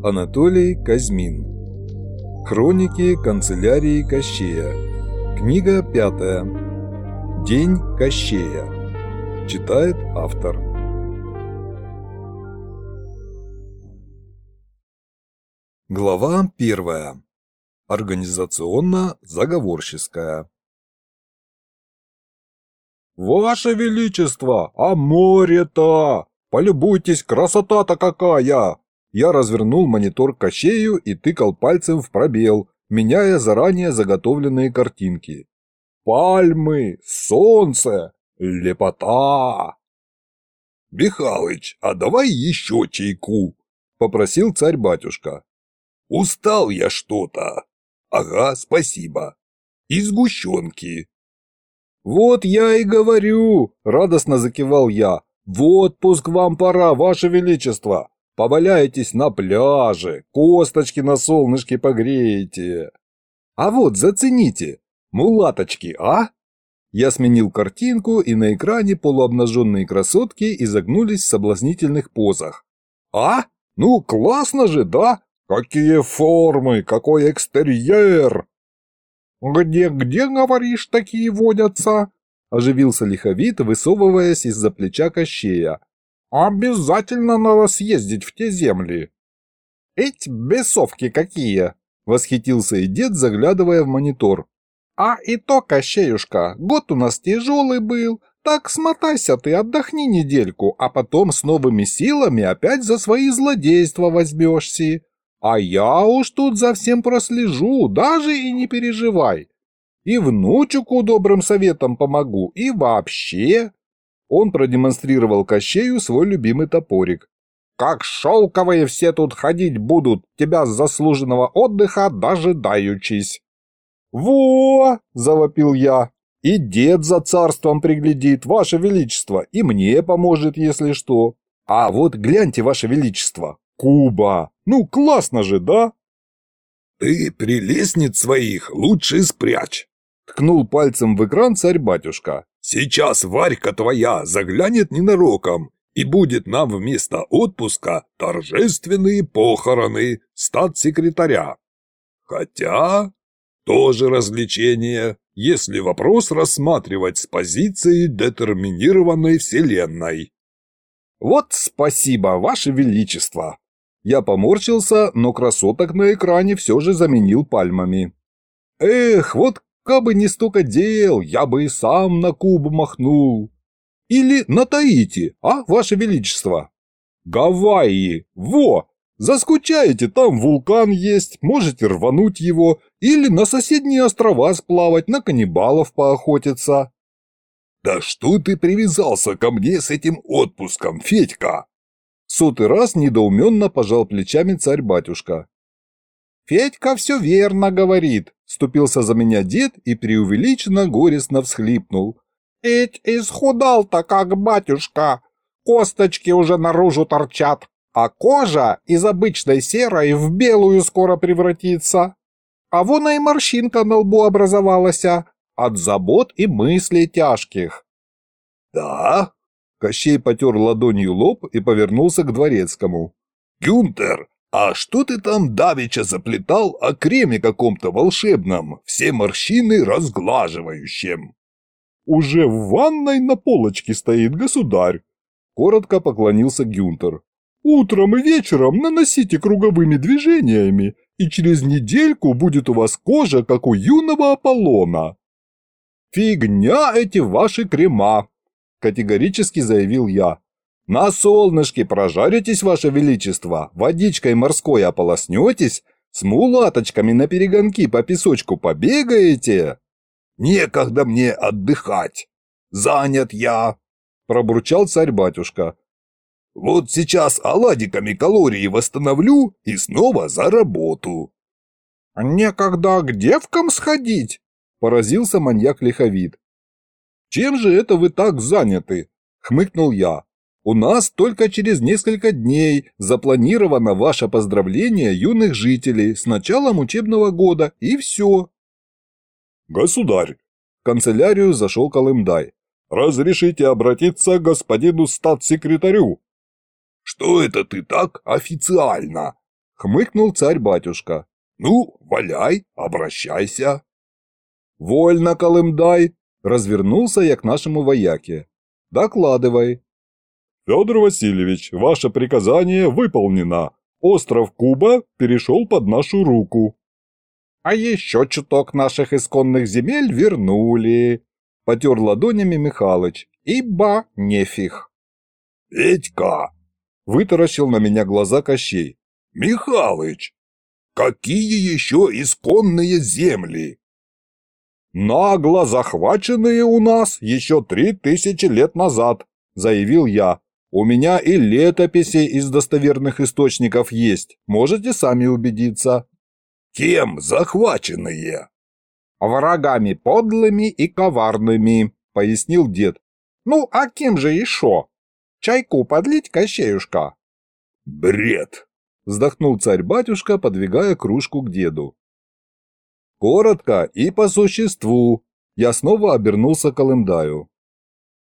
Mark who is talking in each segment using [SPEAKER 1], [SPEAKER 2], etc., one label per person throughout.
[SPEAKER 1] Анатолий Казьмин. Хроники канцелярии Кощея. Книга пятая. День Кощея. Читает автор. Глава первая. Организационно-заговорческая. «Ваше Величество, а море-то! Полюбуйтесь, красота-то какая!» Я развернул монитор к кощею и тыкал пальцем в пробел, меняя заранее заготовленные картинки. «Пальмы! Солнце! Лепота!»
[SPEAKER 2] «Михалыч, а давай еще чайку!» – попросил царь-батюшка. «Устал я что-то!» «Ага, спасибо!» «И сгущенки!»
[SPEAKER 1] «Вот я и говорю!» – радостно закивал я. «В отпуск вам пора, ваше величество! Поваляйтесь на пляже, косточки на солнышке погреете. А вот, зацените, мулаточки, а? Я сменил картинку, и на экране полуобнаженные красотки изогнулись в соблазнительных позах. А? Ну, классно же, да? Какие формы, какой экстерьер! Где-где, говоришь, такие водятся? Оживился лиховит, высовываясь из-за плеча Кощея. «Обязательно надо съездить в те земли!» «Эти бесовки какие!» — восхитился и дед, заглядывая в монитор. «А и то, Кощеюшка, год у нас тяжелый был, так смотайся ты, отдохни недельку, а потом с новыми силами опять за свои злодейства возьмешься. А я уж тут за всем прослежу, даже и не переживай. И внучку добрым советом помогу, и вообще...» Он продемонстрировал Кощею свой любимый топорик. «Как шелковые все тут ходить будут, тебя с заслуженного отдыха дожидаючись!» «Во!» – завопил я. «И дед за царством приглядит, ваше величество, и мне поможет, если что. А вот гляньте, ваше величество, Куба! Ну, классно же, да?»
[SPEAKER 2] «Ты прелестниц своих лучше спрячь!» – ткнул пальцем в экран царь-батюшка. Сейчас Варька твоя заглянет ненароком, и будет нам вместо отпуска торжественные похороны статс-секретаря. Хотя, тоже развлечение, если вопрос рассматривать с позиции детерминированной вселенной.
[SPEAKER 1] Вот спасибо, ваше величество. Я поморщился, но красоток на экране все же заменил пальмами. Эх, вот Кабы не столько дел, я бы и сам на Кубу махнул. Или на Таити, а, ваше величество? Гавайи, во! Заскучаете, там вулкан есть, можете рвануть его, или на соседние острова сплавать, на каннибалов поохотиться.
[SPEAKER 2] Да что ты привязался ко мне с этим отпуском, Федька?
[SPEAKER 1] Сотый раз недоуменно пожал плечами царь-батюшка. Федька все верно говорит, Вступился за меня дед и преувеличенно горестно всхлипнул. «Ведь исхудал-то, как батюшка! Косточки уже наружу торчат, а кожа из обычной серой в белую скоро превратится. А вон и морщинка на лбу образовалась, от забот и мыслей тяжких».
[SPEAKER 2] «Да?»
[SPEAKER 1] Кощей потер ладонью лоб и повернулся к дворецкому.
[SPEAKER 2] «Гюнтер, «А что ты там давеча заплетал о креме каком-то волшебном, все морщины разглаживающем?»
[SPEAKER 1] «Уже в ванной на полочке стоит государь», — коротко поклонился Гюнтер. «Утром и вечером наносите круговыми движениями, и через недельку будет у вас кожа, как у юного Аполлона». «Фигня эти ваши крема», — категорически заявил я. На солнышке прожаритесь, ваше величество, водичкой морской ополоснетесь, с мулаточками на перегонки по песочку побегаете.
[SPEAKER 2] Некогда мне отдыхать. Занят я, пробурчал царь-батюшка. Вот сейчас оладиками калории восстановлю и снова за работу.
[SPEAKER 1] Некогда к девкам сходить, поразился маньяк-лиховид. Чем же это вы так заняты? хмыкнул я. У нас только через несколько дней запланировано ваше поздравление юных жителей с началом учебного года, и все. Государь, в канцелярию зашел Колымдай. Разрешите обратиться к господину статс-секретарю.
[SPEAKER 2] Что это ты так официально?
[SPEAKER 1] хмыкнул царь-батюшка.
[SPEAKER 2] Ну, валяй, обращайся.
[SPEAKER 1] Вольно, Колымдай, развернулся я к нашему вояке. Докладывай.
[SPEAKER 3] Федор Васильевич, ваше приказание выполнено. Остров Куба перешел под нашу руку.
[SPEAKER 1] А еще чуток наших исконных земель вернули, потер ладонями Михалыч, ибо нефиг.
[SPEAKER 2] Петька,
[SPEAKER 1] вытаращил на меня глаза Кощей.
[SPEAKER 2] Михалыч, какие еще исконные земли?
[SPEAKER 1] Нагло захваченные у нас еще три тысячи лет назад, заявил я. У меня и летописи из достоверных источников есть, можете сами убедиться.
[SPEAKER 2] Кем захваченные?
[SPEAKER 1] Врагами подлыми и коварными, пояснил дед. Ну, а кем же еще? Чайку подлить, Кощеюшка?
[SPEAKER 2] Бред!
[SPEAKER 1] Вздохнул царь-батюшка, подвигая кружку к деду. Коротко и по существу. Я снова обернулся к Колымдаю.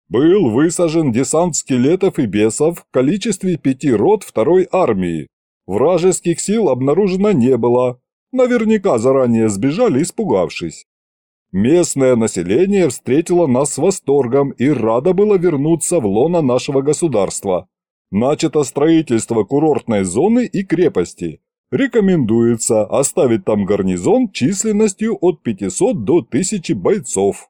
[SPEAKER 3] Был высажен десант скелетов и бесов в количестве пяти рот второй армии. Вражеских сил обнаружено не было. Наверняка заранее сбежали, испугавшись. Местное население встретило нас с восторгом и радо было вернуться в лоно нашего государства. Начато строительство курортной зоны и крепости. Рекомендуется оставить там гарнизон численностью от 500 до 1000 бойцов.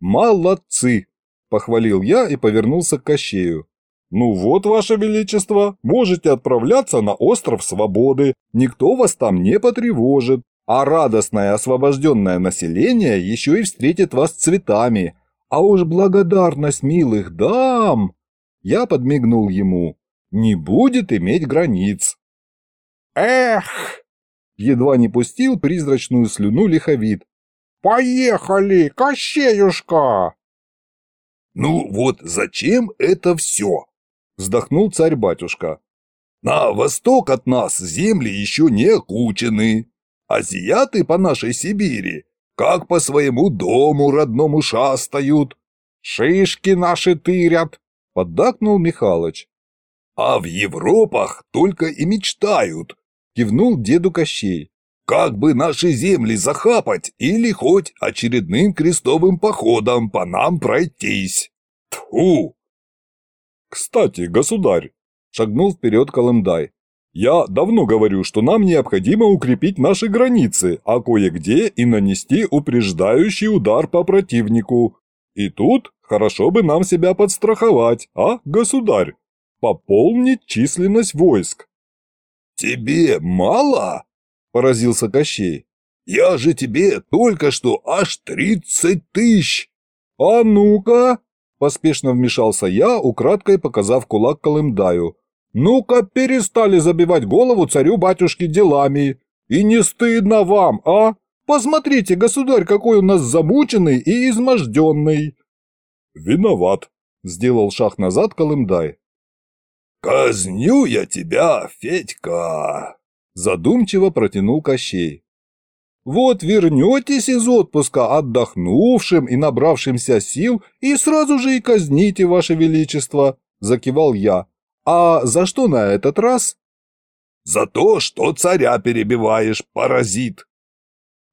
[SPEAKER 1] Молодцы! Похвалил я и повернулся к Кощею. «Ну вот, Ваше Величество, можете отправляться на Остров Свободы, никто вас там не потревожит, а радостное освобожденное население еще и встретит вас цветами. А уж благодарность милых дам!» Я подмигнул ему. «Не будет иметь границ».
[SPEAKER 4] «Эх!»
[SPEAKER 1] Едва не пустил призрачную слюну лиховид.
[SPEAKER 4] «Поехали, Кощеюшка!»
[SPEAKER 2] «Ну вот зачем это все?» – вздохнул царь-батюшка. «На восток от нас земли еще не окучены. Азиаты по нашей Сибири как по своему дому родному шастают.
[SPEAKER 4] Шишки наши тырят!»
[SPEAKER 1] – поддакнул Михалыч.
[SPEAKER 2] «А в Европах только и мечтают!» – кивнул деду Кощей. «Как бы наши земли захапать или хоть очередным крестовым походом по нам пройтись!» Тьфу!
[SPEAKER 3] «Кстати, государь!» – шагнул вперед Колымдай. «Я давно говорю, что нам необходимо укрепить наши границы, а кое-где и нанести упреждающий удар по противнику. И тут хорошо бы нам себя подстраховать, а, государь? Пополнить численность войск».
[SPEAKER 2] «Тебе мало?» – поразился Кощей. «Я же тебе только что аж тридцать тысяч!»
[SPEAKER 1] «А ну-ка!» – поспешно вмешался я, украдкой показав кулак Колымдаю. «Ну-ка перестали забивать голову царю-батюшке делами! И не стыдно вам, а? Посмотрите, государь, какой у нас замученный и изможденный!»
[SPEAKER 3] «Виноват!» – сделал шаг назад Колымдай.
[SPEAKER 2] «Казню я тебя, Федька!» – задумчиво протянул Кощей.
[SPEAKER 1] «Вот вернетесь из отпуска отдохнувшим и набравшимся сил и сразу же и казните, Ваше Величество!» – закивал я. «А за что на этот раз?»
[SPEAKER 2] «За то, что царя перебиваешь, паразит!»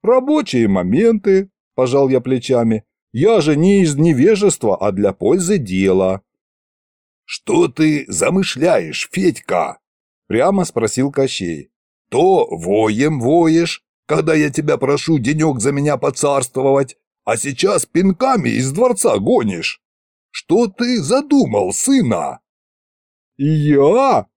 [SPEAKER 1] «Рабочие моменты», – пожал я плечами. «Я же не из невежества, а для пользы дела».
[SPEAKER 2] «Что ты замышляешь, Федька?» – прямо спросил Кощей. «То воем воешь, когда я тебя прошу денек за меня поцарствовать, а сейчас пинками из дворца гонишь. Что ты задумал, сына?»
[SPEAKER 1] «Я?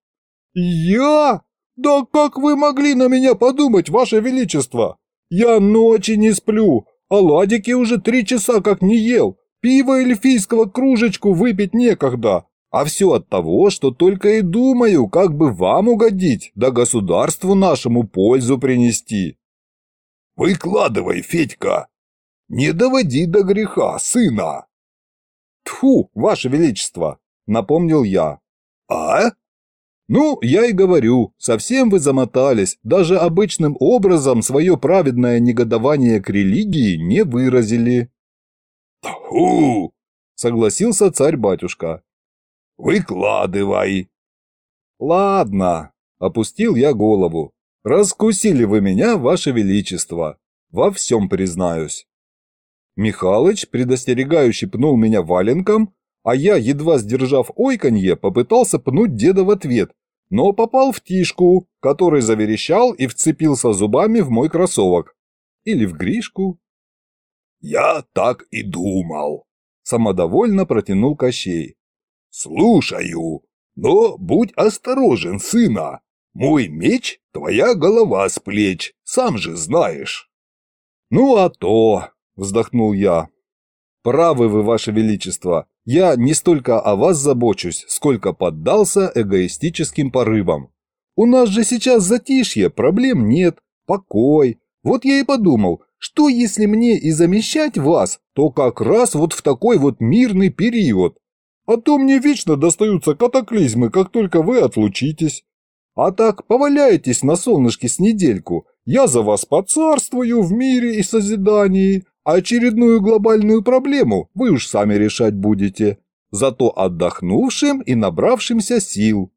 [SPEAKER 1] Я? Да как вы могли на меня подумать, ваше величество? Я ночи не сплю, а ладики уже три часа как не ел, пиво эльфийского кружечку выпить некогда, а все от того, что только и думаю, как бы вам угодить, да государству нашему пользу принести.
[SPEAKER 2] Выкладывай, Федька. Не доводи до греха, сына.
[SPEAKER 1] Тфу, ваше величество, напомнил я.
[SPEAKER 2] А?
[SPEAKER 1] Ну, я и говорю, совсем вы замотались, даже обычным образом свое праведное негодование к религии не выразили.
[SPEAKER 2] Тфу,
[SPEAKER 1] согласился царь-батюшка.
[SPEAKER 2] «Выкладывай!»
[SPEAKER 1] «Ладно», – Опустил я голову. Раскусили вы меня, ваше величество. Во всем признаюсь. Михалыч предостерегающе пнул меня валенком, а я, едва сдержав ойканье, попытался пнуть деда в ответ, но попал в тишку, который заверещал и вцепился зубами в мой кроссовок. Или в Гришку.
[SPEAKER 2] «Я так и думал», – самодовольно протянул Кощей. «Слушаю, но будь осторожен, сына. Мой меч – твоя голова с плеч, сам же знаешь».
[SPEAKER 1] «Ну а то», – вздохнул я. «Правы вы, ваше величество, я не столько о вас забочусь, сколько поддался эгоистическим порывам. У нас же сейчас затишье, проблем нет, покой. Вот я и подумал, что если мне и замещать вас, то как раз вот в такой вот мирный период. А то мне вечно достаются катаклизмы, как только вы отлучитесь. А так поваляетесь на солнышке с недельку, я за вас поцарствую в мире и созидании, а очередную глобальную проблему вы уж сами решать будете, зато отдохнувшим и набравшимся сил.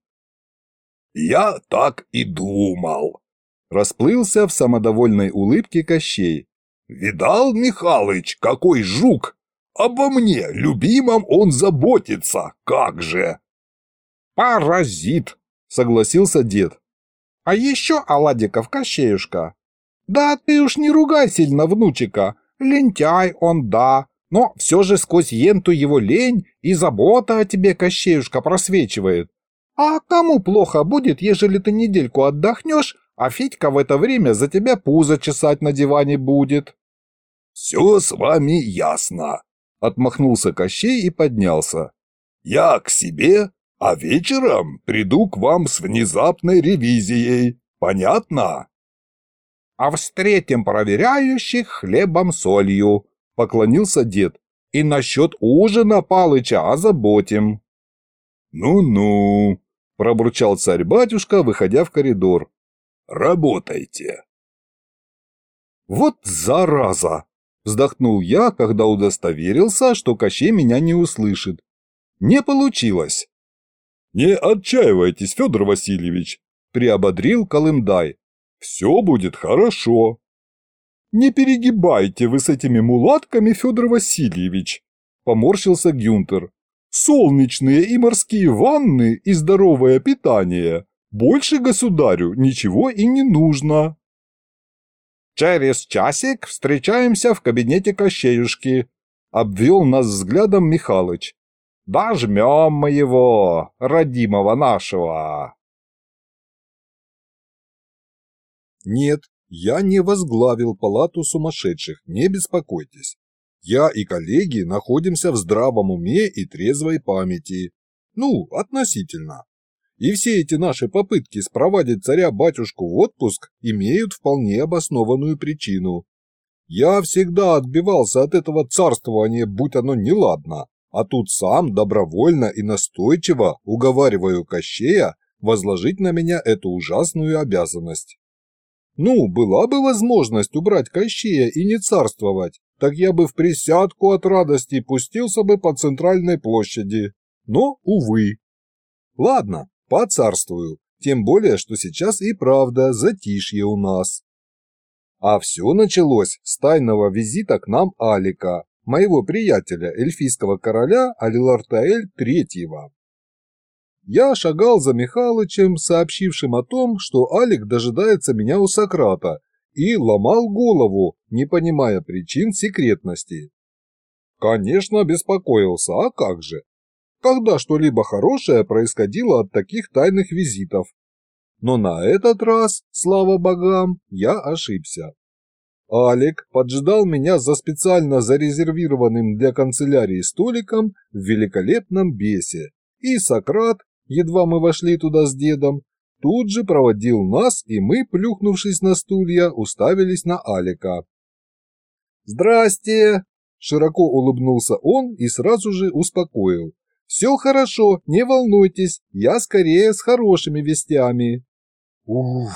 [SPEAKER 2] «Я так и думал», – расплылся в самодовольной улыбке Кощей. «Видал, Михалыч, какой жук! Обо мне, любимом, он заботится, как же!»
[SPEAKER 1] «Паразит!» – согласился дед.
[SPEAKER 4] «А еще оладиков, Кощеюшка!» «Да ты уж не ругай сильно внучика, Лентяй он, да, но все же сквозь енту его лень и забота о тебе, Кощеюшка, просвечивает. А кому плохо будет, ежели ты недельку отдохнешь, а Федька в это время за тебя пузо чесать на диване будет?»
[SPEAKER 2] «Все с вами ясно», — отмахнулся Кощей и поднялся. «Я к себе, а вечером приду к вам с внезапной ревизией. Понятно?»
[SPEAKER 4] а встретим проверяющих хлебом-солью», — поклонился дед. «И насчет ужина Палыча озаботим».
[SPEAKER 2] «Ну-ну», — пробурчал царь-батюшка, выходя в коридор. «Работайте».
[SPEAKER 1] «Вот зараза!» – вздохнул я, когда удостоверился, что Кощей меня не услышит. «Не получилось!»
[SPEAKER 3] «Не отчаивайтесь, Федор Васильевич!» – приободрил Колымдай. Все будет хорошо. Не перегибайте вы с этими мулатками, Федор Васильевич, поморщился Гюнтер. Солнечные и морские ванны и здоровое питание. Больше государю ничего и не нужно.
[SPEAKER 4] Через часик встречаемся в кабинете Кощеюшки, обвел нас взглядом Михалыч. Дожмем мы его, родимого нашего.
[SPEAKER 1] Нет, я не возглавил палату сумасшедших, не беспокойтесь. Я и коллеги находимся в здравом уме и трезвой памяти. Ну, относительно. И все эти наши попытки спровадить царя-батюшку в отпуск имеют вполне обоснованную причину. Я всегда отбивался от этого царствования, будь оно неладно, а тут сам добровольно и настойчиво уговариваю Кощея возложить на меня эту ужасную обязанность. Ну, была бы возможность убрать Кощея и не царствовать, так я бы в присядку от радости пустился бы по центральной площади. Но, увы. Ладно, поцарствую, тем более, что сейчас и правда затишье у нас. А все началось с тайного визита к нам Алика, моего приятеля, эльфийского короля Алилартаэль Третьего. Я шагал за Михалычем, сообщившим о том, что Алик дожидается меня у Сократа, и ломал голову, не понимая причин секретности. Конечно, беспокоился, а как же? Когда что-либо хорошее происходило от таких тайных визитов? Но на этот раз, слава богам, я ошибся. Алик поджидал меня за специально зарезервированным для канцелярии столиком в великолепном бесе, и Сократ, едва мы вошли туда с дедом, тут же проводил нас, и мы, плюхнувшись на стулья, уставились на Алика. «Здрасте!» – широко улыбнулся он и сразу же успокоил. «Все хорошо, не волнуйтесь, я скорее с хорошими вестями». «Уф!»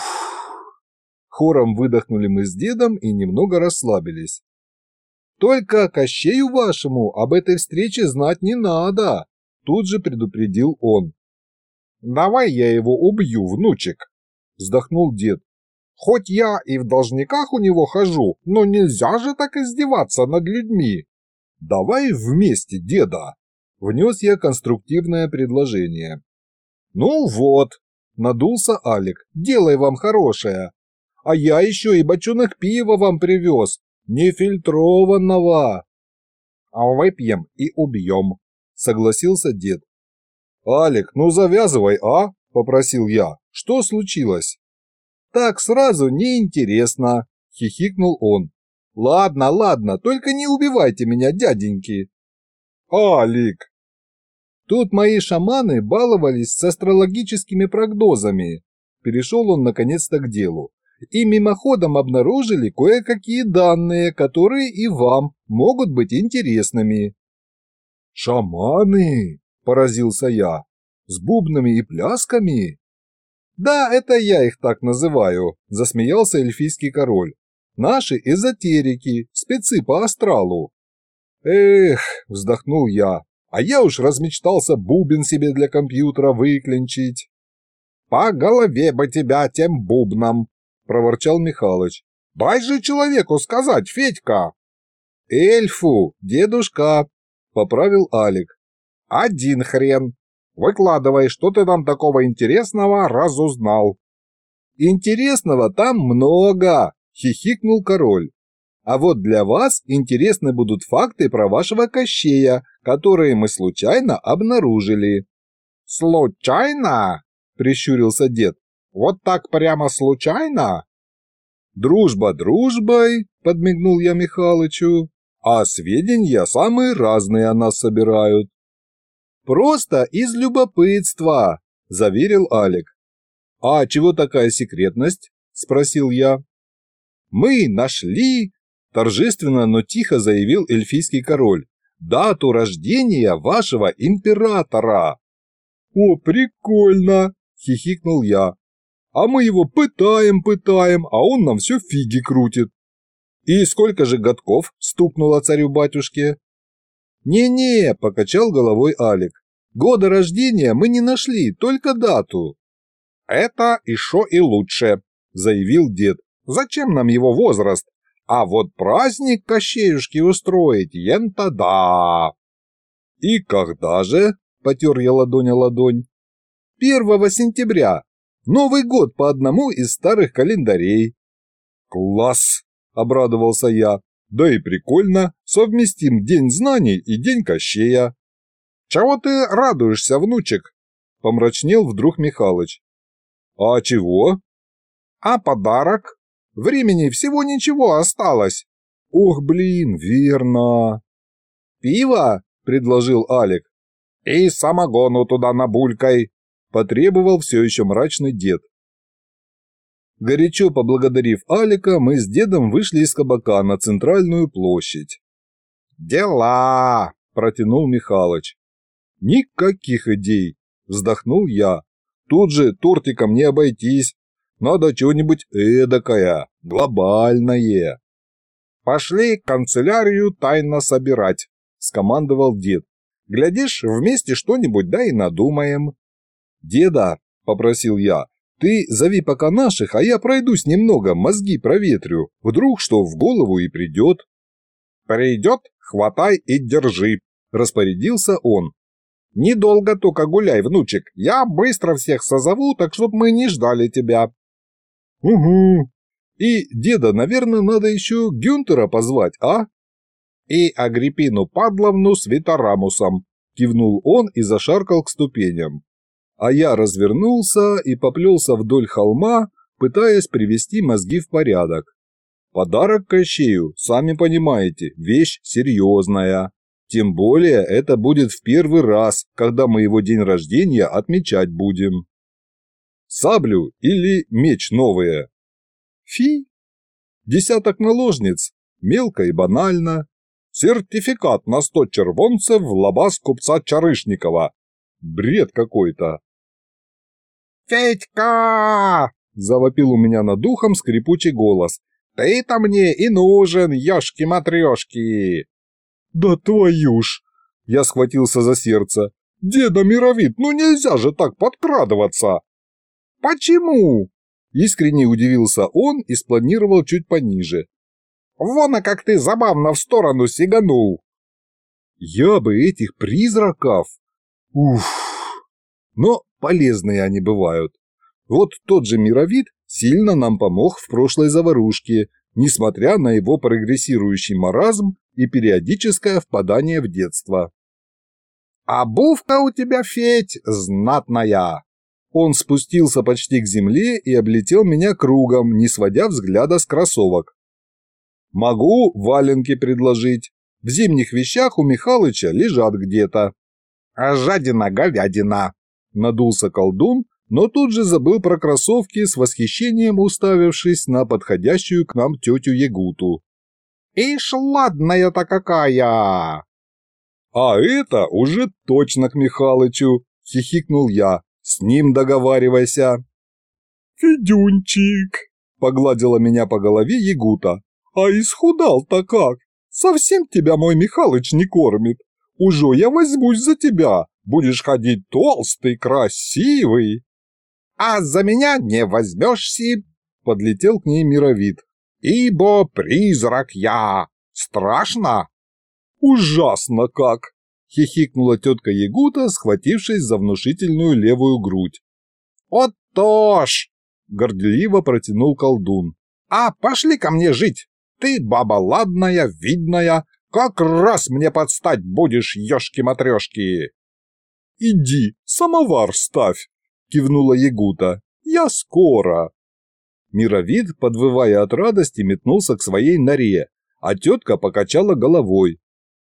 [SPEAKER 1] Хором выдохнули мы с дедом и немного расслабились. «Только Кощею вашему об этой встрече знать не надо», – тут же предупредил он.
[SPEAKER 4] Давай я его убью, внучек, вздохнул дед. Хоть я и в должниках у него хожу, но нельзя же так издеваться над людьми.
[SPEAKER 1] Давай вместе, деда. Внес я конструктивное предложение. Ну вот, надулся Алик, делай вам хорошее. А я еще и бочонок пива вам привез, нефильтрованного.
[SPEAKER 4] А выпьем и убьем, согласился дед.
[SPEAKER 1] Алик, ну завязывай, а? Попросил я. Что случилось? Так сразу неинтересно, хихикнул он. Ладно, ладно, только не убивайте меня, дяденьки. Алик! Тут мои шаманы баловались с астрологическими прогнозами. Перешел он наконец-то к делу. И мимоходом обнаружили кое-какие данные, которые и вам могут быть интересными. «Шаманы!» – поразился я. «С бубнами и плясками?» «Да, это я их так называю», – засмеялся эльфийский король. «Наши эзотерики, спецы по астралу». «Эх», – вздохнул я, – «а я уж размечтался бубен себе для компьютера выклинчить».
[SPEAKER 4] «По голове бы тебя тем бубном», – проворчал Михалыч. «Дай же человеку сказать, Федька!»
[SPEAKER 1] «Эльфу, дедушка», – поправил Алик.
[SPEAKER 4] «Один хрен», Выкладывай, что ты там такого интересного разузнал.
[SPEAKER 1] Интересного там много, хихикнул король. А вот для вас интересны будут факты про вашего Кощея, которые мы случайно обнаружили.
[SPEAKER 4] Случайно? Прищурился дед. Вот так прямо случайно?
[SPEAKER 1] Дружба дружбой, подмигнул я Михалычу, а сведения самые разные о нас собирают. «Просто из любопытства», – заверил Алик. «А чего такая секретность?» – спросил я. «Мы нашли», – торжественно, но тихо заявил эльфийский король, «дату рождения вашего императора». «О, прикольно!» – хихикнул я. «А мы его пытаем-пытаем, а он нам все фиги крутит». «И сколько же годков?» – стукнула царю-батюшке. «Не-не», – покачал головой Алик. Года рождения мы не нашли, только дату».
[SPEAKER 4] «Это еще и лучше», – заявил дед. «Зачем нам его возраст? А вот праздник Кощеюшки устроить, ента да!»
[SPEAKER 1] «И когда же?» – потер я ладонь о ладонь. «Первого сентября. Новый год по одному из старых календарей». «Класс!» – обрадовался я. «Да и прикольно, совместим День знаний и День Кощея».
[SPEAKER 4] «Чего ты радуешься, внучек?» – помрачнел вдруг Михалыч.
[SPEAKER 1] «А чего?»
[SPEAKER 4] «А подарок? Времени всего ничего осталось».
[SPEAKER 1] «Ох, блин, верно».
[SPEAKER 4] «Пиво?» – предложил Алик. «И самогону туда набулькай», – потребовал все еще мрачный дед.
[SPEAKER 1] Горячо поблагодарив Алика, мы с дедом вышли из кабака на центральную площадь.
[SPEAKER 4] «Дела!» – протянул Михалыч.
[SPEAKER 1] Никаких идей, вздохнул я. Тут же тортиком не обойтись. Надо что-нибудь эдакое, глобальное.
[SPEAKER 4] Пошли канцелярию тайно собирать, скомандовал дед. Глядишь, вместе что-нибудь да и надумаем.
[SPEAKER 1] Деда, попросил я, ты зови пока наших, а я пройдусь немного, мозги проветрю. Вдруг что в голову и придет.
[SPEAKER 4] Придет, хватай и держи, распорядился он. Недолго только гуляй, внучек. Я быстро всех созову, так чтоб мы не ждали тебя.
[SPEAKER 1] Угу. И деда, наверное, надо еще Гюнтера позвать, а?
[SPEAKER 4] И Агриппину Падловну с Витарамусом. Кивнул он и зашаркал к ступеням.
[SPEAKER 1] А я развернулся и поплелся вдоль холма, пытаясь привести мозги в порядок. Подарок Кощею, сами понимаете, вещь серьезная. Тем более это будет в первый раз, когда мы его день рождения отмечать будем. Саблю или меч новые? Фи. Десяток наложниц. Мелко и банально. Сертификат на сто червонцев в лабаз купца Чарышникова. Бред какой-то.
[SPEAKER 4] «Федька!» – завопил у меня над духом скрипучий голос. «Ты-то мне и нужен, ёшки-матрёшки!»
[SPEAKER 1] «Да твою ж!» Я схватился за сердце. «Деда Мировид, ну нельзя же так подкрадываться!»
[SPEAKER 4] «Почему?»
[SPEAKER 1] Искренне удивился он и спланировал чуть пониже.
[SPEAKER 4] «Вон, а как ты забавно в сторону сиганул!»
[SPEAKER 1] «Я бы этих призраков!» Уф! Но полезные они бывают. Вот тот же мировид сильно нам помог в прошлой заварушке, несмотря на его прогрессирующий маразм и периодическое впадание в детство.
[SPEAKER 4] «Обувка у тебя, Федь, знатная!»
[SPEAKER 1] Он спустился почти к земле и облетел меня кругом, не сводя взгляда с кроссовок. «Могу валенки предложить. В зимних вещах у Михалыча лежат где-то».
[SPEAKER 4] «А жадина-говядина!»
[SPEAKER 1] – надулся колдун, но тут же забыл про кроссовки с восхищением уставившись на подходящую к нам тетю Ягуту.
[SPEAKER 4] «Ишь, ладная-то какая!»
[SPEAKER 1] «А это уже точно к Михалычу!» – хихикнул я. «С ним договаривайся!»
[SPEAKER 3] «Федюнчик!» – погладила меня по голове Ягута. «А исхудал-то как? Совсем тебя мой Михалыч не кормит. Уже я возьмусь за тебя, будешь ходить толстый, красивый!»
[SPEAKER 4] «А за меня не возьмешься!»
[SPEAKER 1] – подлетел к ней мировид.
[SPEAKER 4] «Ибо призрак я! Страшно!»
[SPEAKER 3] «Ужасно как!»
[SPEAKER 1] – хихикнула тетка Ягута, схватившись за внушительную левую грудь.
[SPEAKER 4] «Вот то ж!»
[SPEAKER 1] – горделиво протянул колдун.
[SPEAKER 4] «А пошли ко мне жить! Ты баба ладная, видная, как раз мне подстать будешь, ёшки-матрёшки!»
[SPEAKER 3] «Иди, самовар ставь!» – кивнула Ягута. «Я скоро!»
[SPEAKER 1] Мировид, подвывая от радости, метнулся к своей норе, а тетка покачала головой.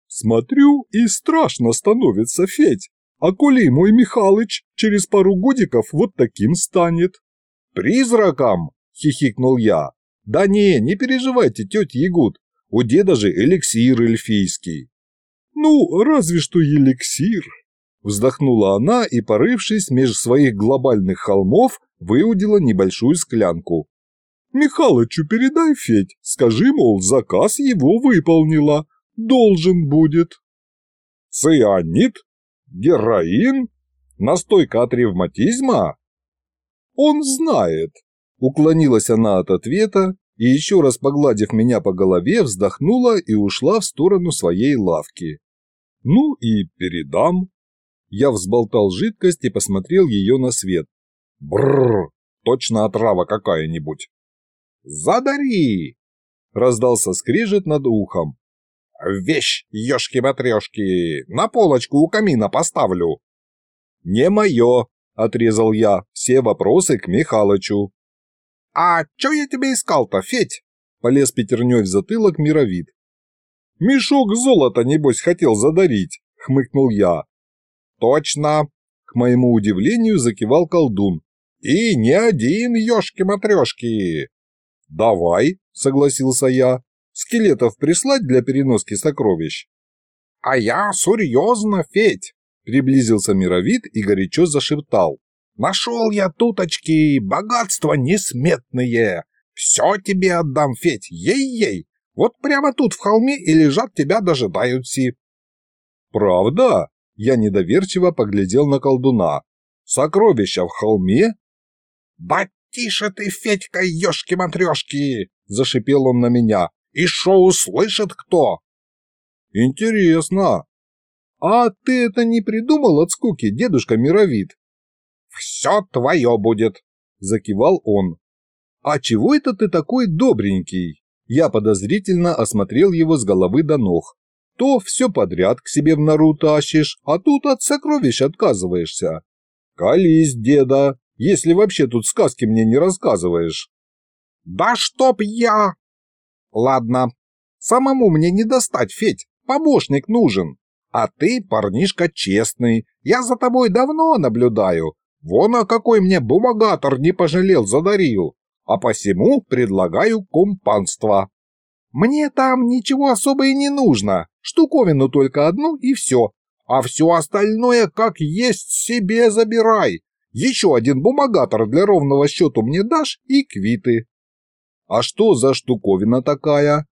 [SPEAKER 3] «Смотрю, и страшно становится, Федь. А коли мой Михалыч через пару годиков вот таким станет?»
[SPEAKER 1] «Призраком!» – хихикнул я. «Да не, не переживайте, тетя Ягут, у деда же эликсир эльфийский».
[SPEAKER 3] «Ну, разве что эликсир», – вздохнула она и, порывшись меж своих глобальных холмов, выудила небольшую склянку. «Михалычу передай, Федь, скажи, мол, заказ его выполнила, должен будет».
[SPEAKER 1] «Цианид? Героин? Настойка от ревматизма?»
[SPEAKER 3] «Он знает»,
[SPEAKER 1] Уклонилась она от ответа и, еще раз погладив меня по голове, вздохнула и ушла в сторону своей лавки. «Ну и передам». Я взболтал жидкость и посмотрел ее на свет. Бррр, точно отрава какая-нибудь.
[SPEAKER 4] «Задари!»
[SPEAKER 1] – раздался скрежет над ухом.
[SPEAKER 4] «Вещь, ешки-матрешки, на полочку у камина поставлю».
[SPEAKER 1] «Не мое», – отрезал я, все вопросы к Михалычу.
[SPEAKER 4] «А чё я тебе искал-то, Федь?»
[SPEAKER 1] – полез пятерней в затылок мировид. «Мешок золота, небось, хотел задарить», – хмыкнул я.
[SPEAKER 4] «Точно!» – к моему удивлению закивал колдун. «И не один, ёшки-матрёшки!»
[SPEAKER 1] «Давай», – согласился я. «Скелетов прислать для переноски сокровищ?»
[SPEAKER 4] «А я серьезно, Федь!»
[SPEAKER 1] – приблизился мировид и горячо зашептал.
[SPEAKER 4] Нашел я туточки, богатства несметные. Все тебе отдам, Федь, ей-ей. Вот прямо тут в холме и лежат тебя дожидаются.
[SPEAKER 1] Правда? Я недоверчиво поглядел на колдуна. Сокровища в холме?
[SPEAKER 4] Да тише ты, Федька, ешки-матрешки, зашипел он на меня. И шо услышит кто?
[SPEAKER 1] Интересно. А ты это не придумал от скуки, дедушка Мировид?
[SPEAKER 4] «Все твое будет!» – закивал он.
[SPEAKER 1] «А чего это ты такой добренький?» Я подозрительно осмотрел его с головы до ног. То все подряд к себе в нору тащишь, а тут от сокровищ отказываешься. Колись, деда, если вообще тут сказки мне не рассказываешь.
[SPEAKER 4] Да чтоб я... Ладно, самому мне не достать, Федь, помощник нужен. А ты, парнишка честный, я за тобой давно наблюдаю, Вон, а какой мне бумагатор не пожалел задарил, а посему предлагаю компанство. Мне там ничего особо и не нужно, штуковину только одну и все, а все остальное как есть себе забирай. Еще один бумагатор для ровного счету мне дашь и квиты.
[SPEAKER 1] А что за штуковина такая?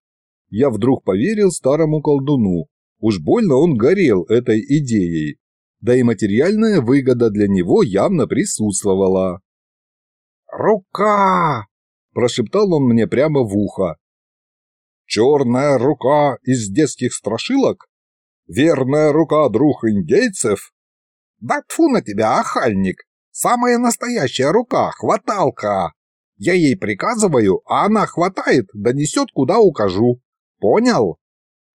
[SPEAKER 1] Я вдруг поверил старому колдуну. Уж больно он горел этой идеей да и материальная выгода для него явно присутствовала.
[SPEAKER 4] «Рука!» – прошептал он мне прямо в ухо. «Черная рука из детских страшилок? Верная рука друг индейцев?» «Да тьфу на тебя, охальник! Самая настоящая рука, хваталка! Я ей приказываю, а она хватает, донесет, куда укажу. Понял?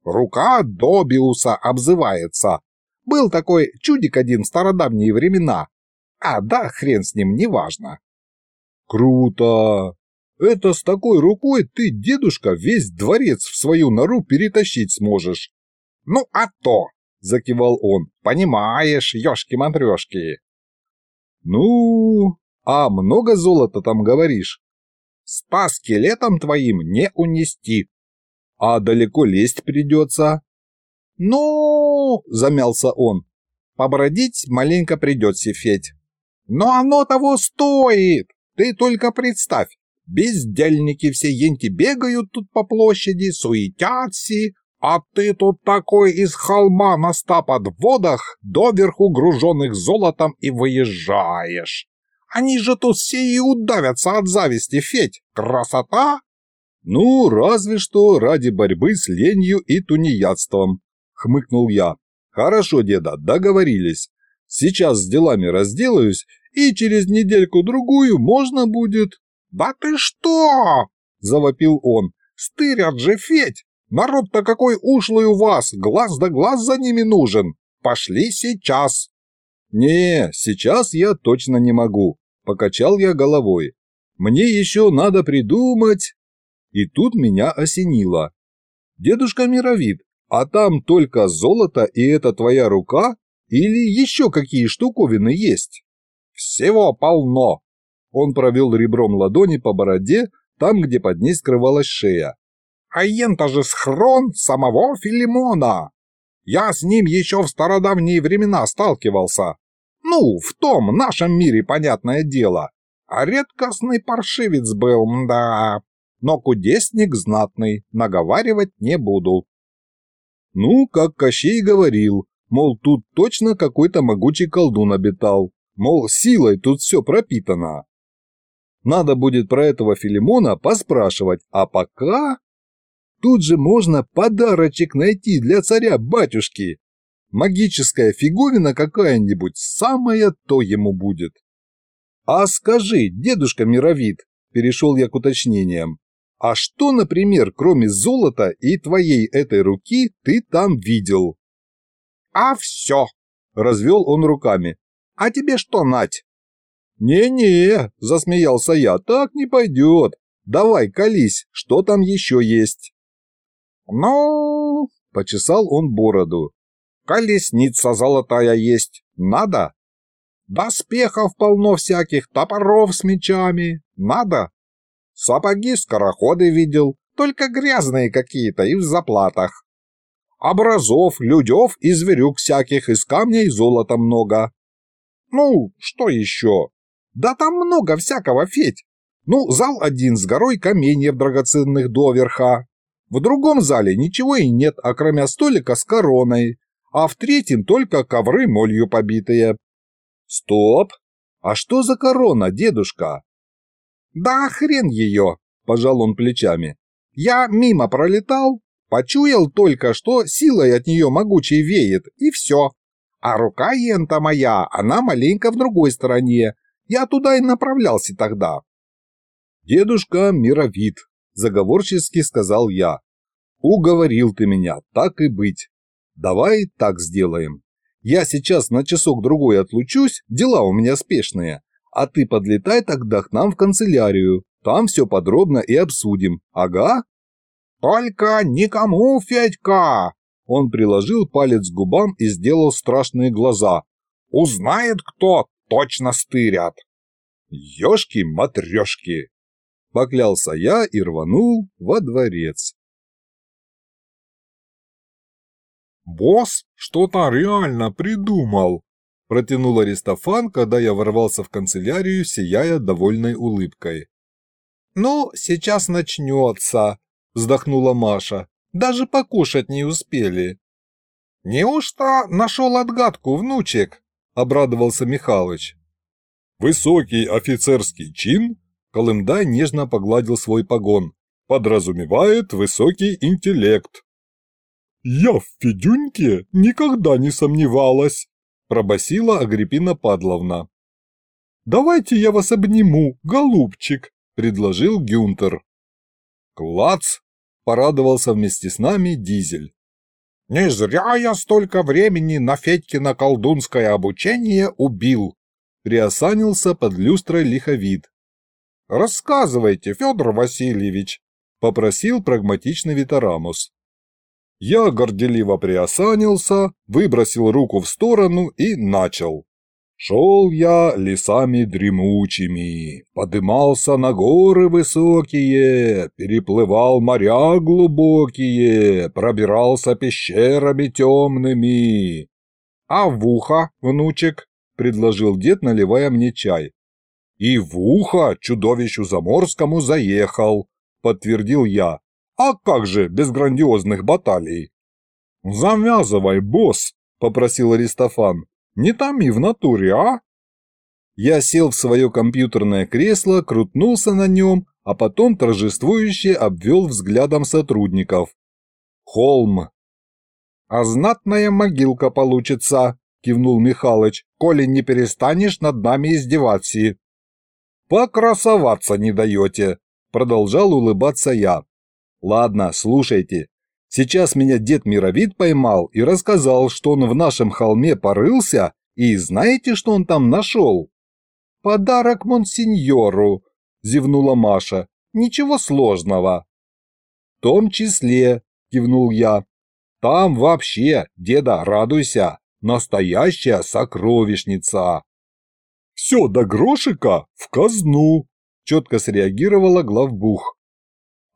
[SPEAKER 4] Рука Добиуса обзывается. Был такой чудик один в стародавние времена. А да, хрен с ним, неважно.
[SPEAKER 3] Круто! Это с такой рукой ты, дедушка, весь дворец в свою нору перетащить сможешь.
[SPEAKER 4] Ну, а то, закивал он, понимаешь, ёшки-матрёшки.
[SPEAKER 3] Ну, а много золота там говоришь?
[SPEAKER 4] Ста скелетом твоим не унести.
[SPEAKER 3] А далеко лезть придется?
[SPEAKER 4] Ну, замялся он. Побродить маленько придется, Федь. Но оно того стоит. Ты только представь, бездельники все енти бегают тут по площади, суетятся, а ты тут такой из холма на ста подводах, доверху груженных золотом и выезжаешь. Они же тут все и удавятся от зависти, Федь. Красота!
[SPEAKER 3] Ну, разве что ради борьбы с ленью и тунеядством, хмыкнул я. Хорошо, деда, договорились. Сейчас с делами разделаюсь, и через недельку-другую можно будет...
[SPEAKER 4] Да ты что? Завопил он. Стырят же, Федь! Народ-то какой ушлый у вас, глаз да глаз за ними нужен. Пошли сейчас.
[SPEAKER 3] Не, сейчас я точно не могу. Покачал я головой. Мне еще надо придумать... И тут меня осенило. Дедушка мировид, а там только золото и это твоя рука? Или еще какие штуковины есть?
[SPEAKER 4] Всего полно.
[SPEAKER 3] Он провел ребром ладони по бороде, там, где под ней скрывалась шея.
[SPEAKER 4] А ента же схрон самого Филимона. Я с ним еще в стародавние времена сталкивался. Ну, в том нашем мире, понятное дело. А редкостный паршивец был, да. Но кудесник знатный, наговаривать не буду.
[SPEAKER 3] Ну, как Кощей говорил, мол, тут точно какой-то могучий колдун обитал. Мол, силой тут все пропитано. Надо будет про этого Филимона поспрашивать, а пока... Тут же можно подарочек найти для царя-батюшки. Магическая фиговина какая-нибудь, самое то ему будет. А скажи, дедушка Мировид, перешел я к уточнениям, а что, например, кроме золота и твоей этой руки ты там видел?
[SPEAKER 4] А все, развел он руками. А тебе что, Нать?
[SPEAKER 3] «Не-не», – засмеялся я, – «так не пойдет. Давай, колись, что там еще есть?»
[SPEAKER 4] «Ну...» – почесал он бороду. «Колесница золотая есть. Надо?» «Доспехов полно всяких, топоров с мечами. Надо?» «Сапоги-скороходы видел, только грязные какие-то и в заплатах. Образов, людев и зверюк всяких, из камня и золота много. Ну, что еще? Да там много всякого, Федь. Ну, зал один с горой каменьев драгоценных доверха, в другом зале ничего и нет, окромя столика с короной, а в третьем только ковры молью побитые.
[SPEAKER 3] Стоп! А что за корона, дедушка?
[SPEAKER 4] Да хрен ее, пожал он плечами. Я мимо пролетал, почуял только, что силой от нее могучей веет, и все. А рука ента моя, она маленько в другой стороне. Я туда и направлялся тогда.
[SPEAKER 3] Дедушка мировид, заговорчески сказал я. Уговорил ты меня, так и быть. Давай так сделаем. Я сейчас на часок-другой отлучусь, дела у меня спешные, а ты подлетай тогда к нам в канцелярию, там все подробно и обсудим, ага?
[SPEAKER 4] Только никому, Федька!
[SPEAKER 3] Он приложил палец к губам и сделал страшные глаза.
[SPEAKER 4] Узнает кто, точно стырят.
[SPEAKER 3] Ёшки-матрёшки! Поклялся я и рванул во дворец.
[SPEAKER 1] «Босс что-то реально придумал», – протянул Аристофан, когда я ворвался в канцелярию, сияя довольной улыбкой.
[SPEAKER 4] «Ну, сейчас начнется», – вздохнула Маша. «Даже покушать не успели». «Неужто нашел отгадку, внучек?» – обрадовался Михалыч.
[SPEAKER 3] «Высокий офицерский чин Колымдай нежно погладил свой погон. Подразумевает высокий интеллект. «Я в Федюньке никогда не сомневалась», – пробасила Агриппина Падловна. «Давайте я вас обниму, голубчик», – предложил Гюнтер. «Клац!» – порадовался вместе с нами Дизель.
[SPEAKER 4] «Не зря я столько времени на Федькино колдунское обучение убил», – приосанился под люстрой лиховид. «Рассказывайте, Федор Васильевич», – попросил прагматичный Витарамус.
[SPEAKER 3] Я горделиво приосанился, выбросил руку в сторону и начал. Шел я лесами дремучими, подымался на горы высокие, переплывал моря глубокие, пробирался пещерами темными.
[SPEAKER 4] — А в ухо, внучек? — предложил дед, наливая мне чай.
[SPEAKER 3] — И в ухо чудовищу заморскому заехал, — подтвердил я. — А как же без грандиозных баталий? — Завязывай, босс, — попросил Аристофан. Не томи в натуре, а?» Я сел в свое компьютерное кресло, крутнулся на нем, а потом торжествующе обвел взглядом сотрудников. «Холм!»
[SPEAKER 4] «А знатная могилка получится», — кивнул Михалыч, «коли не перестанешь над нами издеваться».
[SPEAKER 3] «Покрасоваться не даете», — продолжал улыбаться я. «Ладно, слушайте, Сейчас меня дед Мировид поймал и рассказал, что он в нашем холме порылся, и знаете, что он там нашел?
[SPEAKER 4] «Подарок монсеньору», – зевнула Маша. «Ничего сложного».
[SPEAKER 3] «В том числе», – кивнул я. «Там вообще, деда, радуйся, настоящая сокровищница». «Все до грошика в казну», – четко среагировала главбух.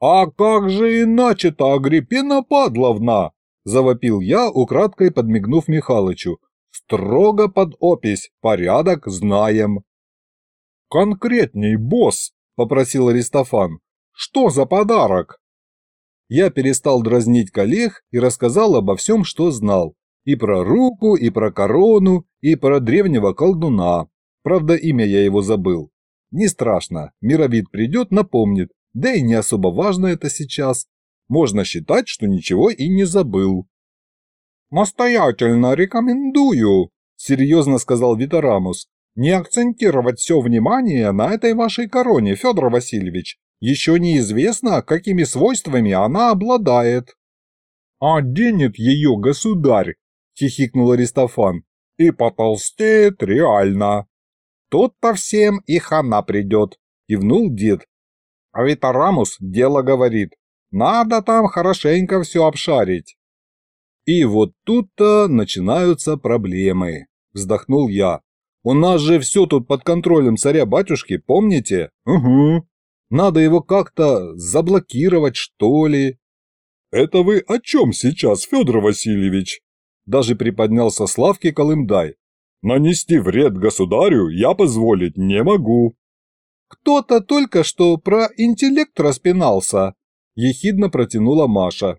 [SPEAKER 4] «А как же иначе-то, Агриппина Падловна?» – завопил я, украдкой подмигнув Михалычу. «Строго под опись, порядок знаем».
[SPEAKER 3] «Конкретней, босс!» – попросил Аристофан. «Что за подарок?» Я перестал дразнить коллег и рассказал обо всем, что знал. И про руку, и про корону, и про древнего колдуна. Правда, имя я его забыл. Не страшно, мировид придет, напомнит, да и не особо важно это сейчас. Можно считать, что ничего и не забыл.
[SPEAKER 4] «Настоятельно рекомендую», – серьезно сказал Витарамус, – «не акцентировать все внимание на этой вашей короне, Федор Васильевич. Еще неизвестно, какими свойствами она обладает».
[SPEAKER 3] «Оденет ее государь», – хихикнул Аристофан, – «и потолстеет реально».
[SPEAKER 4] «Тут-то всем и хана придет», – кивнул дед, а Витарамус дело говорит. Надо там хорошенько все обшарить.
[SPEAKER 3] И вот тут-то начинаются проблемы, вздохнул я. У нас же все тут под контролем царя-батюшки, помните? Угу. Надо его как-то заблокировать, что ли. Это вы о чем сейчас, Федор Васильевич? Даже приподнялся с лавки Колымдай. Нанести вред государю я позволить не могу.
[SPEAKER 4] «Кто-то только что про интеллект распинался», – ехидно протянула Маша.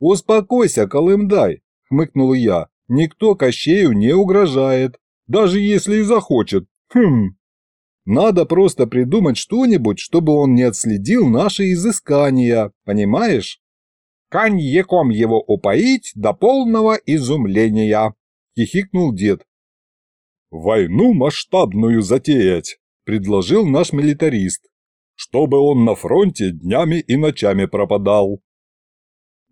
[SPEAKER 3] «Успокойся, Колымдай», – хмыкнул я. «Никто Кощею не угрожает, даже если и захочет. Хм. Надо просто придумать что-нибудь, чтобы он не отследил наши изыскания, понимаешь?»
[SPEAKER 4] «Коньяком его упоить до полного изумления», – хихикнул дед.
[SPEAKER 3] «Войну масштабную затеять», предложил наш милитарист, чтобы он на фронте днями и ночами пропадал.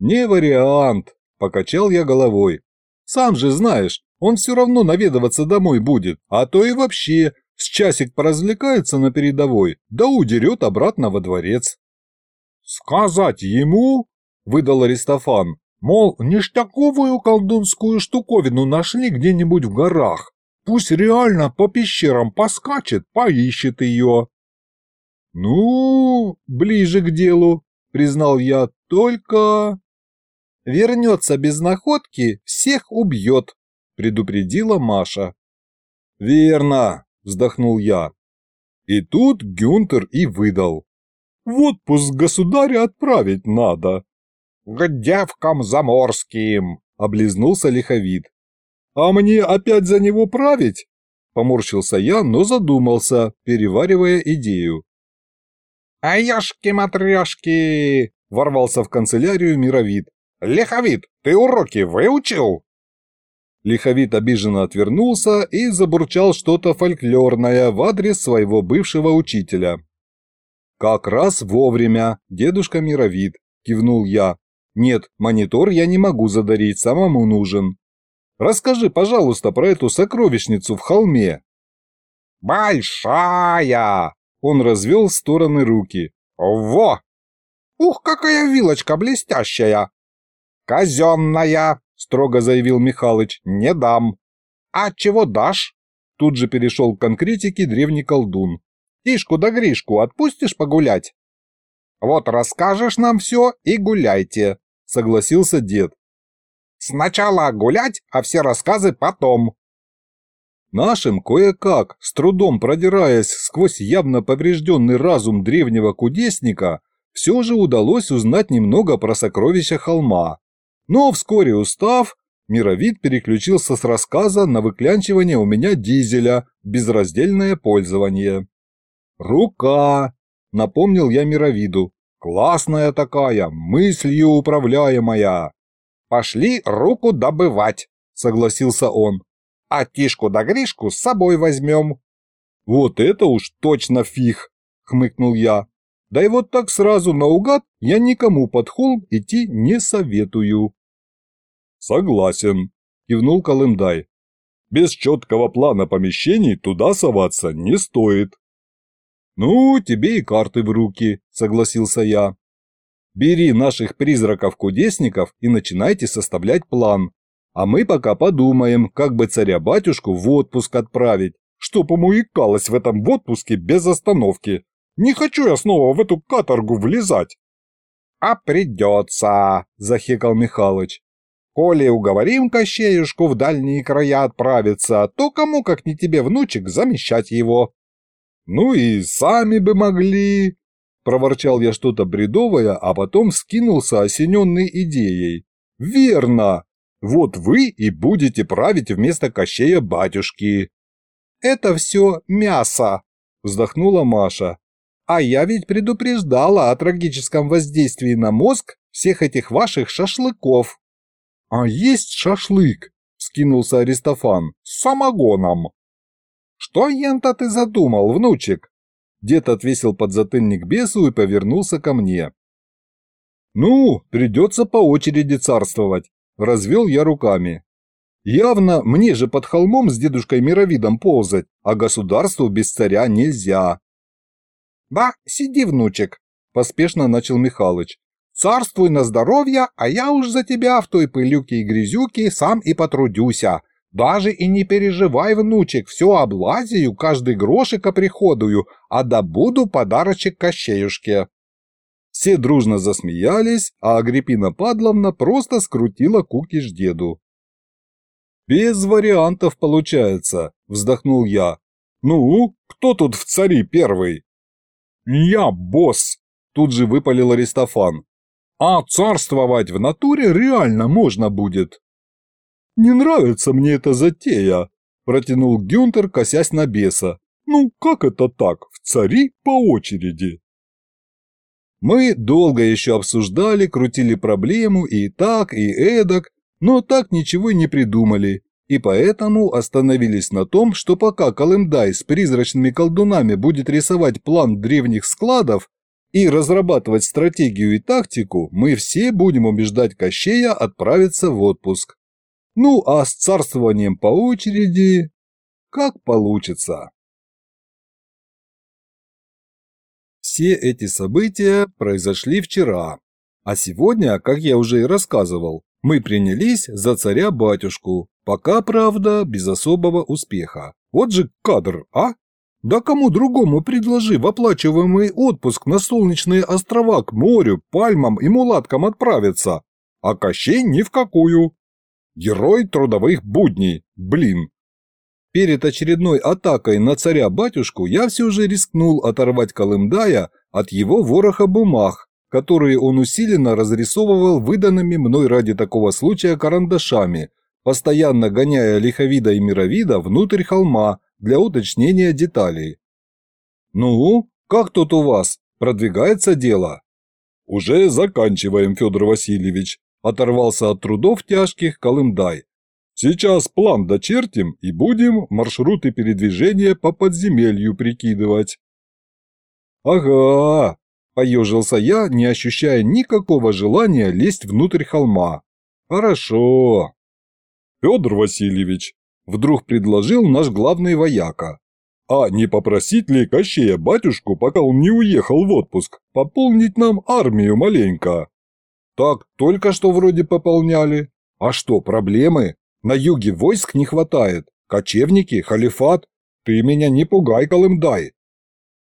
[SPEAKER 3] Не вариант, покачал я головой. Сам же знаешь, он все равно наведываться домой будет, а то и вообще с часик поразвлекается на передовой, да удерет обратно во дворец.
[SPEAKER 4] «Сказать ему?» – выдал Аристофан. «Мол, ништяковую колдунскую штуковину нашли где-нибудь в горах. Пусть реально по пещерам поскачет, поищет ее.
[SPEAKER 3] Ну, ближе к делу, признал я, только...
[SPEAKER 4] Вернется без находки, всех убьет, предупредила Маша.
[SPEAKER 3] Верно, вздохнул я. И тут Гюнтер и выдал. В отпуск государя отправить надо.
[SPEAKER 4] К девкам заморским,
[SPEAKER 3] облизнулся лиховид. «А мне опять за него править?» Поморщился я, но задумался, переваривая идею.
[SPEAKER 4] А ёшки-матрёшки!» – ворвался в канцелярию мировид. «Лиховид, ты уроки выучил?»
[SPEAKER 3] Лиховид обиженно отвернулся и забурчал что-то фольклорное в адрес своего бывшего учителя. «Как раз вовремя, дедушка Мировид», – кивнул я. «Нет, монитор я не могу задарить, самому нужен. Расскажи, пожалуйста, про эту сокровищницу в холме».
[SPEAKER 4] «Большая!»
[SPEAKER 3] – он развел в стороны руки.
[SPEAKER 4] «Во! Ух, какая вилочка блестящая! Казенная!» – строго заявил Михалыч. «Не дам». «А чего дашь?»
[SPEAKER 3] Тут же перешел к конкретике древний колдун.
[SPEAKER 4] «Тишку да Гришку отпустишь погулять?» «Вот расскажешь нам все и гуляйте», – согласился дед. «Сначала гулять, а все рассказы потом».
[SPEAKER 3] Нашим кое-как, с трудом продираясь сквозь явно поврежденный разум древнего кудесника, все же удалось узнать немного про сокровища холма. Но вскоре устав, Мировид переключился с рассказа на выклянчивание у меня дизеля, безраздельное пользование. «Рука!» – напомнил я Мировиду. «Классная такая, мыслью управляемая!»
[SPEAKER 4] «Пошли руку добывать!» – согласился он. «А Тишку да Гришку с собой возьмем!»
[SPEAKER 3] «Вот это уж точно фиг!» – хмыкнул я. Да и вот так сразу наугад я никому под холм идти не советую. Согласен, кивнул Колымдай. Без четкого плана помещений туда соваться не стоит. Ну, тебе и карты в руки, согласился я. Бери наших призраков-кудесников и начинайте составлять план. А мы пока подумаем, как бы царя-батюшку в отпуск отправить, чтоб ему икалось в этом отпуске без остановки. Не хочу я снова в эту каторгу влезать.
[SPEAKER 4] А придется, захекал Михалыч. Коли уговорим Кощеюшку в дальние края отправиться, то кому, как не тебе, внучек, замещать его?
[SPEAKER 3] Ну и сами бы могли, проворчал я что-то бредовое, а потом скинулся осененной идеей. Верно! Вот вы и будете править вместо Кощея батюшки.
[SPEAKER 4] Это все мясо, вздохнула Маша. А я ведь предупреждала о трагическом воздействии на мозг всех этих ваших шашлыков.
[SPEAKER 3] А есть шашлык, скинулся Аристофан, с самогоном.
[SPEAKER 4] Что ента ты задумал, внучек?
[SPEAKER 3] Дед отвесил подзатыльник бесу и повернулся ко мне. «Ну, придется по очереди царствовать», – развел я руками. «Явно мне же под холмом с дедушкой Мировидом ползать, а государству без царя нельзя.
[SPEAKER 4] «Да, сиди, внучек», – поспешно начал Михалыч. «Царствуй на здоровье, а я уж за тебя в той пылюке и грязюке сам и потрудюся. Даже и не переживай, внучек, все облазию, каждый грошик оприходую, а добуду подарочек Кощеюшке».
[SPEAKER 3] Все дружно засмеялись, а Агриппина Падловна просто скрутила кукиш деду. «Без вариантов получается», – вздохнул я. «Ну, кто тут в цари первый?»
[SPEAKER 1] «Я босс!» – тут же выпалил Аристофан. «А царствовать в натуре реально можно будет!»
[SPEAKER 3] «Не нравится мне эта затея!» – протянул Гюнтер, косясь на беса. «Ну, как это так? В цари по очереди!» Мы долго еще обсуждали, крутили проблему и так, и эдак, но так ничего и не придумали, и поэтому остановились на том, что пока Колымдай с призрачными колдунами будет рисовать план древних складов и разрабатывать стратегию и тактику, мы все будем убеждать Кощея отправиться в отпуск. Ну а с царствованием по очереди... как получится. Все эти события произошли вчера, а сегодня, как я уже и рассказывал, мы принялись за царя-батюшку, пока, правда, без особого успеха. Вот же кадр, а? Да кому другому предложи в оплачиваемый отпуск на солнечные острова к морю, пальмам и мулаткам отправиться, а Кощей ни в какую. Герой трудовых будней, блин. Перед очередной атакой на царя-батюшку я все же рискнул оторвать Колымдая от его вороха бумаг, которые он усиленно разрисовывал выданными мной ради такого случая карандашами, постоянно гоняя лиховида и мировида внутрь холма для уточнения деталей. «Ну, как тут у вас?»
[SPEAKER 1] Продвигается дело?»
[SPEAKER 3] «Уже заканчиваем, Федор Васильевич», – оторвался от трудов тяжких Колымдай. «Сейчас план дочертим и будем маршруты передвижения по подземелью прикидывать».
[SPEAKER 1] «Ага», – поежился я, не ощущая никакого желания лезть внутрь холма. «Хорошо».
[SPEAKER 3] «Федор Васильевич», – вдруг предложил наш главный вояка. «А не попросить ли Кощея батюшку, пока он не уехал в отпуск, пополнить нам армию маленько?»
[SPEAKER 1] «Так, только что вроде пополняли. А что, проблемы? На юге войск не хватает. Кочевники, халифат. Ты меня не пугай, Колымдай».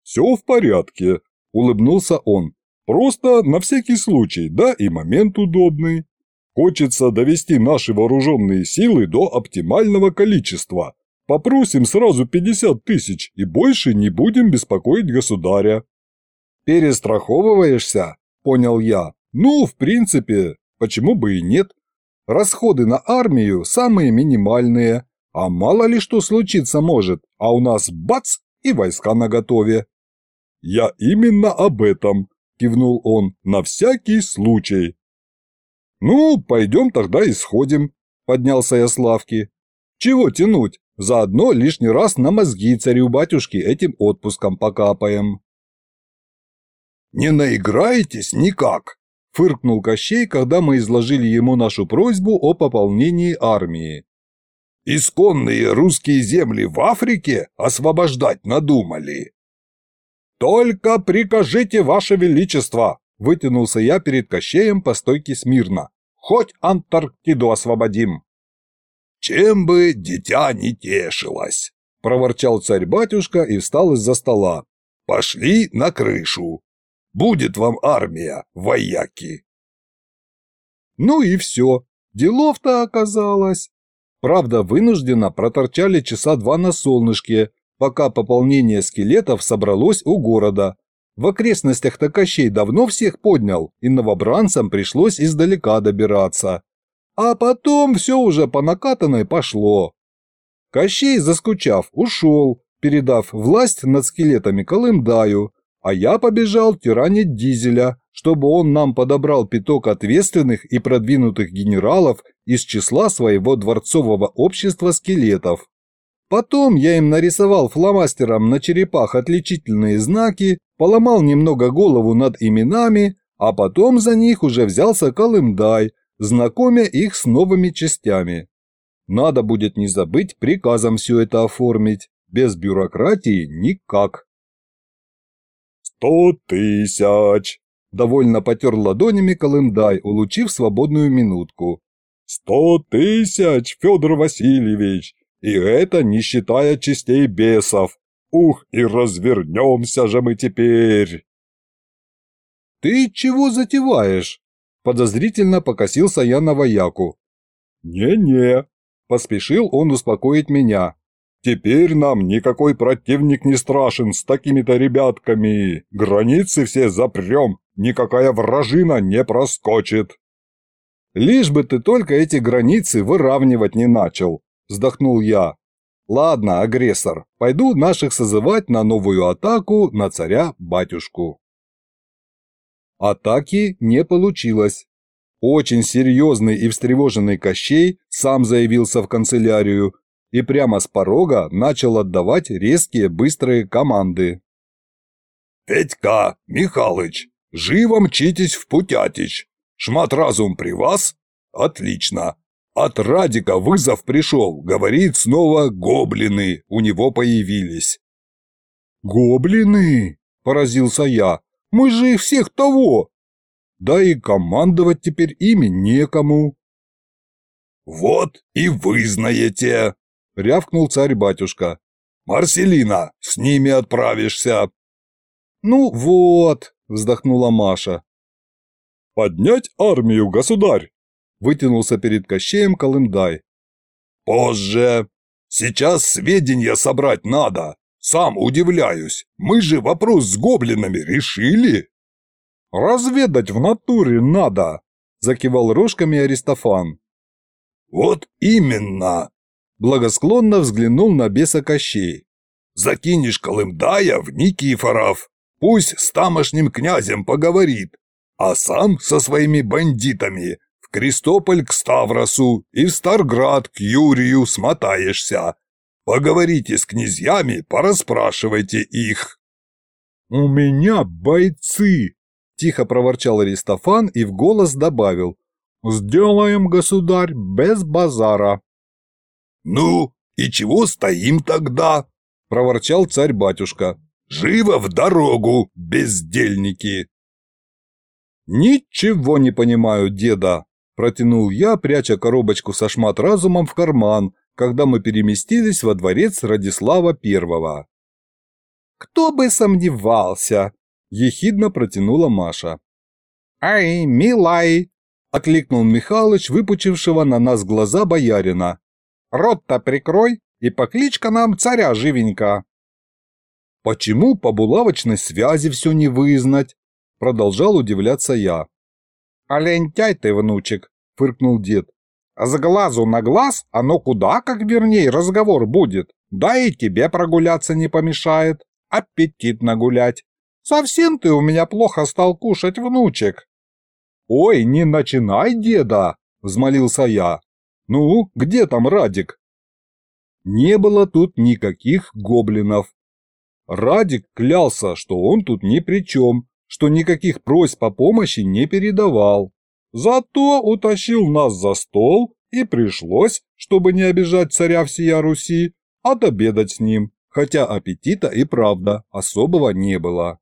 [SPEAKER 3] «Все в порядке», – улыбнулся он. «Просто на всякий случай, да и момент удобный. Хочется довести наши вооруженные силы до оптимального количества. Попросим сразу 50 тысяч и больше не будем беспокоить государя».
[SPEAKER 1] «Перестраховываешься?» – понял я. «Ну, в принципе, почему бы и нет? Расходы на армию самые минимальные, а мало ли что случиться может, а у нас бац и войска наготове».
[SPEAKER 3] «Я именно об этом», – кивнул он, – «на всякий случай».
[SPEAKER 1] «Ну, пойдем тогда и сходим», – поднялся я с лавки. «Чего тянуть? Заодно лишний раз на мозги царю-батюшке этим отпуском покапаем».
[SPEAKER 2] «Не наиграетесь никак?» – фыркнул Кощей, когда мы изложили ему нашу просьбу о пополнении армии. «Исконные русские земли в Африке освобождать надумали».
[SPEAKER 1] «Только прикажите, ваше величество!» Вытянулся я перед Кощеем по стойке смирно. «Хоть Антарктиду освободим!»
[SPEAKER 2] «Чем бы дитя не тешилось!» – проворчал царь-батюшка и встал из-за стола. «Пошли на крышу! Будет вам армия, вояки!»
[SPEAKER 1] Ну и все. Делов-то оказалось. Правда, вынужденно проторчали часа два на солнышке, пока пополнение скелетов собралось у города, в окрестностях-то давно всех поднял, и новобранцам пришлось издалека добираться. А потом все уже по накатанной пошло. Кощей, заскучав, ушел, передав власть над скелетами Колымдаю, а я побежал тиранить Дизеля, чтобы он нам подобрал пяток ответственных и продвинутых генералов из числа своего дворцового общества скелетов. Потом я им нарисовал фломастером на черепах отличительные знаки, поломал немного голову над именами, а потом за них уже взялся Колымдай, знакомя их с новыми частями. Надо будет не забыть приказом все это оформить, без бюрократии никак.
[SPEAKER 3] «Сто тысяч!» – довольно потер ладонями Колымдай, улучив свободную минутку. «Сто тысяч, Федор Васильевич! И это не считая частей бесов. Ух, и развернемся же мы теперь!»
[SPEAKER 1] «Ты чего затеваешь?» Подозрительно покосился я на вояку.
[SPEAKER 3] «Не-не», – поспешил он успокоить меня. «Теперь нам никакой противник не страшен с такими-то ребятками. Границы все запрем, никакая вражина не проскочит».
[SPEAKER 1] «Лишь бы ты только эти границы выравнивать не начал», вздохнул я. Ладно, агрессор, пойду наших созывать на новую атаку на царя-батюшку. Атаки не получилось. Очень серьезный и встревоженный Кощей сам заявился в канцелярию и прямо с порога начал отдавать резкие быстрые команды.
[SPEAKER 2] «Петька, Михалыч, живо мчитесь в Путятич. Шмат разум при вас? Отлично. От Радика вызов пришел, говорит, снова гоблины у него появились.
[SPEAKER 1] «Гоблины?» – поразился я. «Мы же их всех того!» Да и командовать теперь ими некому.
[SPEAKER 2] «Вот и вы знаете!» – рявкнул царь-батюшка. «Марселина, с ними отправишься!»
[SPEAKER 1] «Ну вот!» – вздохнула Маша.
[SPEAKER 3] «Поднять армию, государь!»
[SPEAKER 1] Вытянулся перед Кощеем Колымдай.
[SPEAKER 2] «Позже. Сейчас сведения собрать надо. Сам удивляюсь. Мы же вопрос с гоблинами решили».
[SPEAKER 1] «Разведать в натуре надо», – закивал рожками Аристофан.
[SPEAKER 2] «Вот именно!»
[SPEAKER 1] – благосклонно взглянул на беса Кощей.
[SPEAKER 2] «Закинешь Колымдая в Никифоров. Пусть с тамошним князем поговорит, а сам со своими бандитами в Крестополь к Ставросу и в Старград к Юрию смотаешься. Поговорите с князьями, пораспрашивайте их».
[SPEAKER 3] «У меня бойцы!» – тихо проворчал Аристофан и в голос добавил. «Сделаем, государь, без базара».
[SPEAKER 2] «Ну, и чего стоим тогда?» – проворчал царь-батюшка. «Живо в дорогу, бездельники!»
[SPEAKER 3] «Ничего не понимаю, деда!» – протянул я, пряча коробочку со шмат разумом в карман, когда мы переместились во дворец Радислава Первого. «Кто бы сомневался!» – ехидно протянула Маша. «Ай, милай!» – окликнул Михалыч, выпучившего на нас глаза боярина. «Рот-то прикрой и покличка нам царя живенько!» «Почему по булавочной связи все не вызнать?» – продолжал удивляться я. «А лентяй ты, внучек!» – фыркнул дед. «С глазу на глаз оно куда как верней разговор будет, да и тебе прогуляться не помешает, аппетит нагулять. Совсем ты у меня плохо стал кушать, внучек!» «Ой, не начинай, деда!» – взмолился я. «Ну, где там Радик?» Не было тут никаких гоблинов. Радик клялся, что он тут ни при чем, что никаких просьб о помощи не передавал. Зато утащил нас за стол, и пришлось, чтобы не обижать царя всея Руси, отобедать с ним, хотя аппетита и правда особого не было.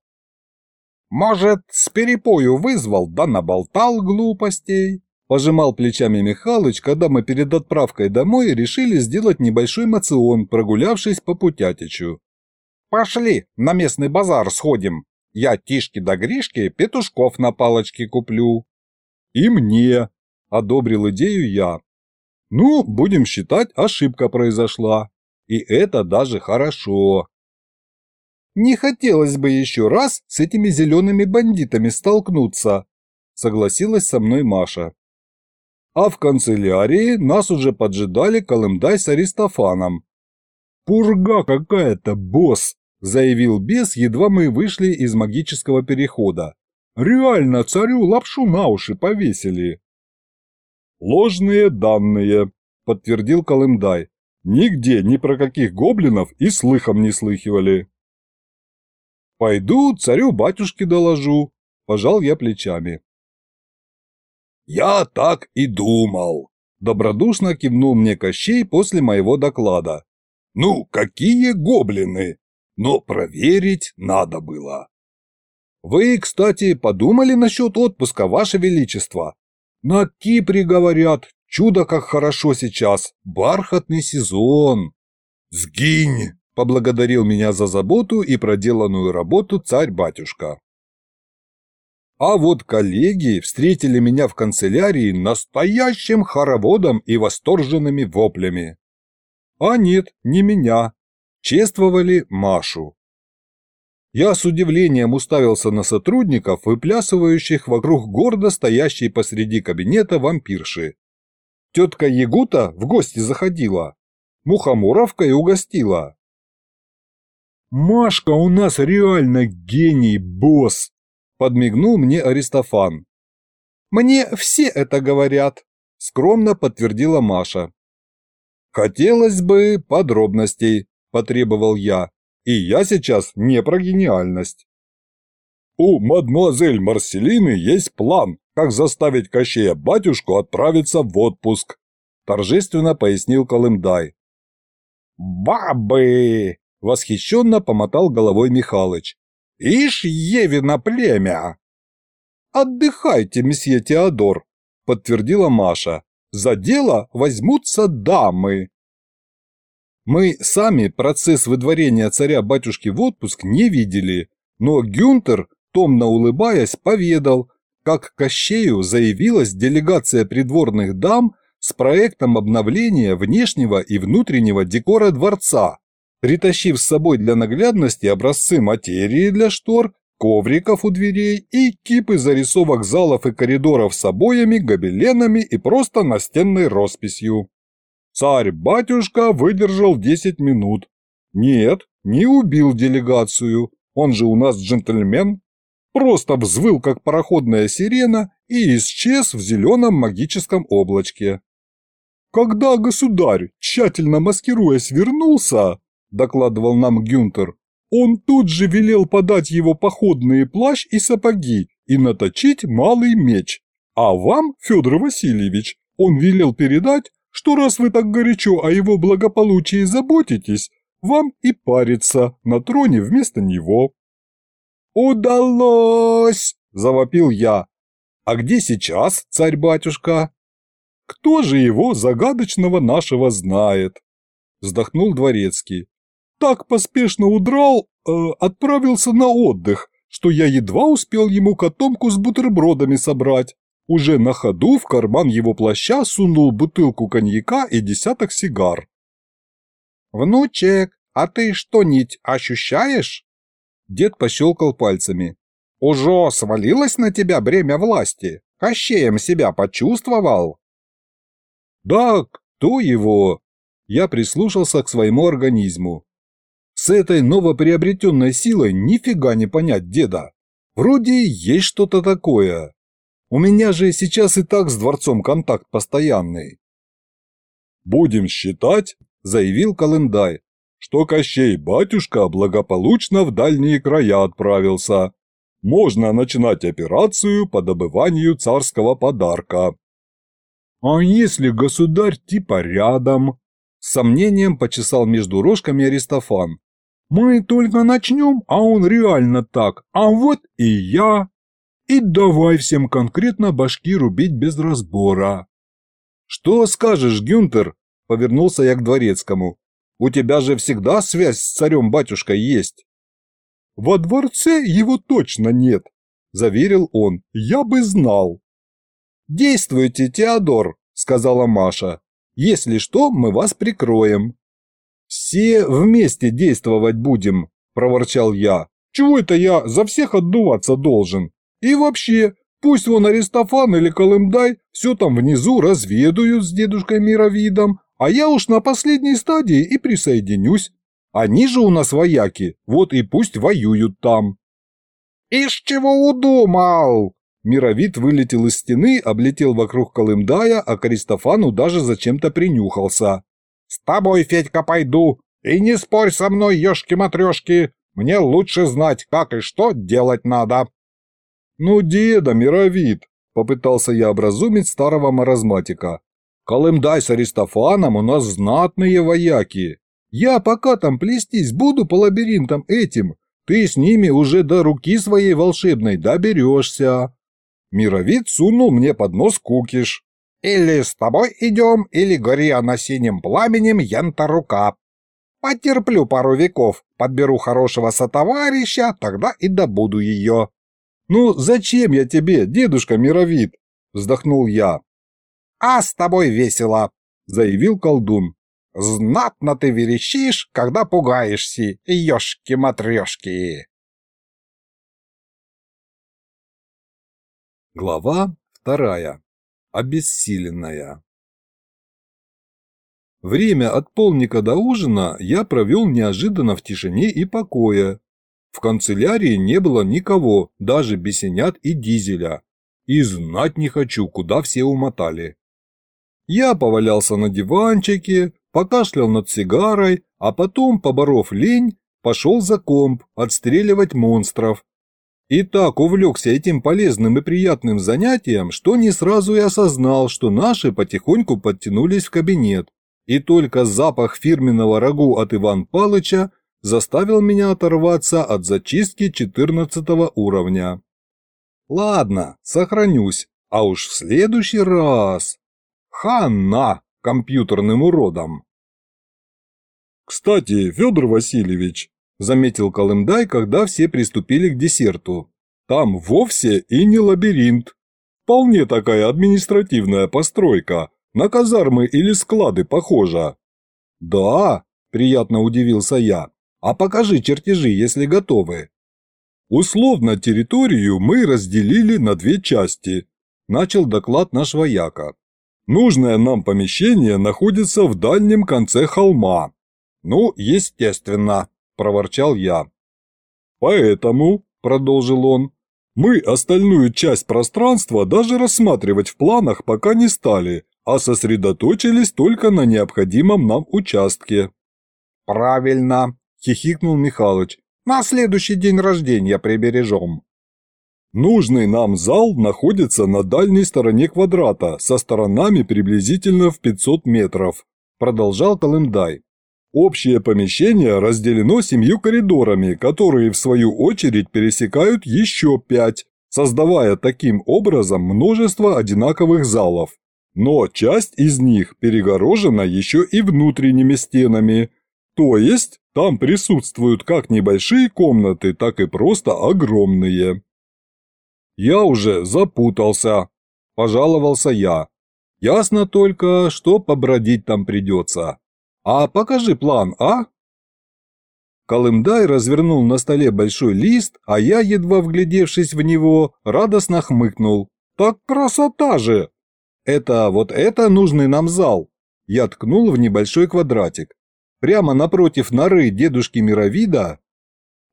[SPEAKER 3] «Может, с перепою вызвал, да наболтал глупостей?» Пожимал плечами Михалыч, когда мы перед отправкой домой решили сделать небольшой мацион, прогулявшись по Путятичу. «Пошли, на местный базар сходим. Я Тишки да Гришки петушков на палочке куплю». «И мне», – одобрил идею я. «Ну, будем считать, ошибка произошла. И это даже хорошо». «Не хотелось бы еще раз с этими зелеными бандитами столкнуться», – согласилась со мной Маша. А в канцелярии нас уже поджидали Колымдай с Аристофаном. «Пурга какая-то, босс!» заявил бес, едва мы вышли из магического перехода. «Реально царю лапшу на уши повесили!» «Ложные данные», — подтвердил Колымдай. «Нигде ни про каких гоблинов и слыхом не слыхивали». «Пойду царю-батюшке доложу», – пожал я плечами.
[SPEAKER 2] «Я так и думал», – добродушно кивнул мне Кощей после моего доклада. «Ну, какие гоблины? но проверить надо было.
[SPEAKER 3] Вы, кстати, подумали насчет отпуска, Ваше Величество? На Кипре, говорят, чудо как хорошо сейчас, бархатный сезон.
[SPEAKER 2] Сгинь,
[SPEAKER 3] поблагодарил меня за заботу и проделанную работу царь-батюшка. А вот коллеги встретили меня в канцелярии настоящим хороводом и восторженными воплями. А нет, не меня, чествовали Машу. Я с удивлением уставился на сотрудников, выплясывающих вокруг гордо стоящей посреди кабинета вампирши. Тетка Ягута в гости заходила, мухоморовкой угостила. «Машка у нас реально гений, босс!» – подмигнул мне Аристофан. «Мне все это говорят», – скромно подтвердила Маша. «Хотелось бы подробностей», потребовал я. И я сейчас не про гениальность. У мадемуазель Марселины есть план, как заставить Кощея батюшку отправиться в отпуск, торжественно пояснил Колымдай. «Бабы!» – восхищенно помотал головой Михалыч. «Ишь, Евина племя!» «Отдыхайте, месье Теодор», – подтвердила Маша. «За дело возьмутся дамы». Мы сами процесс выдворения царя-батюшки в отпуск не видели, но Гюнтер, томно улыбаясь, поведал, как Кощею заявилась делегация придворных дам с проектом обновления внешнего и внутреннего декора дворца, притащив с собой для наглядности образцы материи для штор, ковриков у дверей и кипы зарисовок залов и коридоров с обоями, гобеленами и просто настенной росписью. Царь-батюшка выдержал 10 минут. Нет, не убил делегацию, Он же у нас джентльмен. Просто взвыл, как пароходная сирена, и исчез в зеленом магическом облачке. Когда государь, тщательно маскируясь, вернулся, докладывал нам Гюнтер, он тут же велел подать его походные плащ и сапоги и наточить малый меч. А вам, Федор Васильевич, он велел передать, что раз вы так горячо о его благополучии заботитесь, вам и париться на троне вместо него». «Удалось!» – завопил я. «А где сейчас царь-батюшка?» «Кто же его, загадочного нашего, знает?» – вздохнул дворецкий. «Так поспешно удрал, э, отправился на отдых, что я едва успел ему котомку с бутербродами собрать. Уже на ходу в карман его плаща сунул бутылку коньяка и десяток сигар.
[SPEAKER 4] «Внучек, а ты что-нибудь ощущаешь?»
[SPEAKER 3] Дед пощелкал пальцами.
[SPEAKER 4] «Уже свалилось на тебя бремя власти? Кощеем себя почувствовал?»
[SPEAKER 3] «Да, кто его?» Я прислушался к своему организму. С этой новоприобретенной силой нифига не понять деда. Вроде есть что-то такое. У меня же сейчас и так с дворцом контакт постоянный. «Будем считать», – заявил Колымдай, – «что Кощей батюшка благополучно в дальние края отправился. Можно начинать операцию по добыванию царского подарка». «А если государь типа рядом?» С сомнением почесал между рожками Аристофан. «Мы только начнем, а он реально так, а вот и я». И давай всем конкретно башки рубить без разбора. Что скажешь, Гюнтер? Повернулся я к дворецкому. У тебя же всегда связь с царем-батюшкой есть. Во дворце его точно нет, заверил он. Я бы знал. Действуйте, Теодор, сказала Маша. Если что, мы вас прикроем. Все вместе действовать будем, проворчал я. Чего это я за всех отдуваться должен? И вообще, пусть вон Аристофан или Колымдай все там внизу разведают с дедушкой Мировидом, а я уж на последней стадии и присоединюсь. Они же у нас вояки, вот и пусть воюют там.
[SPEAKER 4] «Из чего удумал?»
[SPEAKER 3] Мировид вылетел из стены, облетел вокруг Колымдая, а к Аристофану даже зачем-то принюхался.
[SPEAKER 4] «С тобой, Федька, пойду, и не спорь со мной, ешки-матрешки, мне лучше знать, как и что делать надо».
[SPEAKER 3] «Ну, деда, мировид!» – попытался я образумить старого маразматика. «Колымдай с Аристофаном у нас знатные вояки. Я пока там плестись буду по лабиринтам этим, ты с ними уже до руки своей волшебной доберешься». Мировид сунул мне под нос кукиш.
[SPEAKER 4] «Или с тобой идем, или гори она синим пламенем янта рука. Потерплю пару веков, подберу хорошего сотоварища, тогда и добуду ее».
[SPEAKER 3] «Ну, зачем я тебе, дедушка Мировид?» – вздохнул я.
[SPEAKER 4] «А с тобой весело», –
[SPEAKER 3] заявил колдун.
[SPEAKER 4] «Знатно ты верещишь, когда пугаешься, ешки-матрешки».
[SPEAKER 3] Глава вторая. Обессиленная. Время от полника до ужина я провел неожиданно в тишине и покое, в канцелярии не было никого, даже бесенят и дизеля. И знать не хочу, куда все умотали. Я повалялся на диванчике, покашлял над сигарой, а потом, поборов лень, пошел за комп отстреливать монстров. И так увлекся этим полезным и приятным занятием, что не сразу и осознал, что наши потихоньку подтянулись в кабинет. И только запах фирменного рагу от Иван Палыча заставил меня оторваться от зачистки 14 уровня. Ладно, сохранюсь, а уж в следующий раз... Хана компьютерным уродом. Кстати, Федор Васильевич, заметил Колымдай, когда все приступили к десерту. Там вовсе и не лабиринт. Вполне такая административная постройка, на казармы или склады похожа. Да, приятно удивился я. А покажи чертежи, если готовы. Условно территорию мы разделили на две части, начал доклад наш вояка. Нужное нам помещение находится в дальнем конце холма. Ну, естественно, проворчал я. Поэтому, продолжил он, мы остальную часть пространства даже рассматривать в планах пока не стали, а сосредоточились только на необходимом нам участке.
[SPEAKER 4] «Правильно», – хихикнул Михалыч. «На следующий день рождения прибережем».
[SPEAKER 3] Нужный нам зал находится на дальней стороне квадрата, со сторонами приблизительно в 500 метров, продолжал Колымдай. Общее помещение разделено семью коридорами, которые в свою очередь пересекают еще пять, создавая таким образом множество одинаковых залов. Но часть из них перегорожена еще и внутренними стенами, то есть там присутствуют как небольшие комнаты, так и просто огромные. «Я уже запутался», – пожаловался я. «Ясно только, что побродить там придется». «А покажи план, а?» Колымдай развернул на столе большой лист, а я, едва вглядевшись в него, радостно хмыкнул. «Так красота же!» «Это вот это нужный нам зал!» Я ткнул в небольшой квадратик. Прямо напротив норы дедушки Мировида.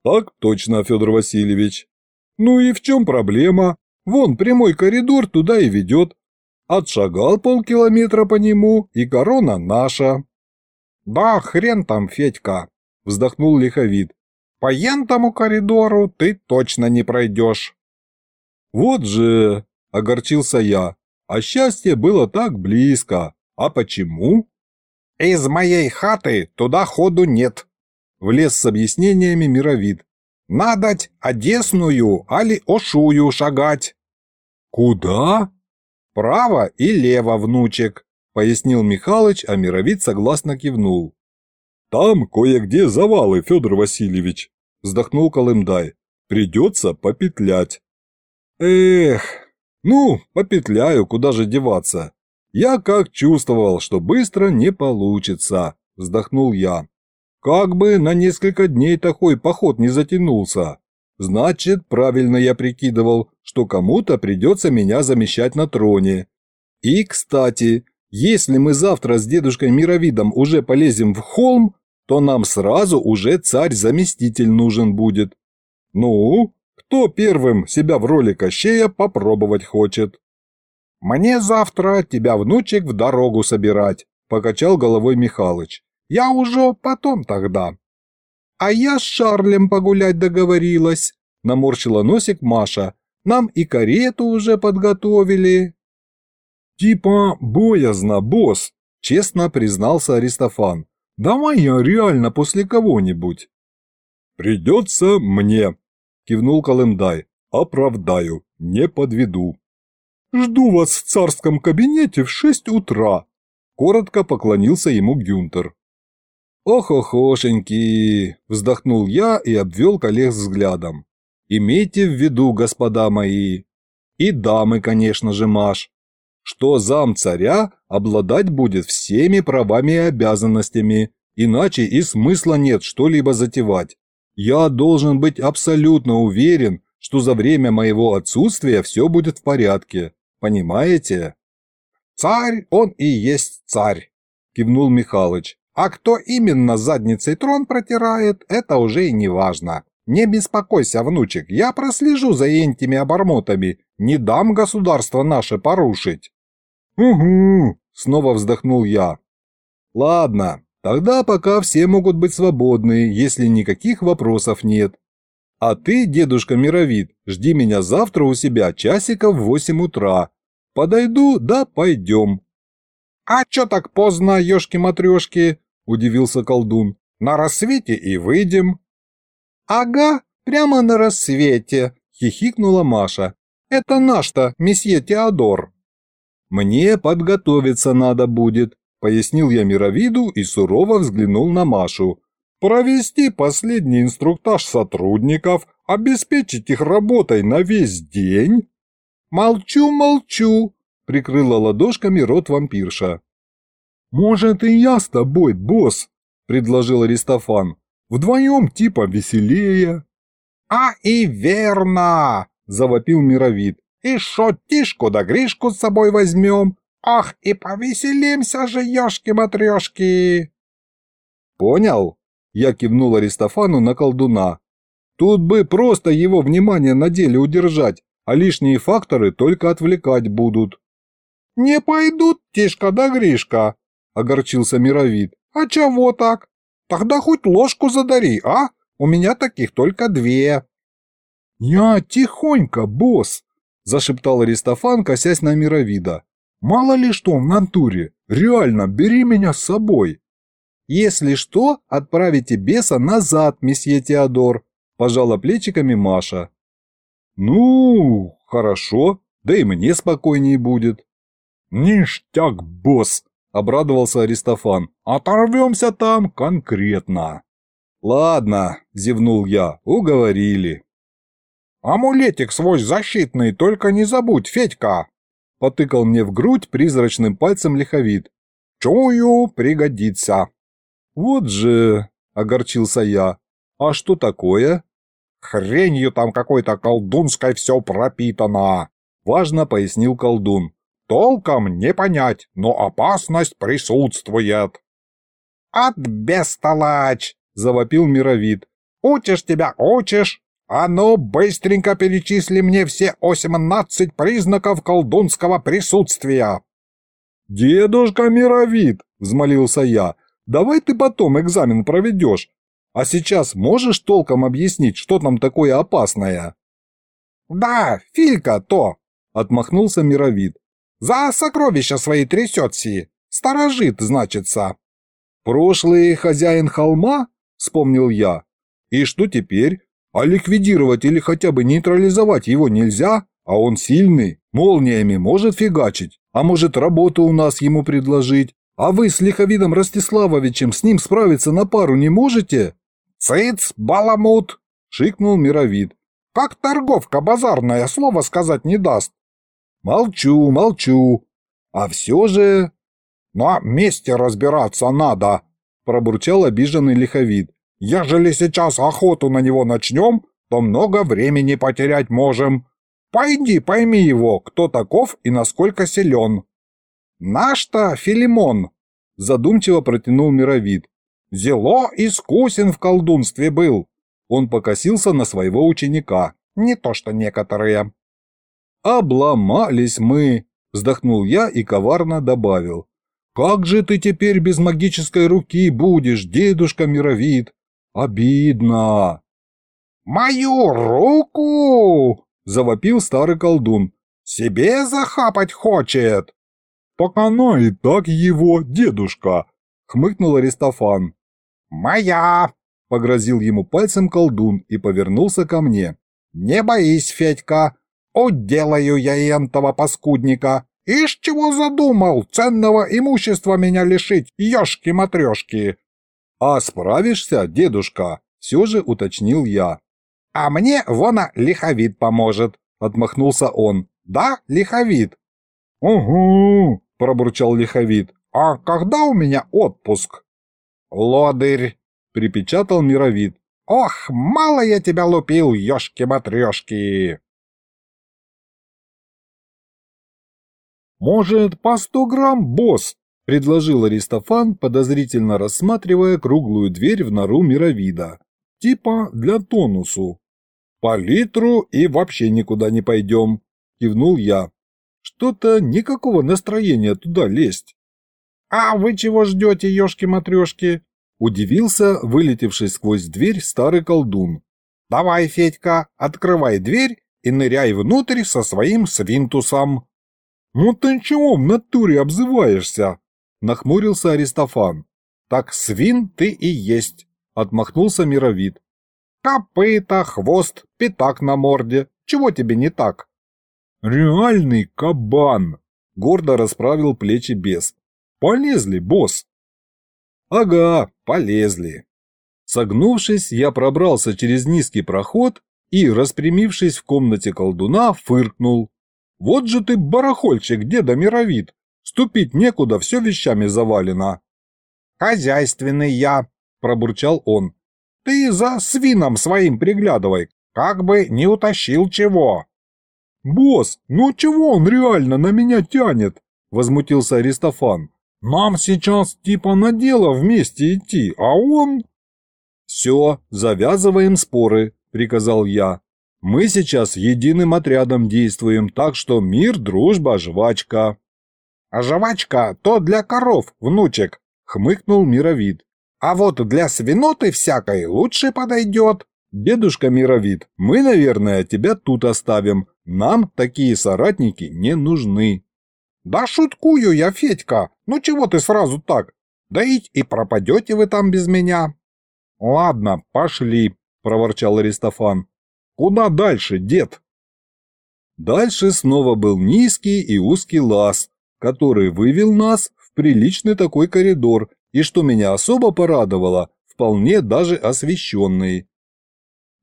[SPEAKER 3] «Так точно, Федор Васильевич!» «Ну и в чем проблема? Вон прямой коридор туда и ведет. Отшагал полкилометра по нему, и корона наша!» «Да хрен там, Федька!» – вздохнул лиховид. «По ентому коридору ты точно не пройдешь!» «Вот же!» – огорчился я. «А счастье было так близко. А почему?» «Из моей хаты туда ходу нет!» – влез с объяснениями мировид. «Надоть одесную, али ошую шагать!» «Куда?» «Право и лево, внучек!» – пояснил Михалыч, а Мировид согласно кивнул. «Там кое-где завалы, Федор Васильевич», – вздохнул Колымдай. «Придется попетлять». «Эх, ну, попетляю, куда же деваться. Я как чувствовал, что быстро не получится», – вздохнул я. «Как бы на несколько дней такой поход не затянулся. Значит, правильно я прикидывал, что кому-то придется меня замещать на троне. И, кстати, если мы завтра с дедушкой Мировидом уже полезем в холм, то нам сразу уже царь-заместитель нужен будет. Ну, кто первым себя в роли Кощея попробовать хочет? «Мне завтра тебя, внучек, в дорогу собирать», – покачал головой Михалыч. «Я уже потом тогда». «А я с Шарлем погулять договорилась», – наморщила носик Маша. «Нам и карету уже подготовили». «Типа боязно, босс», – честно признался Аристофан. «Давай я реально после кого-нибудь». «Придется мне», – кивнул Колымдай. «Оправдаю, не подведу». «Жду вас в царском кабинете в шесть утра», – коротко поклонился ему Гюнтер. «Ох-охошеньки!» – вздохнул я и обвел коллег взглядом. «Имейте в виду, господа мои, и дамы, конечно же, Маш, что зам царя обладать будет всеми правами и обязанностями, иначе и смысла нет что-либо затевать. Я должен быть абсолютно уверен, что за время моего отсутствия все будет в порядке. Понимаете? «Царь, он и есть царь», – кивнул Михалыч. «А кто именно задницей трон протирает, это уже и не важно. Не беспокойся, внучек, я прослежу за этими обормотами, не дам государство наше порушить». «Угу», — снова вздохнул я. «Ладно, тогда пока все могут быть свободны, если никаких вопросов нет. А ты, дедушка Мировид, жди меня завтра у себя часиков в восемь утра. Подойду, да пойдем». «А чё так поздно, ёшки-матрёшки?» – удивился колдун. «На рассвете и выйдем». «Ага, прямо на рассвете», – хихикнула Маша. «Это наш-то, месье Теодор». «Мне подготовиться надо будет», – пояснил я мировиду и сурово взглянул на Машу. «Провести последний инструктаж сотрудников, обеспечить их работой на весь день?» «Молчу, молчу», – прикрыла ладошками рот вампирша. «Может, и я с тобой, босс», – предложил Аристофан. «Вдвоем типа веселее». «А и верно!» – завопил мировид. И шотишку да Гришку с собой возьмем. Ах, и повеселимся же, ёшки-матрёшки!» «Понял?» – я кивнул Аристофану на колдуна.
[SPEAKER 1] Тут бы просто его внимание на деле удержать, а лишние факторы только отвлекать будут».
[SPEAKER 4] «Не пойдут, Тишка да Гришка», — огорчился Мировид. «А чего так? Тогда хоть ложку задари, а? У меня таких только две».
[SPEAKER 1] «Я тихонько, босс», – зашептал Аристофан, косясь на Мировида. «Мало ли что в натуре. Реально, бери меня с собой». «Если что, отправите беса назад, месье Теодор», – пожала плечиками Маша. «Ну, хорошо, да и мне спокойнее будет». «Ништяк, босс!» – обрадовался Аристофан. «Оторвемся там конкретно». «Ладно», – зевнул я, – «уговорили».
[SPEAKER 4] «Амулетик свой защитный, только не забудь, Федька!»
[SPEAKER 1] Потыкал мне в грудь призрачным пальцем лиховид.
[SPEAKER 4] «Чую, пригодится!»
[SPEAKER 1] «Вот же!» – огорчился я. «А что такое?»
[SPEAKER 4] «Хренью там какой-то колдунской все пропитано!» – важно пояснил колдун. «Толком не понять, но опасность присутствует!» «От бестолач!» – завопил мировид. «Учишь тебя, учишь, «А ну, быстренько перечисли мне все восемнадцать признаков колдунского присутствия!»
[SPEAKER 1] «Дедушка Мировид!» — взмолился я. «Давай ты потом экзамен проведешь. А сейчас можешь толком объяснить, что там такое опасное?»
[SPEAKER 4] «Да, Филька то!» — отмахнулся Мировид. «За сокровища свои трясется. Сторожит, значится».
[SPEAKER 1] «Прошлый хозяин холма?» — вспомнил я. «И что теперь? А ликвидировать или хотя бы нейтрализовать его нельзя, а он сильный, молниями может фигачить, а может работу у нас ему предложить. А вы с Лиховидом Ростиславовичем с ним справиться на пару не можете?
[SPEAKER 4] Цыц, баламут, шикнул Мировид. Как торговка базарная, слово сказать не даст.
[SPEAKER 1] Молчу, молчу. А все же...
[SPEAKER 4] На месте разбираться надо, пробурчал обиженный Лиховид. Ежели сейчас охоту на него начнем, то много времени потерять можем. Пойди пойми его, кто таков и насколько силен». «Наш-то Филимон», — задумчиво протянул мировид. «Зело искусен в колдунстве был». Он покосился на своего ученика, не то что некоторые.
[SPEAKER 1] «Обломались мы», — вздохнул я и коварно добавил. «Как же ты теперь без магической руки будешь, дедушка Мировид? Обидно.
[SPEAKER 4] «Мою руку!» – завопил старый колдун. «Себе захапать хочет!»
[SPEAKER 3] «Так она и так его, дедушка!» – хмыкнул Аристофан.
[SPEAKER 4] «Моя!» – погрозил ему пальцем колдун и повернулся ко мне. «Не боись, Федька, уделаю я этого паскудника. Ишь чего задумал, ценного имущества меня лишить, ешки-матрешки!»
[SPEAKER 1] «А справишься, дедушка?» – все же уточнил я.
[SPEAKER 4] «А мне вона лиховид поможет», – отмахнулся он. «Да, лиховид?»
[SPEAKER 1] «Угу», – пробурчал лиховид.
[SPEAKER 4] «А когда у меня отпуск?»
[SPEAKER 1] «Лодырь», – припечатал мировид.
[SPEAKER 4] «Ох, мало я тебя лупил, ёшки-матрёшки!»
[SPEAKER 1] «Может, по сто грамм, босс?» предложил Аристофан, подозрительно рассматривая круглую дверь в нору мировида. Типа для тонусу. «По литру и вообще никуда не пойдем», – кивнул я. «Что-то никакого настроения туда лезть».
[SPEAKER 4] «А вы чего ждете, ешки-матрешки?»
[SPEAKER 1] – удивился вылетевший сквозь дверь старый колдун.
[SPEAKER 4] «Давай, Федька, открывай дверь и ныряй внутрь со своим свинтусом».
[SPEAKER 1] «Ну ты чего в натуре обзываешься?» Нахмурился Аристофан.
[SPEAKER 4] «Так свин ты и есть», — отмахнулся Мировид. «Копыта, хвост, пятак на морде. Чего тебе не так?»
[SPEAKER 1] «Реальный кабан!» — гордо расправил плечи бес. «Полезли, босс!» «Ага, полезли!» Согнувшись, я пробрался через низкий проход и, распрямившись в комнате колдуна, фыркнул. «Вот же ты, барахольчик, деда Мировид! Ступить некуда, все вещами завалено.
[SPEAKER 4] «Хозяйственный я», – пробурчал он. «Ты за свином своим приглядывай, как бы не утащил чего».
[SPEAKER 3] «Босс, ну чего он реально на меня тянет?» – возмутился Аристофан. «Нам сейчас типа на дело вместе идти, а он...»
[SPEAKER 1] «Все, завязываем споры», –
[SPEAKER 3] приказал я. «Мы сейчас единым отрядом действуем, так что мир, дружба, жвачка».
[SPEAKER 4] «А жвачка то для коров, внучек», — хмыкнул Мировид. «А вот для свиноты всякой лучше подойдет».
[SPEAKER 3] «Дедушка Мировид, мы, наверное, тебя тут оставим. Нам такие соратники не нужны».
[SPEAKER 4] «Да шуткую я, Федька. Ну чего ты сразу так? Да и, и пропадете вы там без меня».
[SPEAKER 3] «Ладно, пошли», — проворчал Аристофан. «Куда дальше, дед?» Дальше снова был низкий и узкий лаз, который вывел нас в приличный такой коридор и, что меня особо порадовало, вполне даже освещенный.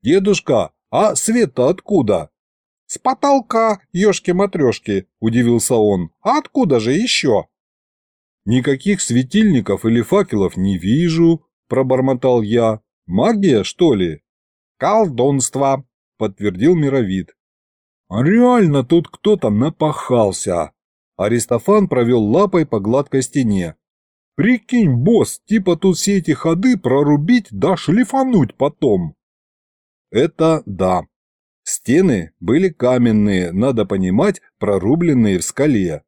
[SPEAKER 3] «Дедушка, а свет-то откуда?»
[SPEAKER 4] «С потолка, ешки-матрешки», – удивился он. «А откуда же еще?»
[SPEAKER 3] «Никаких светильников или факелов не вижу», – пробормотал я. «Магия, что ли?»
[SPEAKER 4] «Колдунство», – подтвердил Мировид.
[SPEAKER 3] «А реально тут кто-то напахался», Аристофан провел лапой по гладкой стене. «Прикинь, босс, типа тут все эти ходы прорубить да шлифануть потом». Это да. Стены были каменные, надо понимать, прорубленные в скале.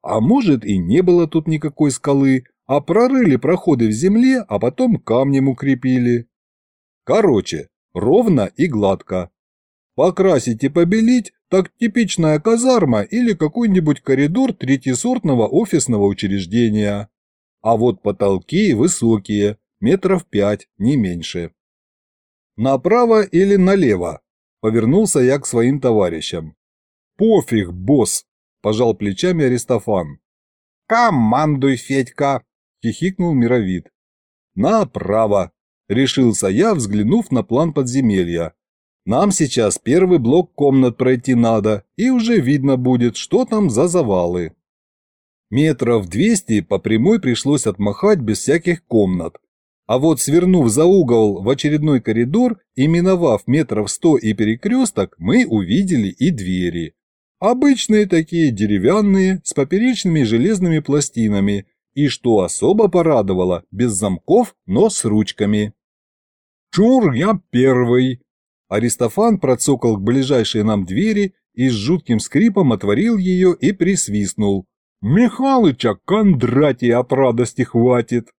[SPEAKER 3] А может и не было тут никакой скалы, а прорыли проходы в земле, а потом камнем укрепили. Короче, ровно и гладко. Покрасить и побелить – так типичная казарма или какой-нибудь коридор третьесортного офисного учреждения. А вот потолки высокие, метров пять, не меньше. Направо или налево? Повернулся я к своим товарищам. Пофиг, босс, пожал плечами Аристофан.
[SPEAKER 4] Командуй, Федька, хихикнул Мировид.
[SPEAKER 3] Направо, решился я, взглянув на план подземелья. Нам сейчас первый блок комнат пройти надо, и уже видно будет, что там за завалы. Метров двести по прямой пришлось отмахать без всяких комнат. А вот свернув за угол в очередной коридор и миновав метров сто и перекресток, мы увидели и двери. Обычные такие деревянные, с поперечными железными пластинами, и, что особо порадовало, без замков, но с ручками. «Чур, я первый!» Аристофан процокал к ближайшей нам двери и с жутким скрипом отворил ее и присвистнул. «Михалыча Кондратия от радости хватит!»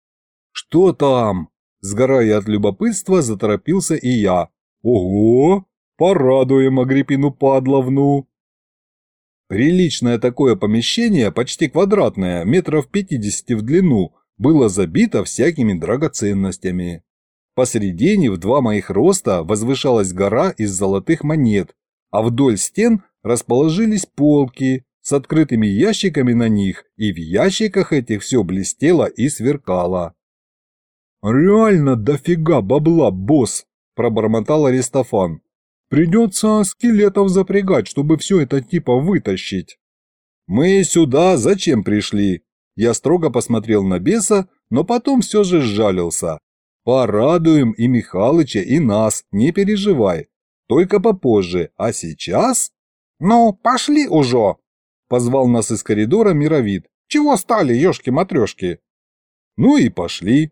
[SPEAKER 3] «Что там?» Сгорая от любопытства, заторопился и я. «Ого! Порадуем Агриппину Падловну!» Приличное такое помещение, почти квадратное, метров пятидесяти в длину, было забито всякими драгоценностями. Посередине в два моих роста возвышалась гора из золотых монет, а вдоль стен расположились полки с открытыми ящиками на них, и в ящиках этих все блестело и сверкало. «Реально дофига бабла, босс!» – пробормотал Аристофан. «Придется скелетов запрягать, чтобы все это типа вытащить». «Мы сюда зачем пришли?» Я строго посмотрел на беса, но потом все же сжалился. Порадуем и Михалыча, и нас, не переживай. Только попозже, а сейчас...
[SPEAKER 4] Ну, пошли уже, позвал нас из коридора Мировид. Чего стали, ешки-матрешки?
[SPEAKER 3] Ну и пошли.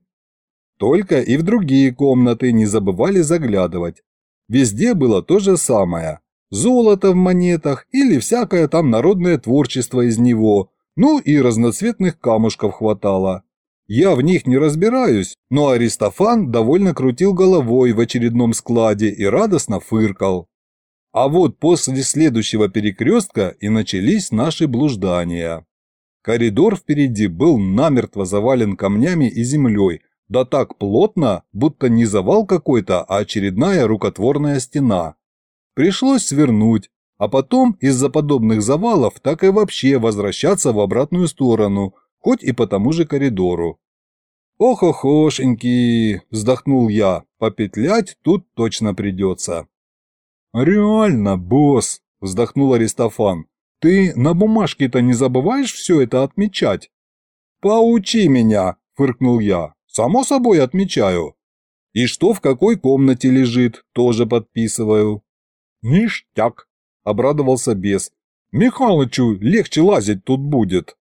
[SPEAKER 3] Только и в другие комнаты не забывали заглядывать. Везде было то же самое. Золото в монетах или всякое там народное творчество из него, ну и разноцветных камушков хватало. Я в них не разбираюсь, но Аристофан довольно крутил головой в очередном складе и радостно фыркал. А вот после следующего перекрестка и начались наши блуждания. Коридор впереди был намертво завален камнями и землей, да так плотно, будто не завал какой-то, а очередная рукотворная стена. Пришлось свернуть, а потом из-за подобных завалов так и вообще возвращаться в обратную сторону, хоть и по тому же коридору. «Ох-охошеньки!» – вздохнул я. «Попетлять тут точно придется». «Реально, босс!» – вздохнул Аристофан. «Ты на бумажке-то не забываешь все это отмечать?» «Поучи меня!» – фыркнул я. «Само собой отмечаю. И что в какой комнате лежит, тоже подписываю». «Ништяк!» – обрадовался бес. «Михалычу легче лазить тут будет».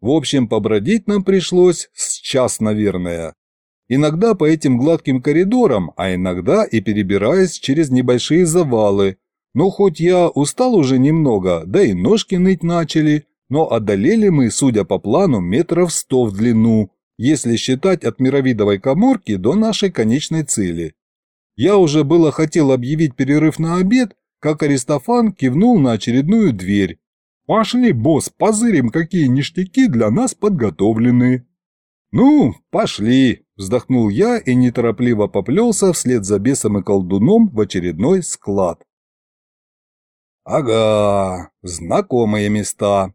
[SPEAKER 3] В общем, побродить нам пришлось с час, наверное.
[SPEAKER 1] Иногда по этим гладким коридорам, а иногда и перебираясь через небольшие завалы. Но хоть я устал уже немного, да и ножки ныть начали, но одолели мы, судя по плану, метров сто в длину, если считать от мировидовой коморки до нашей конечной цели. Я уже было хотел объявить перерыв на обед, как Аристофан кивнул на очередную дверь. «Пошли, босс, позырим, какие ништяки для нас подготовлены». «Ну, пошли», – вздохнул я и неторопливо поплелся вслед за бесом и колдуном в очередной склад. «Ага, знакомые места».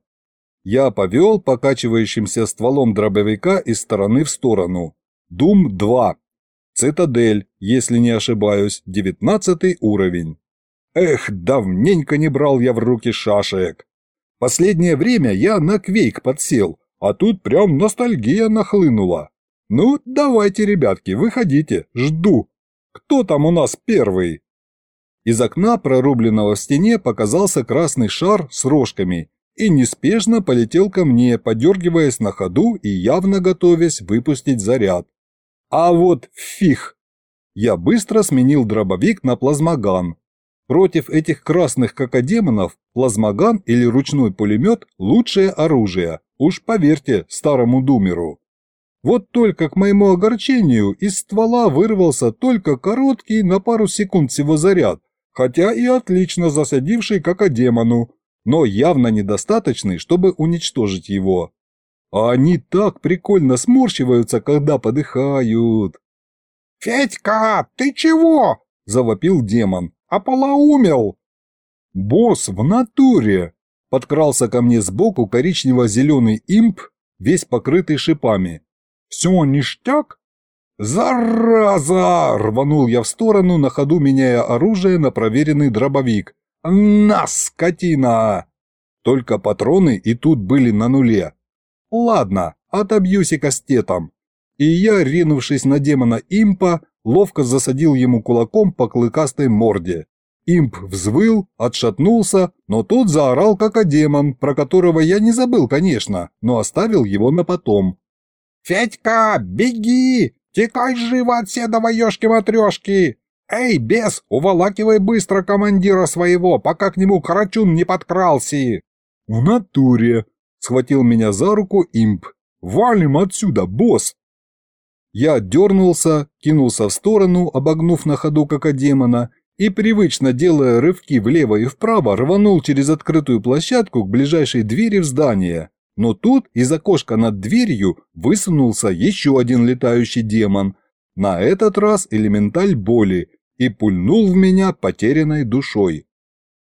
[SPEAKER 1] Я повел покачивающимся стволом дробовика из стороны в сторону. Дум-2. Цитадель, если не ошибаюсь, девятнадцатый уровень. Эх, давненько не брал я в руки шашек. Последнее время я на квейк подсел, а тут прям ностальгия нахлынула. Ну, давайте, ребятки, выходите, жду. Кто там у нас первый? Из окна, прорубленного в стене, показался красный шар с рожками и неспешно полетел ко мне, подергиваясь на ходу и явно готовясь выпустить заряд. А вот фиг! Я быстро сменил дробовик на плазмоган. Против этих красных кокодемонов плазмоган или ручной пулемет – лучшее оружие, уж поверьте старому думеру. Вот только к моему огорчению из ствола вырвался только короткий на пару секунд всего заряд, хотя и отлично засадивший кокодемону, но явно недостаточный, чтобы уничтожить его. А они так прикольно сморщиваются, когда подыхают.
[SPEAKER 4] «Федька, ты чего?» – завопил демон. «Ополоумел!»
[SPEAKER 1] «Босс, в натуре!» – подкрался ко мне сбоку коричнево-зеленый имп, весь покрытый шипами. «Все ништяк?» «Зараза!» – рванул я в сторону, на ходу меняя оружие на проверенный дробовик. «На, скотина!» Только патроны и тут были на нуле. «Ладно, отобьюсь и кастетом». И я, ринувшись на демона импа, ловко засадил ему кулаком по клыкастой морде. Имп взвыл, отшатнулся, но тот заорал как о демон, про которого я не забыл, конечно, но оставил его на потом.
[SPEAKER 4] «Федька, беги! Текай живо от седова ешки-матрешки! «Эй, бес, уволакивай быстро командира своего, пока к нему карачун не подкрался!»
[SPEAKER 1] «В натуре!» — схватил меня за руку имп. «Валим отсюда, босс!» Я дернулся, кинулся в сторону, обогнув на ходу как демона, и, привычно делая рывки влево и вправо, рванул через открытую площадку к ближайшей двери в здание. Но тут из окошка над дверью высунулся еще один летающий демон. На этот раз элементаль боли, и пульнул в меня потерянной душой.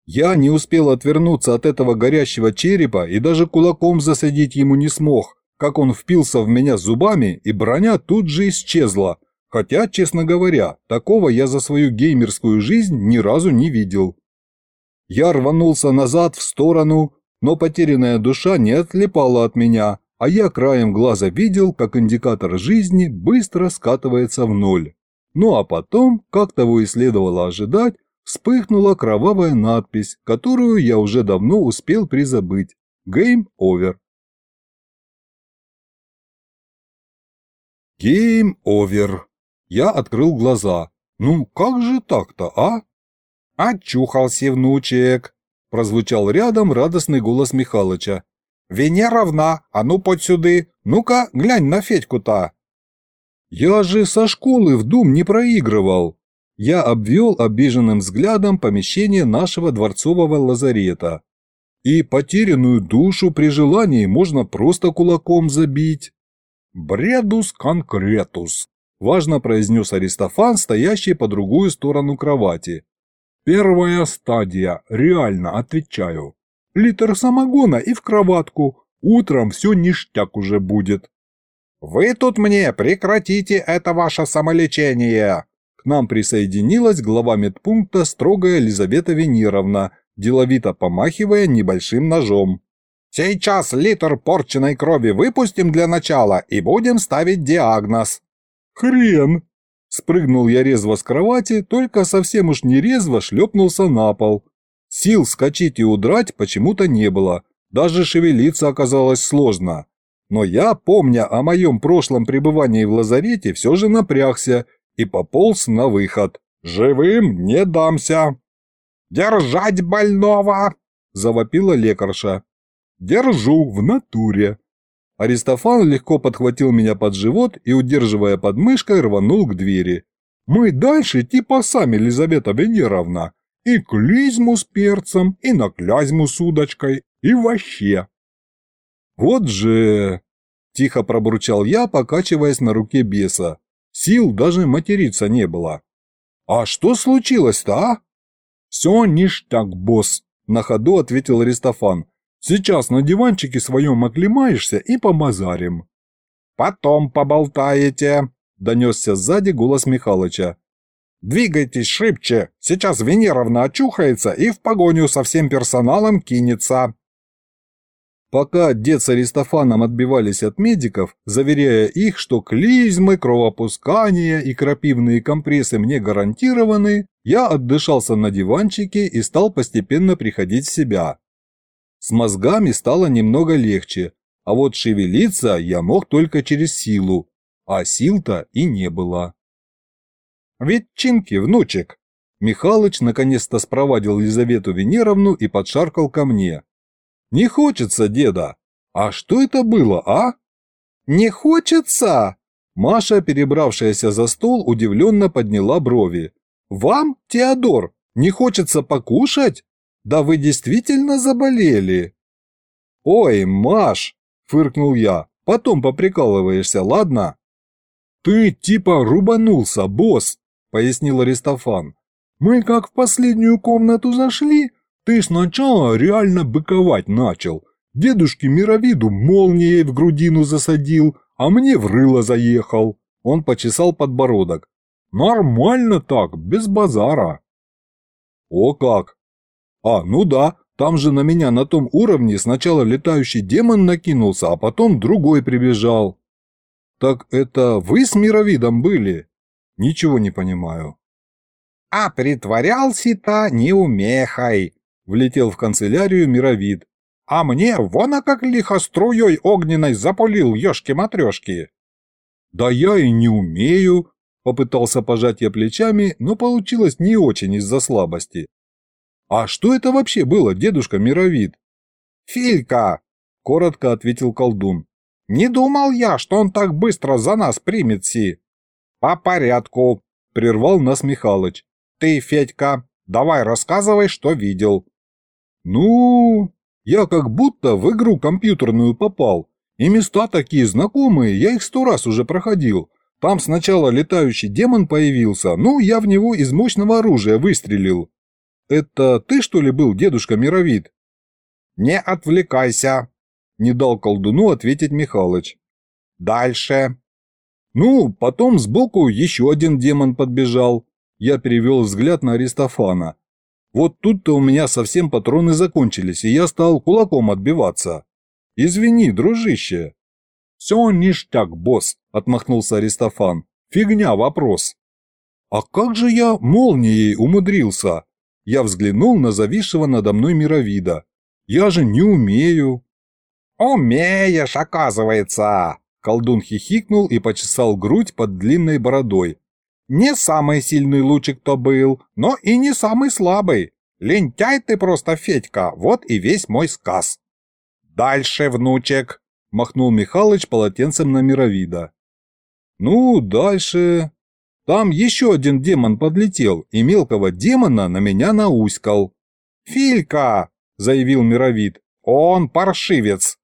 [SPEAKER 1] Я не успел отвернуться от этого горящего черепа и даже кулаком засадить ему не смог, как он впился в меня зубами, и броня тут же исчезла, хотя, честно говоря, такого я за свою геймерскую жизнь ни разу не видел. Я рванулся назад в сторону, но потерянная душа не отлипала от меня, а я краем глаза видел, как индикатор жизни быстро скатывается в ноль. Ну а потом, как того и следовало ожидать, вспыхнула кровавая надпись, которую я уже давно успел призабыть. Game over. Game over. Я открыл глаза. Ну, как же так-то, а?
[SPEAKER 4] Очухался, внучек, прозвучал рядом радостный голос Михалыча. Вене равна, а ну подь сюды, ну-ка глянь на Федьку-то.
[SPEAKER 1] «Я же со школы в Дум не проигрывал!» Я обвел обиженным взглядом помещение нашего дворцового лазарета. И потерянную душу при желании можно просто кулаком забить. «Бредус конкретус», – важно произнес Аристофан, стоящий по другую сторону кровати. «Первая стадия, реально, отвечаю. Литр самогона и в кроватку. Утром все ништяк уже будет».
[SPEAKER 4] «Вы тут мне прекратите это ваше самолечение!»
[SPEAKER 1] К нам присоединилась глава медпункта строгая Елизавета Венеровна, деловито помахивая небольшим ножом.
[SPEAKER 4] «Сейчас литр порченной крови выпустим для начала и будем ставить диагноз».
[SPEAKER 1] «Хрен!» Спрыгнул я резво с кровати, только совсем уж не резво шлепнулся на пол. Сил скачать и удрать почему-то не было, даже шевелиться оказалось сложно. Но я, помня о моем прошлом пребывании в лазарете, все же напрягся и пополз на выход. Живым не дамся.
[SPEAKER 4] «Держать больного!» – завопила лекарша.
[SPEAKER 1] «Держу в натуре». Аристофан легко подхватил меня под живот и, удерживая под мышкой, рванул к двери. «Мы дальше типа сами, Елизавета Венеровна. И клизму с перцем, и на клязьму с удочкой, и вообще». «Вот же...» – тихо пробурчал я, покачиваясь на руке беса. Сил даже материться не было. «А что случилось-то, а?» «Все ништяк, босс», – на ходу ответил Аристофан. «Сейчас на диванчике своем оклемаешься и помазарим».
[SPEAKER 4] «Потом поболтаете», – донесся сзади голос Михалыча. «Двигайтесь шибче, сейчас Венеровна очухается и в погоню со всем персоналом кинется».
[SPEAKER 1] Пока дед с Аристофаном отбивались от медиков, заверяя их, что клизмы, кровопускания и крапивные компрессы мне гарантированы, я отдышался на диванчике и стал постепенно приходить в себя. С мозгами стало немного легче, а вот шевелиться я мог только через силу, а сил-то и не было.
[SPEAKER 4] «Ветчинки, внучек!»
[SPEAKER 1] Михалыч наконец-то спровадил Елизавету Венеровну и подшаркал ко мне. «Не хочется, деда. А что это было, а?»
[SPEAKER 4] «Не хочется?»
[SPEAKER 1] Маша, перебравшаяся за стол, удивленно подняла брови. «Вам, Теодор, не хочется покушать? Да вы действительно заболели!» «Ой, Маш!» – фыркнул я. «Потом поприкалываешься, ладно?» «Ты типа рубанулся, босс!» – пояснил Аристофан. «Мы как в последнюю комнату зашли, ты сначала реально быковать начал. Дедушке мировиду молнией в грудину засадил, а мне в рыло заехал. Он почесал подбородок. Нормально так, без базара. О как! А, ну да, там же на меня на том уровне сначала летающий демон накинулся, а потом другой прибежал. Так это вы с мировидом были? Ничего не понимаю.
[SPEAKER 4] А притворялся-то неумехой,
[SPEAKER 1] Влетел в канцелярию мировид.
[SPEAKER 4] «А мне вон а как лихо струей огненной запулил ешки-матрешки!»
[SPEAKER 1] «Да я и не умею!» Попытался пожать я плечами, но получилось не очень из-за слабости. «А что это вообще было, дедушка Мировид?»
[SPEAKER 4] «Филька!» – коротко ответил колдун. «Не думал я, что он так быстро за нас примет си!» «По порядку!» – прервал нас Михалыч. «Ты, Федька, давай рассказывай, что видел!»
[SPEAKER 1] «Ну...» Я как будто в игру компьютерную попал. И места такие знакомые, я их сто раз уже проходил. Там сначала летающий демон появился, ну, я в него из мощного оружия выстрелил. Это ты, что ли, был дедушка Мировид?
[SPEAKER 4] Не отвлекайся, не дал колдуну ответить Михалыч. Дальше.
[SPEAKER 1] Ну, потом сбоку еще один демон подбежал. Я перевел взгляд на Аристофана. Вот тут-то у меня совсем патроны закончились, и я стал кулаком отбиваться. Извини, дружище. Все ништяк, босс, отмахнулся Аристофан. Фигня вопрос. А как же я молнией умудрился? Я взглянул на зависшего надо мной мировида. Я же не умею.
[SPEAKER 4] Умеешь, оказывается.
[SPEAKER 1] Колдун хихикнул и почесал грудь под длинной бородой,
[SPEAKER 4] не самый сильный лучик-то был, но и не самый слабый. Лентяй ты просто, Федька, вот и весь мой сказ. Дальше, внучек, махнул Михалыч полотенцем на мировида.
[SPEAKER 1] Ну, дальше... Там еще один демон подлетел, и мелкого демона на меня науськал.
[SPEAKER 4] «Филька!» – заявил мировид. «Он паршивец!»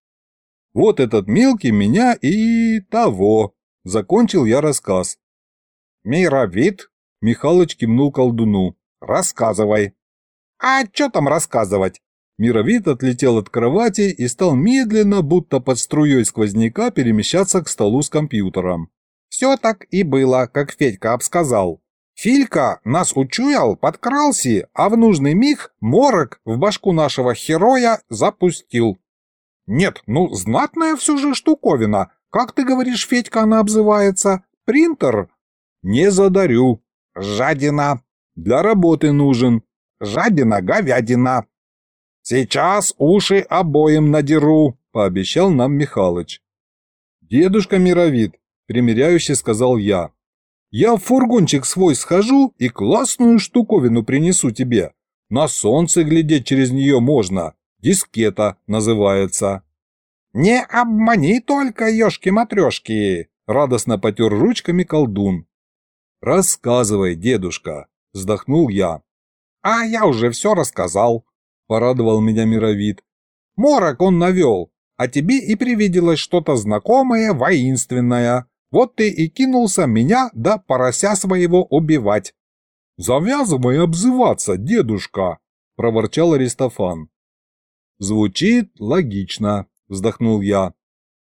[SPEAKER 1] Вот этот мелкий меня и того. Закончил я рассказ.
[SPEAKER 4] «Мировид?» – Михалыч кивнул колдуну. «Рассказывай». «А что там рассказывать?»
[SPEAKER 1] Мировид отлетел от кровати и стал медленно, будто под струей сквозняка, перемещаться к столу с компьютером.
[SPEAKER 4] «Все так и было, как Федька обсказал. Филька нас учуял, подкрался, а в нужный миг морок в башку нашего героя запустил. Нет, ну знатная все же штуковина. Как ты говоришь, Федька, она обзывается? Принтер?
[SPEAKER 1] Не задарю.
[SPEAKER 4] Жадина.
[SPEAKER 1] Для работы нужен.
[SPEAKER 4] Жадина-говядина. Сейчас уши обоим надеру, пообещал нам Михалыч.
[SPEAKER 1] «Дедушка Мировид», – примиряюще сказал я. «Я в фургончик свой схожу и классную штуковину принесу тебе. На солнце глядеть через нее можно. Дискета называется».
[SPEAKER 4] «Не обмани только, ешки-матрешки!» – радостно потер ручками колдун.
[SPEAKER 1] «Рассказывай, дедушка», – вздохнул я.
[SPEAKER 4] «А я уже все рассказал», – порадовал меня мировид. «Морок он навел, а тебе и привиделось что-то знакомое, воинственное. Вот ты и кинулся меня да порося своего убивать».
[SPEAKER 1] «Завязывай обзываться, дедушка», – проворчал Аристофан. «Звучит логично», – вздохнул я.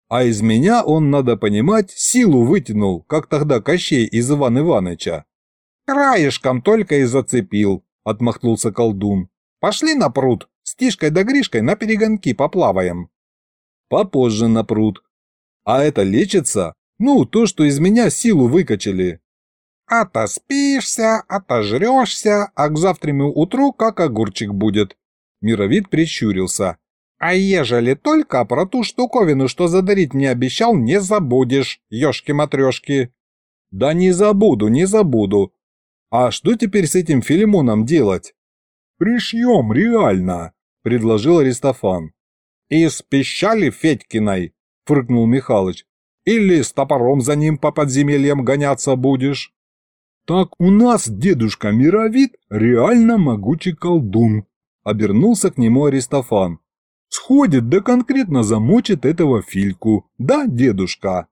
[SPEAKER 1] «А из меня он, надо понимать, силу вытянул, как тогда Кощей из Ивана Иваныча».
[SPEAKER 4] «Краешком только и зацепил», – отмахнулся колдун. «Пошли на пруд, с Тишкой да Гришкой на перегонки поплаваем».
[SPEAKER 1] «Попозже на пруд. А это лечится? Ну, то, что из меня силу выкачали».
[SPEAKER 4] «Отоспишься, отожрешься, а к завтраму утру как огурчик будет».
[SPEAKER 1] Мировид прищурился.
[SPEAKER 4] А ежели только про ту штуковину, что задарить мне обещал, не забудешь, ёшки-матрёшки.
[SPEAKER 1] Да не забуду, не забуду. А что теперь с этим Филимоном делать?
[SPEAKER 3] Пришьем, реально, предложил Аристофан.
[SPEAKER 4] Из пищали Федькиной, фыркнул Михалыч. Или с топором за ним по подземельям гоняться будешь?
[SPEAKER 3] Так у нас дедушка Мировид реально могучий колдун, обернулся к нему Аристофан. Сходит да конкретно замочит этого Фильку. Да, дедушка?»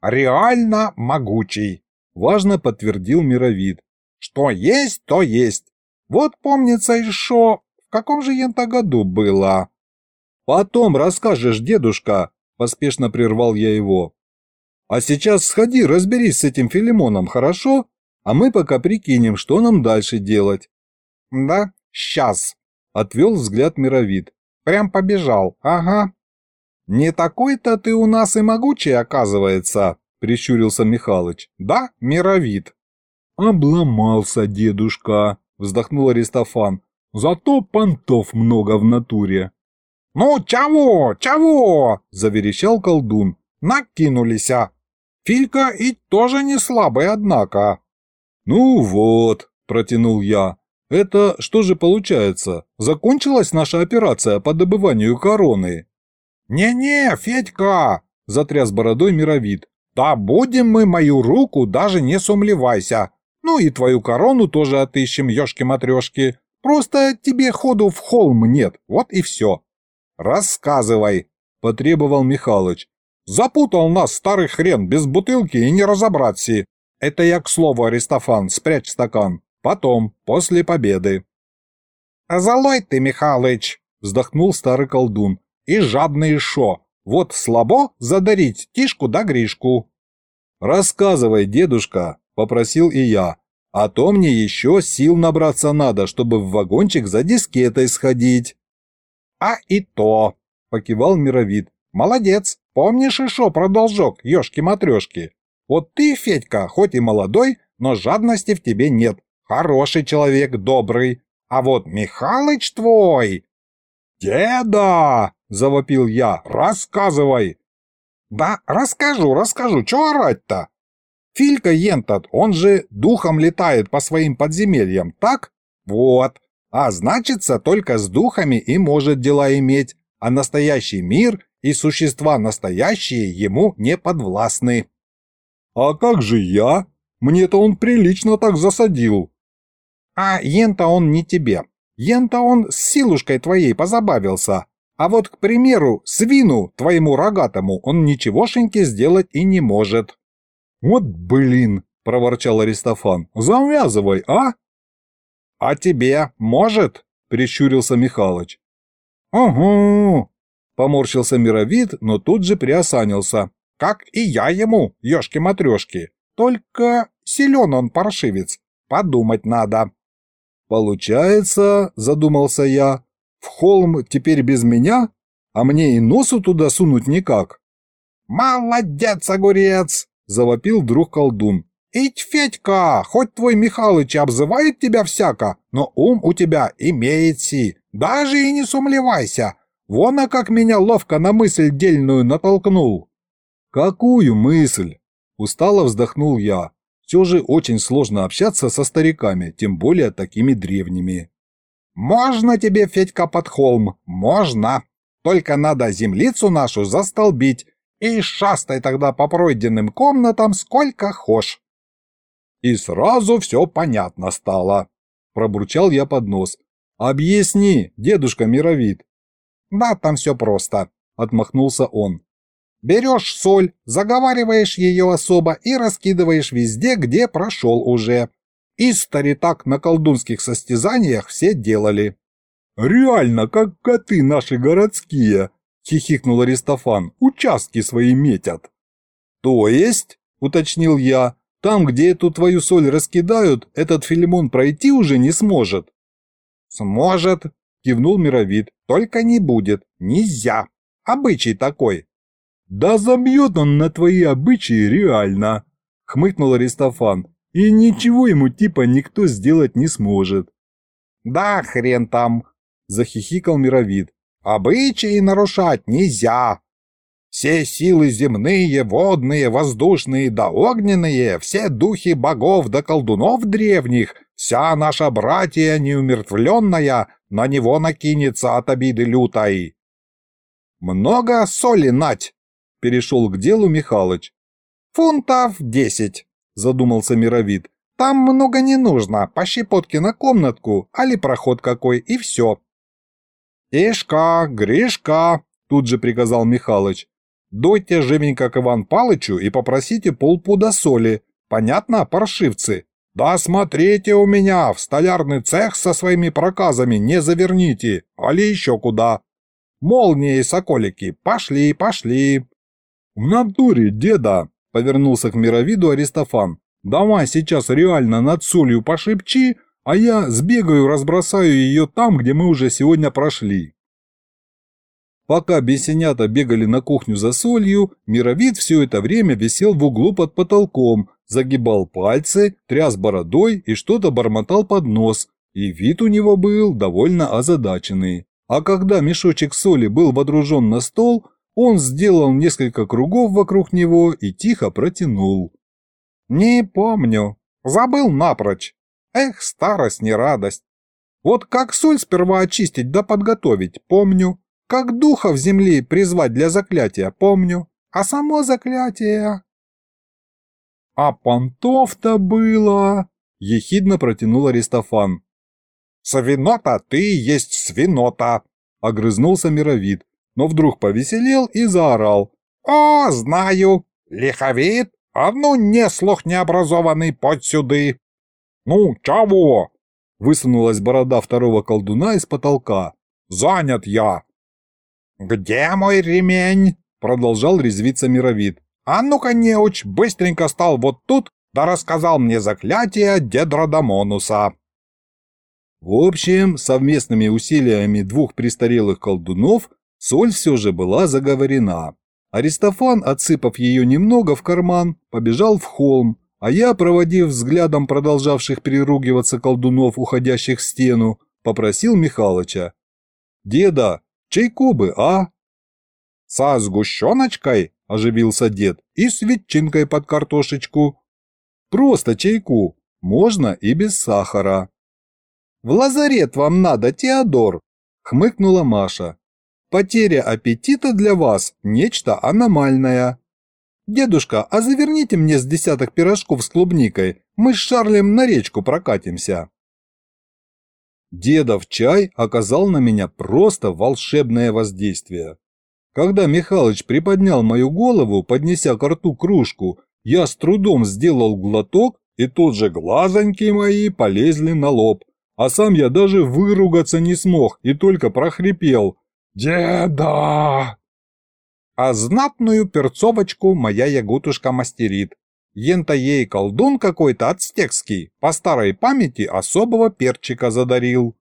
[SPEAKER 4] «Реально могучий», – важно подтвердил Мировид. «Что есть, то есть. Вот помнится еще, в каком же ента году было?»
[SPEAKER 1] «Потом расскажешь, дедушка», – поспешно прервал я его. «А сейчас сходи, разберись с этим Филимоном, хорошо? А мы пока прикинем, что нам дальше делать».
[SPEAKER 4] «Да, сейчас», –
[SPEAKER 1] отвел взгляд Мировид.
[SPEAKER 4] Прям побежал, ага. Не такой-то ты у нас и могучий, оказывается, прищурился Михалыч. Да, мировид.
[SPEAKER 3] Обломался дедушка, вздохнул Аристофан. Зато понтов много в натуре.
[SPEAKER 4] «Ну, чего, чего?» – заверещал колдун. «Накинулись, а! Филька и тоже не слабый, однако!»
[SPEAKER 1] «Ну вот», – протянул я, это что же получается? Закончилась наша операция по добыванию короны?
[SPEAKER 4] Не-не, Федька, затряс бородой мировид. Да будем мы мою руку, даже не сумлевайся. Ну и твою корону тоже отыщем, ёшки-матрёшки. Просто тебе ходу в холм нет, вот и все. Рассказывай, потребовал Михалыч. Запутал нас старый хрен без бутылки и не разобраться. Это я к слову, Аристофан, спрячь стакан. Потом, после победы. «Золой ты, Михалыч!» — вздохнул старый колдун. «И жадный шо! Вот слабо задарить Тишку да Гришку!»
[SPEAKER 1] «Рассказывай, дедушка!» — попросил и я. «А то мне еще сил набраться надо, чтобы в вагончик за дискетой сходить».
[SPEAKER 4] «А и то!» — покивал Мировид. «Молодец! Помнишь еще про должок, ешки-матрешки? Вот ты, Федька, хоть и молодой, но жадности в тебе нет. Хороший человек, добрый. А вот Михалыч твой...» «Деда!» — завопил я. «Рассказывай!» «Да, расскажу, расскажу. Чего орать-то?» «Филька Ентот, он же духом летает по своим подземельям, так?» «Вот. А значится, только с духами и может дела иметь, а настоящий мир и существа настоящие ему не подвластны».
[SPEAKER 3] «А как же я? Мне-то он прилично так засадил».
[SPEAKER 4] А ента он не тебе. Ента он с силушкой твоей позабавился. А вот, к примеру, свину твоему рогатому он ничегошеньки сделать и не может».
[SPEAKER 3] «Вот блин!» – проворчал Аристофан. «Завязывай, а?»
[SPEAKER 4] «А тебе может?» – прищурился Михалыч.
[SPEAKER 1] «Угу!» – поморщился мировид, но тут же приосанился.
[SPEAKER 4] «Как и я ему, ешки-матрешки. Только силен он, паршивец. Подумать надо».
[SPEAKER 1] «Получается, — задумался я, — в холм теперь без меня, а мне и носу туда сунуть никак».
[SPEAKER 4] «Молодец, огурец!» — завопил друг колдун. «Ить, Федька, хоть твой Михалыч обзывает тебя всяко, но ум у тебя имеется, даже и не сумлевайся. Вон, а как меня ловко на мысль дельную натолкнул».
[SPEAKER 1] «Какую мысль?» Устало вздохнул я. Все же очень сложно общаться со стариками, тем более такими древними.
[SPEAKER 4] «Можно тебе, Федька, под холм? Можно! Только надо землицу нашу застолбить, и шастай тогда по пройденным комнатам сколько хошь!»
[SPEAKER 1] И сразу все понятно стало. Пробурчал я под нос. «Объясни, дедушка мировид».
[SPEAKER 4] «Да, там все просто», — отмахнулся он. «Берешь соль, заговариваешь ее особо и раскидываешь везде, где прошел уже. И стари так на колдунских состязаниях все делали».
[SPEAKER 3] «Реально, как коты наши городские», — хихикнул Аристофан, — «участки свои метят».
[SPEAKER 1] «То есть?» — уточнил я. Там, где эту твою соль раскидают, этот Филимон пройти уже не сможет».
[SPEAKER 4] «Сможет», — кивнул Мировид, — «только не будет. Нельзя. Обычай такой».
[SPEAKER 3] «Да забьет он на твои обычаи реально», — хмыкнул Аристофан. «И ничего ему типа никто сделать не сможет».
[SPEAKER 4] «Да хрен там», — захихикал Мировид. «Обычаи нарушать нельзя. Все силы земные, водные, воздушные да огненные, все духи богов да колдунов древних, вся наша братья неумертвленная на него накинется от обиды лютой. «Много соли, нать!» — перешел к делу Михалыч. «Фунтов десять», — задумался Мировид. «Там много не нужно, по щепотке на комнатку, али проход какой, и все».
[SPEAKER 1] «Ишка, Гришка!» — тут же приказал Михалыч. Дойте живенько к Иван Палычу и попросите полпуда соли. Понятно, паршивцы? Да смотрите у меня, в столярный цех со своими проказами не заверните, али еще куда. Молнии, соколики, пошли, пошли.
[SPEAKER 3] В натуре, деда, повернулся к мировиду Аристофан. Давай сейчас реально над солью пошепчи, а я сбегаю, разбросаю ее там, где мы уже сегодня прошли.
[SPEAKER 1] Пока бесенята бегали на кухню за солью, Мировид все это время висел в углу под потолком, загибал пальцы, тряс бородой и что-то бормотал под нос, и вид у него был довольно озадаченный. А когда мешочек соли был водружен на стол, он сделал несколько кругов вокруг него и тихо протянул.
[SPEAKER 4] «Не помню. Забыл напрочь. Эх, старость не радость. Вот как соль сперва очистить да подготовить, помню. Как духов земли призвать для заклятия, помню. А само заклятие...
[SPEAKER 3] А понтов-то было... Ехидно протянул Аристофан.
[SPEAKER 4] «Свинота ты есть свинота!» — огрызнулся Мировид, но вдруг повеселел и заорал. «О, знаю! Лиховид! А ну, не слух необразованный, подь сюды!» «Ну, чего?» — высунулась борода второго колдуна из потолка. «Занят я!» «Где мой ремень?» — продолжал резвиться Мировид. «А ну-ка, неуч, быстренько стал вот тут, да рассказал мне заклятие Дедрадамонуса».
[SPEAKER 1] В общем, совместными усилиями двух престарелых колдунов соль все же была заговорена. Аристофан, отсыпав ее немного в карман, побежал в холм, а я, проводив взглядом продолжавших переругиваться колдунов, уходящих в стену, попросил Михалыча. «Деда, Чайку бы, а?»
[SPEAKER 4] «Со сгущеночкой?» – оживился дед. «И с ветчинкой под картошечку».
[SPEAKER 1] «Просто чайку. Можно и без сахара».
[SPEAKER 4] «В лазарет вам надо, Теодор!» – хмыкнула Маша. «Потеря аппетита для вас – нечто аномальное». «Дедушка, а заверните мне с десяток пирожков с клубникой, мы с Шарлем на речку прокатимся».
[SPEAKER 1] Дедов чай оказал на меня просто волшебное воздействие. Когда Михалыч приподнял мою голову, поднеся к рту кружку, я с трудом сделал глоток, и тут же глазоньки мои полезли на лоб. А сам я даже выругаться не смог и только прохрипел «Деда!».
[SPEAKER 4] А знатную перцовочку моя ягутушка мастерит. Ента ей колдун какой-то ацтекский, по старой памяти особого перчика задарил.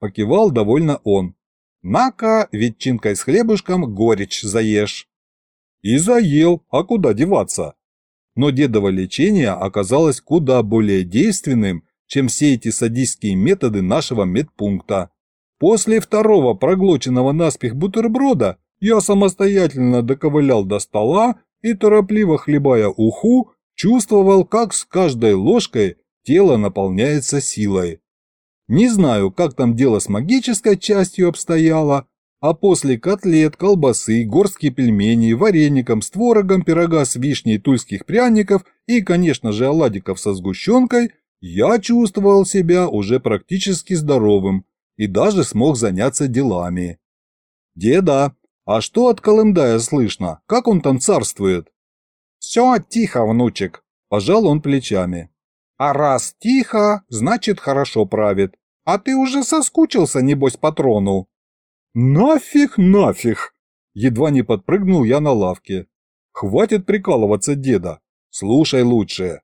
[SPEAKER 4] Покивал довольно он. На-ка, ветчинкой с хлебушком горечь заешь.
[SPEAKER 1] И заел, а куда деваться? Но дедово лечение оказалось куда более действенным, чем все эти садистские методы нашего медпункта. После второго проглоченного наспех бутерброда я самостоятельно доковылял до стола
[SPEAKER 3] и, торопливо хлебая уху, чувствовал, как с каждой ложкой тело наполняется силой. Не знаю, как там дело с магической частью обстояло, а после котлет, колбасы, горстки пельменей, вареником с творогом, пирога с вишней, тульских пряников и, конечно же, оладиков со сгущенкой, я чувствовал себя уже практически здоровым и даже смог заняться делами. «Деда, а что от Колымдая слышно? Как он там царствует?»
[SPEAKER 4] «Все тихо, внучек», – пожал он плечами. «А раз тихо, значит хорошо правит. А ты уже соскучился, небось, патрону?»
[SPEAKER 3] «Нафиг, нафиг!» Едва не подпрыгнул я на лавке. «Хватит прикалываться, деда. Слушай лучше».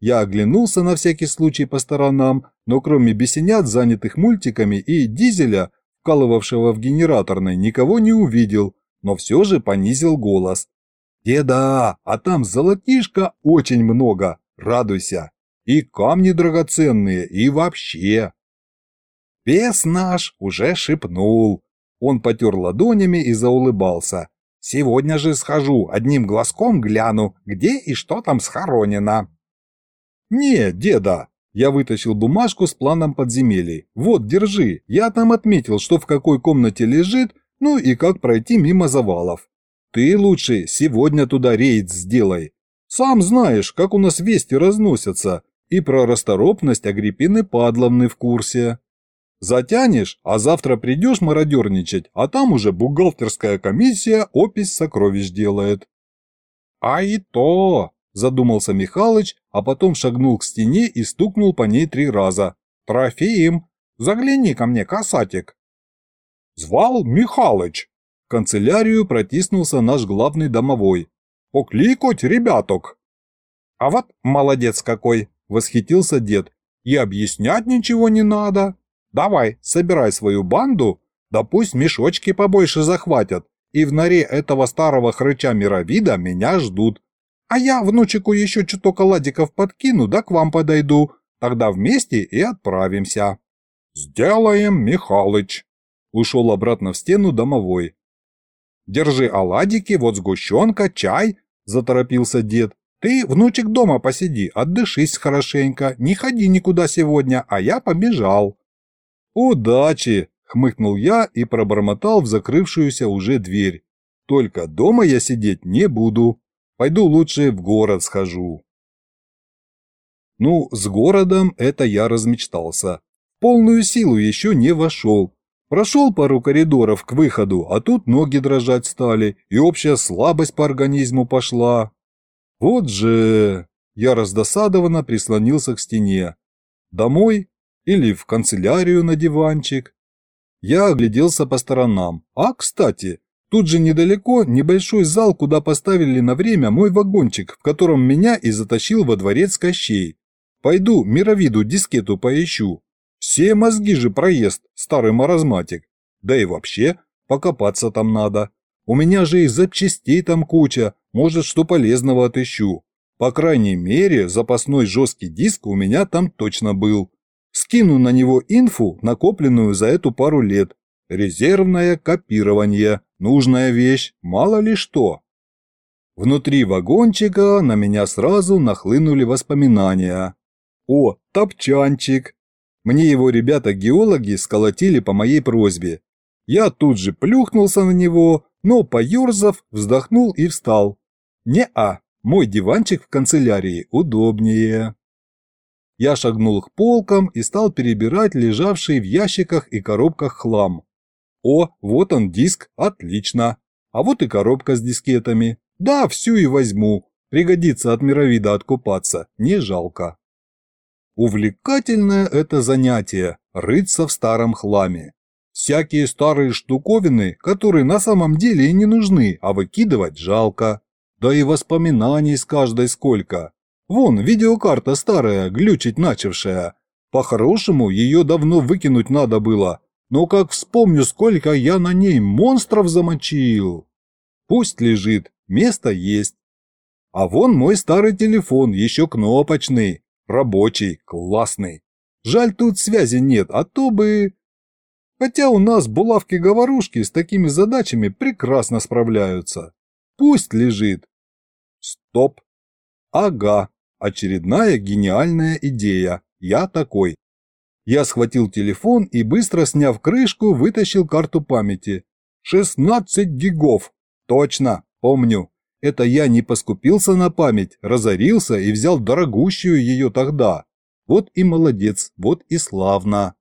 [SPEAKER 3] Я оглянулся на всякий случай по сторонам, но кроме бесенят, занятых мультиками, и дизеля, вкалывавшего в генераторной, никого не увидел, но все же понизил голос. «Деда, а там золотишко очень много, радуйся. И камни драгоценные, и вообще».
[SPEAKER 4] Бес наш уже шепнул, он потер ладонями и заулыбался. «Сегодня же схожу, одним глазком гляну, где и что там схоронено».
[SPEAKER 3] «Не, деда!» Я вытащил бумажку с планом подземелий. «Вот, держи, я там отметил, что в какой комнате лежит, ну и как пройти мимо завалов. Ты лучше сегодня туда рейд сделай. Сам знаешь, как у нас вести разносятся, и про расторопность Агриппины Падловны в курсе». Затянешь, а завтра придешь мародерничать, а там уже бухгалтерская комиссия опись сокровищ делает.
[SPEAKER 4] А и то,
[SPEAKER 3] задумался Михалыч, а потом шагнул к стене и стукнул по ней три раза. Трофим, загляни ко мне, касатик. Звал Михалыч. В канцелярию протиснулся наш главный домовой. Покликать ребяток.
[SPEAKER 4] А вот молодец какой, восхитился дед. И объяснять ничего не надо. Давай, собирай свою банду, да пусть мешочки побольше захватят, и в норе этого старого хрыча мировида меня ждут. А я внучику еще чуток оладиков подкину, да к вам подойду, тогда вместе и отправимся. Сделаем, Михалыч. Ушел обратно в стену домовой. Держи оладики, вот сгущенка, чай, заторопился дед. Ты, внучек, дома посиди, отдышись хорошенько, не ходи никуда сегодня, а я побежал.
[SPEAKER 3] «Удачи!» – хмыкнул я и пробормотал в закрывшуюся уже дверь. «Только дома я сидеть не буду. Пойду лучше в город схожу». Ну, с городом это я размечтался. Полную силу еще не вошел. Прошел пару коридоров к выходу, а тут ноги дрожать стали, и общая слабость по организму пошла. Вот же... Я раздосадованно прислонился к стене. Домой или в канцелярию на диванчик. Я огляделся по сторонам. А, кстати, тут же недалеко небольшой зал, куда поставили на время мой вагончик, в котором меня и затащил во дворец Кощей. Пойду мировиду дискету поищу. Все мозги же проезд, старый маразматик. Да и вообще, покопаться там надо. У меня же и запчастей там куча, может, что полезного отыщу. По крайней мере, запасной жесткий диск у меня там точно был. Скину на него инфу, накопленную за эту пару лет. Резервное копирование. Нужная вещь, мало ли что. Внутри вагончика на меня сразу нахлынули воспоминания. О, топчанчик! Мне его ребята-геологи сколотили по моей просьбе. Я тут же плюхнулся на него, но, поерзав, вздохнул и встал. Не-а, мой диванчик в канцелярии удобнее. Я шагнул к полкам и стал перебирать лежавший в ящиках и коробках хлам. О, вот он диск, отлично. А вот и коробка с дискетами. Да, всю и возьму. Пригодится от мировида откупаться, не жалко. Увлекательное это занятие – рыться в старом хламе. Всякие старые штуковины, которые на самом деле и не нужны, а выкидывать жалко. Да и воспоминаний с каждой сколько. Вон, видеокарта старая, глючить начавшая. По-хорошему, ее давно выкинуть надо было. Но как вспомню, сколько я на ней монстров замочил. Пусть лежит, место есть. А вон мой старый телефон, еще кнопочный, рабочий, классный. Жаль, тут связи нет, а то бы... Хотя у нас булавки-говорушки с такими задачами прекрасно справляются. Пусть лежит.
[SPEAKER 1] Стоп. Ага, очередная гениальная идея. Я такой. Я схватил телефон и, быстро сняв крышку, вытащил карту памяти. 16 гигов. Точно, помню. Это я не поскупился на память, разорился и взял дорогущую ее тогда. Вот и молодец, вот и славно.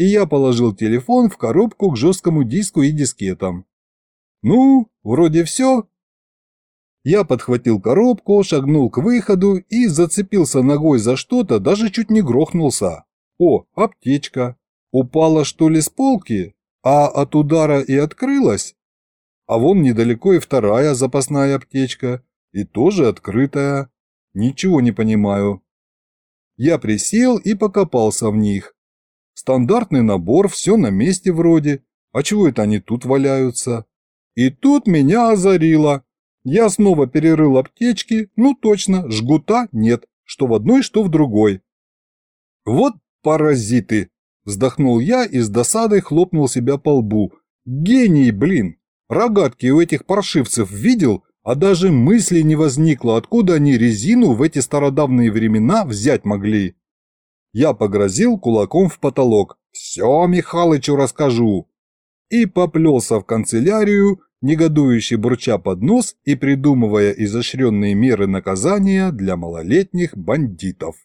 [SPEAKER 1] И я положил телефон в коробку к жесткому диску и дискетам. Ну, вроде все. Я подхватил коробку, шагнул к выходу и зацепился ногой за что-то, даже чуть не грохнулся. О, аптечка. Упала что ли с полки? А от удара и открылась? А вон недалеко и вторая запасная аптечка, и тоже открытая. Ничего не понимаю. Я присел и покопался в них. Стандартный набор, все на месте вроде. А чего это они тут валяются? И тут меня озарило. Я снова перерыл аптечки, ну точно, жгута нет, что в одной, что в другой. Вот паразиты! Вздохнул я и с досадой хлопнул себя по лбу. Гений, блин! Рогатки у этих паршивцев видел, а даже мысли не возникло, откуда они резину в эти стародавние времена взять могли. Я погрозил кулаком в потолок. «Все Михалычу расскажу!» И поплелся в канцелярию, негодующе бурча под нос и придумывая изощренные меры наказания для малолетних бандитов.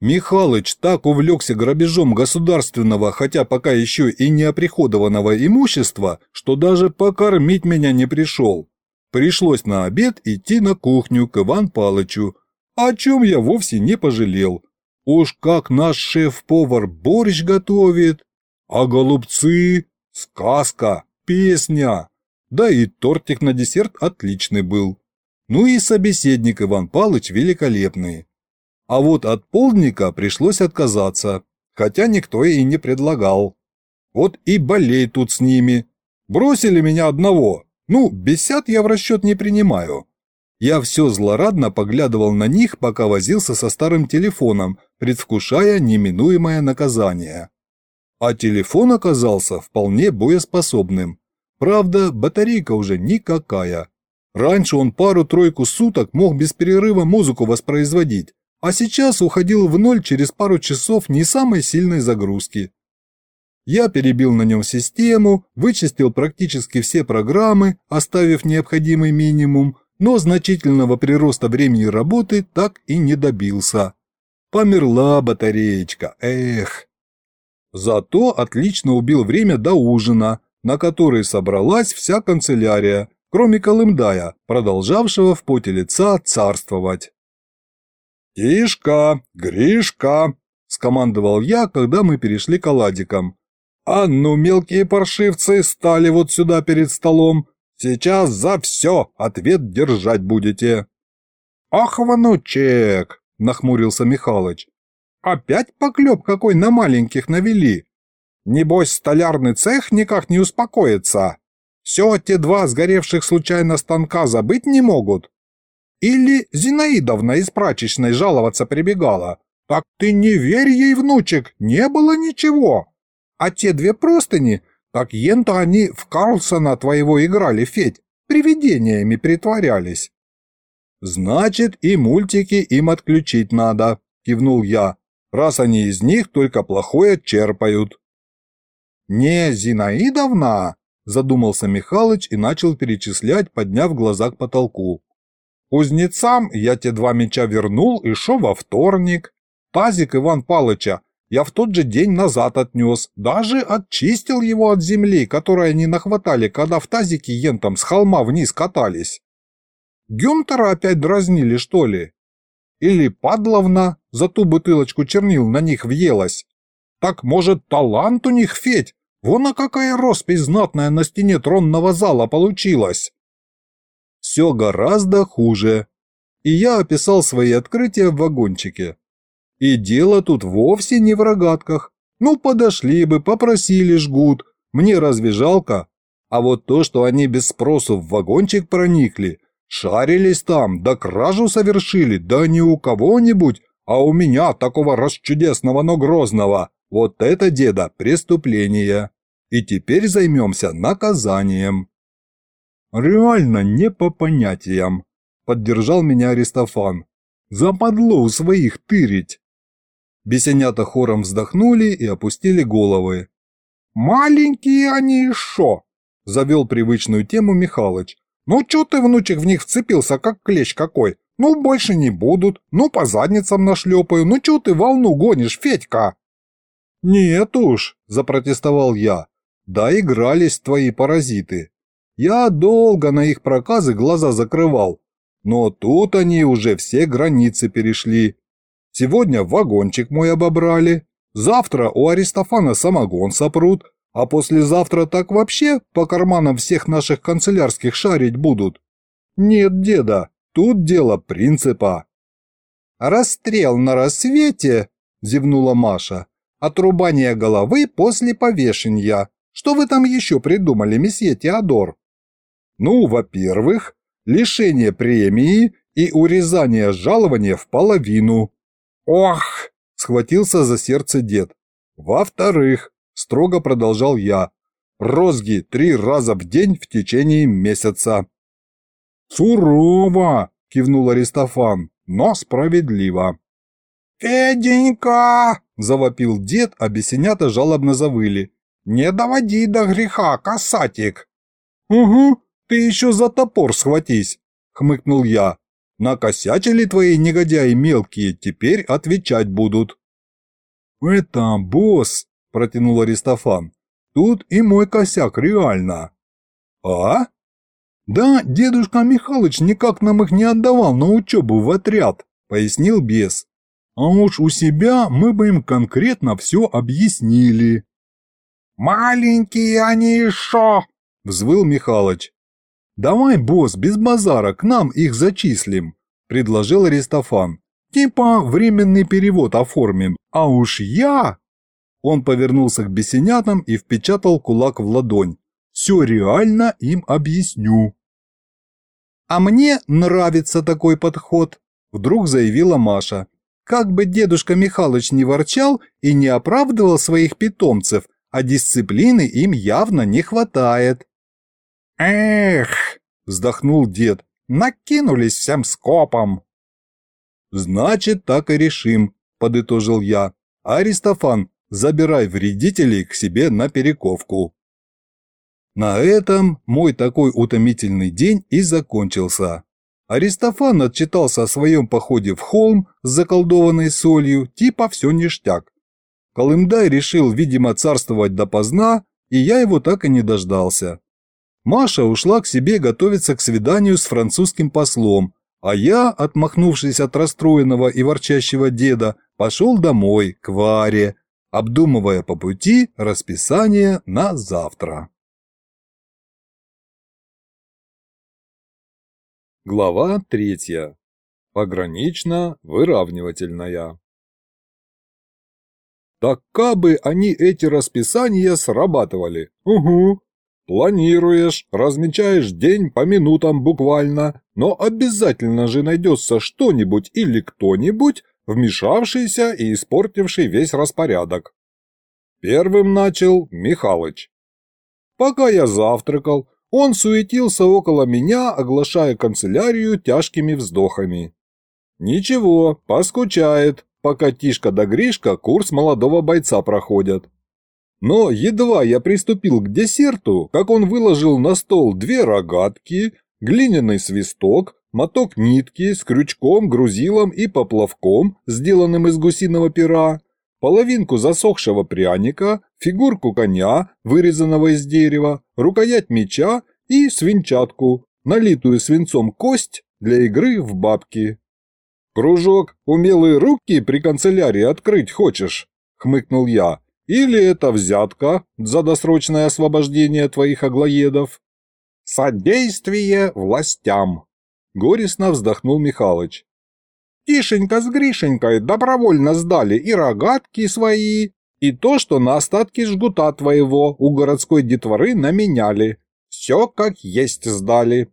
[SPEAKER 1] Михалыч так увлекся грабежом государственного, хотя пока еще и не оприходованного имущества, что даже покормить меня не пришел. Пришлось на обед идти на кухню к Иван Палычу, о чем я вовсе не пожалел. Уж как наш шеф-повар борщ готовит, а голубцы – сказка, песня. Да и тортик на десерт отличный был. Ну и собеседник Иван Палыч великолепный. А вот от полдника пришлось отказаться, хотя никто и не предлагал. Вот и болей тут с ними. Бросили меня одного. Ну, бесят я в расчет не принимаю. Я все злорадно поглядывал на них, пока возился со старым телефоном, предвкушая неминуемое наказание. А телефон оказался вполне боеспособным. Правда, батарейка уже никакая. Раньше он пару-тройку суток мог без перерыва музыку воспроизводить, а сейчас уходил в ноль через пару часов не самой сильной загрузки. Я перебил на нем систему, вычистил практически все программы, оставив необходимый минимум, но значительного прироста времени работы так и не добился. Померла батареечка, эх. Зато отлично убил время до ужина, на который собралась вся канцелярия, кроме Колымдая, продолжавшего в поте лица царствовать. «Тишка! Гришка!» – скомандовал я, когда мы перешли к оладикам. «А ну, мелкие паршивцы, стали вот сюда перед столом. Сейчас за все ответ держать будете». «Ах, внучек!» – нахмурился Михалыч. «Опять поклеп какой на маленьких навели? Небось, столярный цех никак не успокоится. Все те два сгоревших случайно станка забыть не могут?» Или Зинаидовна из прачечной жаловаться прибегала. Так ты не верь ей, внучек, не было ничего. А те две простыни, так ента они в Карлсона твоего играли, Федь, привидениями притворялись. Значит, и мультики им отключить надо, кивнул я, раз они из них только плохое черпают. Не Зинаидовна, задумался Михалыч и начал перечислять, подняв глаза к потолку. Кузнецам я те два меча вернул и шо во вторник. Тазик Иван Палыча я в тот же день назад отнес, даже очистил его от земли, которой они нахватали, когда в тазике ентом с холма вниз катались. Гюнтера опять дразнили, что ли? Или Падловна за ту бутылочку чернил на них въелась? Так, может, талант у них, Федь? Вон а какая роспись знатная на стене тронного зала получилась все гораздо хуже. И я описал свои открытия в вагончике. И дело тут вовсе не в рогатках. Ну, подошли бы, попросили жгут. Мне разве жалко? А вот то, что они без спросу в вагончик проникли, шарились там, да кражу совершили, да не у кого-нибудь, а у меня, такого расчудесного, но грозного. Вот это, деда, преступление. И теперь займемся наказанием.
[SPEAKER 3] Реально не по понятиям, поддержал меня Аристофан. Западло у своих тырить. Бесенята хором вздохнули и опустили головы.
[SPEAKER 4] «Маленькие они и шо?» – завел привычную тему Михалыч. «Ну чё ты, внучек, в них вцепился, как клещ какой? Ну, больше не будут, ну, по задницам нашлепаю, ну чё ты волну гонишь, Федька?»
[SPEAKER 3] «Нет уж», – запротестовал я. «Да игрались твои паразиты. Я долго на их проказы глаза закрывал, но тут они уже все границы перешли. Сегодня вагончик мой обобрали, завтра у Аристофана самогон сопрут, а послезавтра так вообще по карманам всех наших канцелярских шарить будут. Нет, деда, тут дело принципа.
[SPEAKER 4] «Расстрел на рассвете», – зевнула Маша. «Отрубание головы после повешения. Что вы там еще придумали, месье Теодор?»
[SPEAKER 3] «Ну, во-первых, лишение премии и урезание жалования в половину».
[SPEAKER 4] «Ох!»
[SPEAKER 3] – схватился за сердце дед. «Во-вторых, строго продолжал я. Розги три раза в день в течение месяца. «Сурово!» – кивнул Аристофан, – «но справедливо».
[SPEAKER 4] «Феденька!»
[SPEAKER 3] – завопил дед, а бесенята жалобно завыли.
[SPEAKER 4] «Не доводи до греха, касатик!»
[SPEAKER 3] «Угу, ты еще за топор схватись!» – хмыкнул я. «Накосячили твои негодяи мелкие, теперь отвечать будут». «Это босс!» – протянул Аристофан. «Тут и мой косяк реально». «А?» «Да, дедушка Михалыч никак нам их не отдавал на учебу в отряд», – пояснил бес. «А уж у себя мы бы им конкретно все объяснили».
[SPEAKER 4] «Маленькие они шо?» – взвыл Михалыч.
[SPEAKER 3] «Давай, босс, без базара, к нам их зачислим», – предложил Аристофан. «Типа временный перевод оформим, а уж я...» Он повернулся к бесенятам и впечатал кулак в ладонь. «Все реально им объясню».
[SPEAKER 4] «А мне нравится такой подход», – вдруг заявила Маша. «Как бы дедушка Михалыч не ворчал и не оправдывал своих питомцев, а дисциплины им явно не хватает».
[SPEAKER 3] «Эх!» – вздохнул дед.
[SPEAKER 4] «Накинулись всем скопом».
[SPEAKER 3] «Значит, так и решим», – подытожил я. «Аристофан, забирай вредителей к себе на перековку. На этом мой такой утомительный день и закончился. Аристофан отчитался о своем походе в холм с заколдованной солью, типа все ништяк. Колымдай решил, видимо, царствовать допоздна, и я его так и не дождался. Маша ушла к себе готовиться к свиданию с французским послом, а я, отмахнувшись от расстроенного и ворчащего деда, пошел домой, к Варе, обдумывая по пути расписание на завтра. Глава третья. Погранично-выравнивательная. Так кабы они эти расписания срабатывали. Угу. Планируешь, размечаешь день по минутам буквально, но обязательно же найдется что-нибудь или кто-нибудь, вмешавшийся и испортивший весь распорядок. Первым начал Михалыч. Пока я завтракал, он суетился около меня, оглашая канцелярию тяжкими вздохами. Ничего, поскучает, пока Тишка да Гришка курс молодого бойца проходят. Но едва я приступил к десерту, как он выложил на стол две рогатки, глиняный свисток, моток нитки с крючком, грузилом и поплавком, сделанным из гусиного пера, половинку засохшего пряника, фигурку коня, вырезанного из дерева, рукоять меча и свинчатку, налитую свинцом кость для игры в бабки. «Кружок, умелые руки при канцелярии открыть хочешь?» – хмыкнул я. «Или это взятка за досрочное освобождение твоих аглоедов?»
[SPEAKER 4] «Содействие властям!»
[SPEAKER 3] Горестно вздохнул Михалыч.
[SPEAKER 4] «Тишенька с Гришенькой добровольно сдали и рогатки свои, и то, что на остатки жгута твоего у городской детворы наменяли. Все как есть сдали.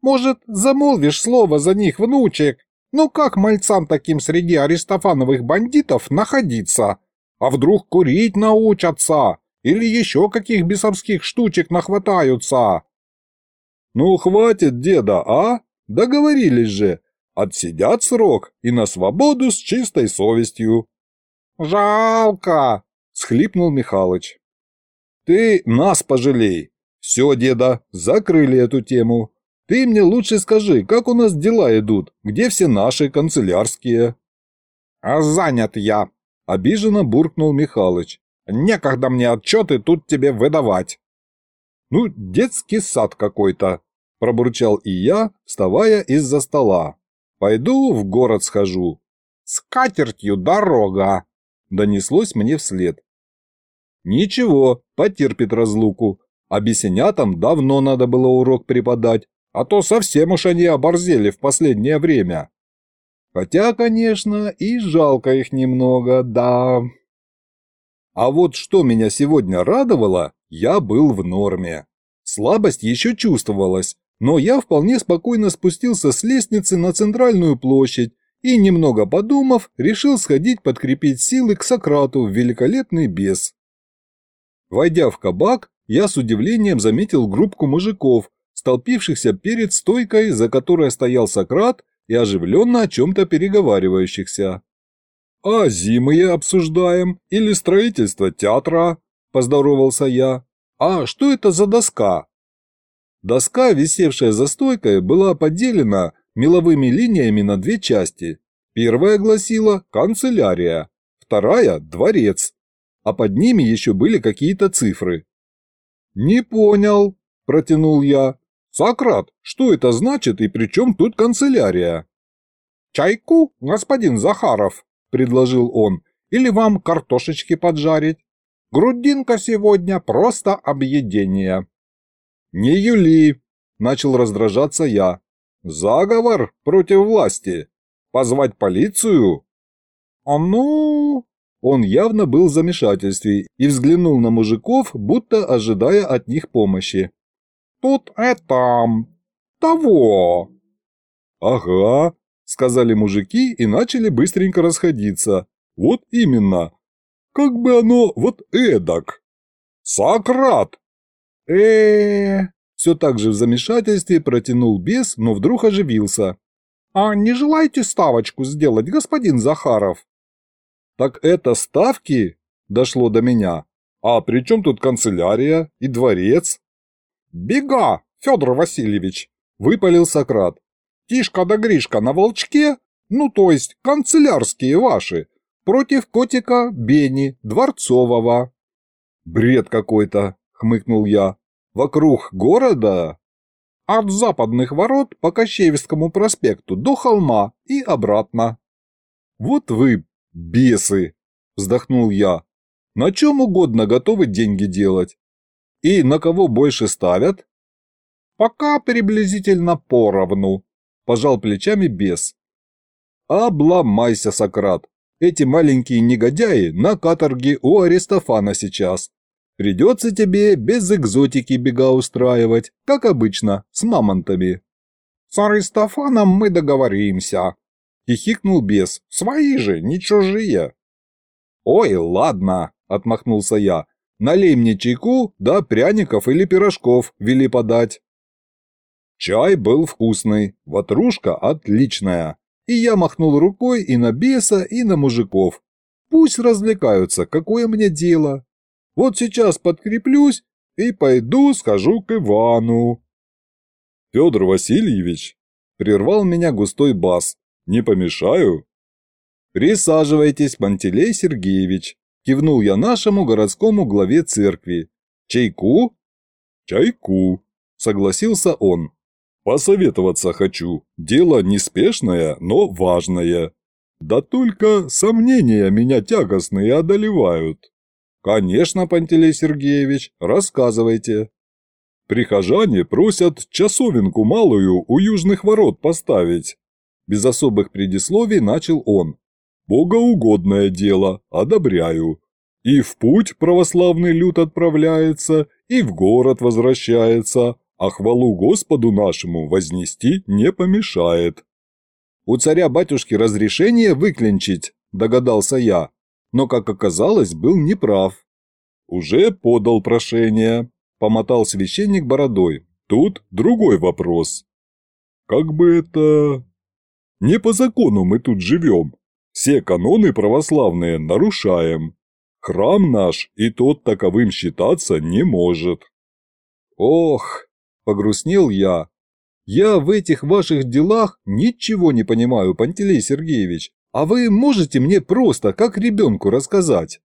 [SPEAKER 4] Может, замолвишь слово за них, внучек? Ну как мальцам таким среди аристофановых бандитов находиться? А вдруг курить научатся? Или еще каких бесовских штучек нахватаются?»
[SPEAKER 3] Ну, хватит, деда, а? Договорились же. Отсидят срок и на свободу с чистой совестью.
[SPEAKER 4] Жалко, схлипнул Михалыч.
[SPEAKER 3] Ты нас пожалей. Все, деда, закрыли эту тему. Ты мне лучше скажи, как у нас дела идут, где все наши канцелярские?
[SPEAKER 4] А занят я, обиженно буркнул Михалыч. Некогда мне отчеты тут тебе выдавать.
[SPEAKER 3] Ну, детский сад какой-то, пробурчал и я, вставая из-за стола. Пойду в город схожу.
[SPEAKER 4] С катертью дорога, донеслось мне вслед.
[SPEAKER 3] Ничего, потерпит разлуку. Обесенятам давно надо было урок преподать, а то совсем уж они оборзели в последнее время. Хотя, конечно, и жалко их немного, да. А вот что меня сегодня радовало, я был в норме. Слабость еще чувствовалась, но я вполне спокойно спустился с лестницы на центральную площадь и, немного подумав, решил сходить подкрепить силы к Сократу в великолепный бес. Войдя в кабак, я с удивлением заметил группку мужиков, столпившихся перед стойкой, за которой стоял Сократ, и оживленно о чем-то переговаривающихся. «А зимые обсуждаем? Или строительство театра?» – поздоровался я. «А что это за доска?» Доска, висевшая за стойкой, была поделена меловыми линиями на две части. Первая гласила «канцелярия», вторая – «дворец», а под ними еще были какие-то цифры. «Не понял», – протянул я. «Сократ, что это значит и при чем тут канцелярия?»
[SPEAKER 4] «Чайку, господин Захаров», – предложил он, – «или вам картошечки поджарить? Грудинка сегодня просто объедение».
[SPEAKER 3] «Не юли», – начал раздражаться я. «Заговор против власти? Позвать полицию?»
[SPEAKER 4] «А ну...»
[SPEAKER 3] Он явно был в замешательстве и взглянул на мужиков, будто ожидая от них помощи.
[SPEAKER 4] «Тут это... того...»
[SPEAKER 3] «Ага», — сказали мужики и начали быстренько расходиться. «Вот именно. Как бы оно вот эдак». «Сократ!»
[SPEAKER 4] э, -э, -э
[SPEAKER 3] Все так же в замешательстве протянул бес, но вдруг оживился.
[SPEAKER 4] «А не желаете ставочку сделать, господин Захаров?»
[SPEAKER 3] «Так это ставки?» – дошло до меня. «А при чем тут канцелярия и дворец?»
[SPEAKER 4] «Бега, Федор Васильевич!» – выпалил Сократ. «Тишка да Гришка на волчке, ну то есть канцелярские ваши, против котика Бени Дворцового».
[SPEAKER 3] «Бред какой-то!» – хмыкнул я. «Вокруг города?»
[SPEAKER 4] «От западных ворот по Кощеевскому проспекту до холма и обратно».
[SPEAKER 3] «Вот вы бесы!» – вздохнул я. «На чем угодно готовы деньги делать. И на кого больше ставят?
[SPEAKER 4] Пока приблизительно поровну, пожал плечами бес.
[SPEAKER 3] Обломайся, Сократ. Эти маленькие негодяи на каторге у Аристофана сейчас. Придется тебе без экзотики бега устраивать, как обычно, с мамонтами.
[SPEAKER 4] С Аристофаном мы договоримся, хихикнул бес. Свои же, не чужие.
[SPEAKER 3] Ой, ладно, отмахнулся я. Налей мне чайку, да пряников или пирожков вели подать. Чай был вкусный, ватрушка отличная. И я махнул рукой и на беса, и на мужиков. Пусть развлекаются, какое мне дело. Вот сейчас подкреплюсь и пойду схожу к Ивану. Федор Васильевич, прервал меня густой бас, не помешаю? Присаживайтесь, Пантелей Сергеевич, Кивнул я нашему городскому главе церкви. «Чайку?» «Чайку», — согласился он. «Посоветоваться хочу. Дело неспешное, но важное. Да только сомнения меня тягостные одолевают». «Конечно, Пантелей Сергеевич, рассказывайте». «Прихожане просят часовенку малую у южных ворот поставить». Без особых предисловий начал он. Богоугодное дело, одобряю. И в путь православный люд отправляется, и в город возвращается, а хвалу Господу нашему вознести не помешает. У царя-батюшки разрешение выклинчить, догадался я, но, как оказалось, был неправ. Уже подал прошение, помотал священник бородой. Тут другой вопрос. Как бы это... Не по закону мы тут живем. Все каноны православные нарушаем. Храм наш и тот таковым считаться не может.
[SPEAKER 1] Ох, погрустнел я. Я в этих ваших делах ничего не понимаю, Пантелей Сергеевич. А вы можете мне просто, как ребенку, рассказать?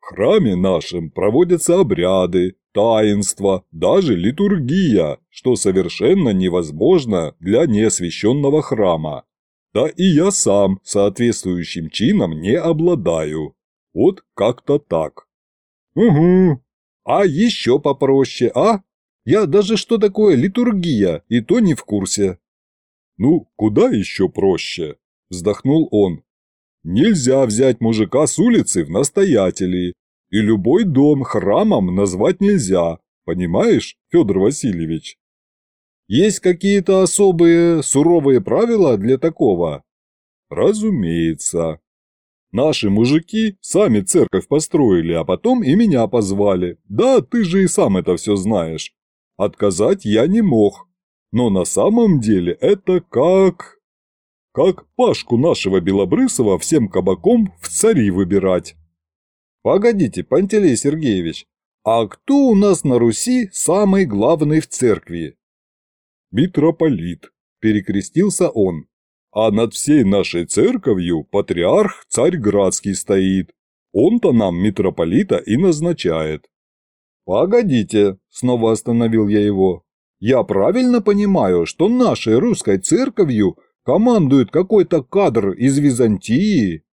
[SPEAKER 3] В храме нашем проводятся обряды, таинства, даже литургия, что совершенно невозможно для неосвященного храма. Да и я сам соответствующим чином не обладаю. Вот как-то так.
[SPEAKER 1] Угу. А еще попроще, а? Я даже что такое литургия, и то не в курсе.
[SPEAKER 3] Ну, куда еще проще? Вздохнул он. Нельзя взять мужика с улицы в настоятели. И любой дом храмом назвать нельзя. Понимаешь, Федор Васильевич?
[SPEAKER 1] Есть какие-то особые суровые правила для такого?
[SPEAKER 3] Разумеется. Наши мужики сами церковь построили, а потом и меня позвали. Да, ты же и сам это все знаешь. Отказать я не мог. Но на самом деле это как... Как Пашку нашего Белобрысова всем кабаком в цари выбирать.
[SPEAKER 1] Погодите, Пантелей Сергеевич, а кто у нас на Руси самый главный в церкви?
[SPEAKER 3] Митрополит, перекрестился он. А над всей нашей церковью патриарх Царьградский стоит. Он-то нам митрополита и назначает.
[SPEAKER 1] Погодите, снова остановил я его. Я правильно понимаю, что нашей русской церковью командует какой-то кадр из Византии?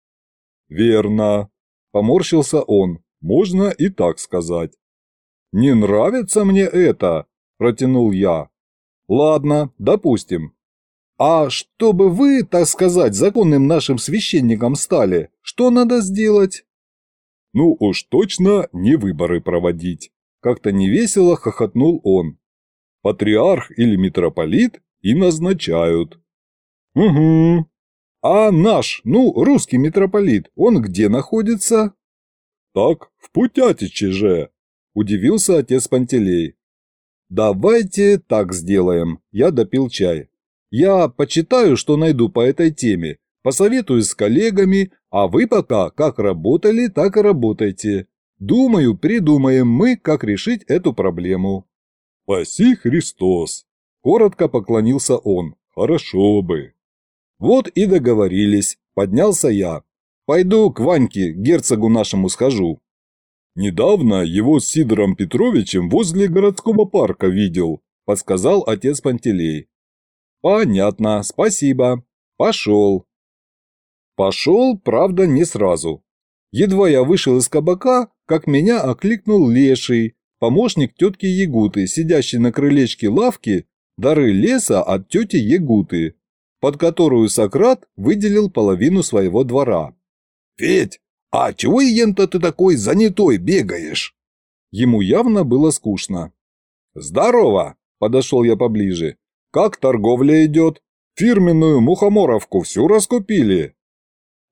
[SPEAKER 3] Верно, поморщился он. Можно и так сказать.
[SPEAKER 1] Не нравится мне это, протянул я. Ладно, допустим. А чтобы вы, так сказать, законным нашим священником стали, что надо сделать?
[SPEAKER 3] Ну уж точно не выборы проводить. Как-то невесело хохотнул он. Патриарх или митрополит и назначают.
[SPEAKER 1] Угу. А наш, ну, русский митрополит, он где находится?
[SPEAKER 3] Так, в Путятиче же, удивился отец Пантелей.
[SPEAKER 1] «Давайте так сделаем. Я допил чай. Я почитаю, что найду по этой теме, посоветуюсь с коллегами, а вы пока как работали, так и работайте. Думаю, придумаем мы, как решить эту проблему».
[SPEAKER 3] «Спаси Христос!» – коротко поклонился он. «Хорошо бы».
[SPEAKER 1] «Вот и договорились. Поднялся я. Пойду к Ваньке, герцогу нашему схожу.
[SPEAKER 3] «Недавно его с Сидором Петровичем возле городского парка видел», – подсказал отец Пантелей.
[SPEAKER 1] «Понятно, спасибо. Пошел». Пошел, правда, не сразу. Едва я вышел из кабака, как меня окликнул Леший, помощник тетки Ягуты, сидящий на крылечке лавки, дары леса от тети Ягуты, под которую Сократ выделил половину своего двора.
[SPEAKER 2] «Федь, «А чего, Иен-то, ты такой занятой бегаешь?»
[SPEAKER 1] Ему явно было скучно. «Здорово!» – подошел я поближе. «Как торговля идет? Фирменную мухоморовку всю раскупили?»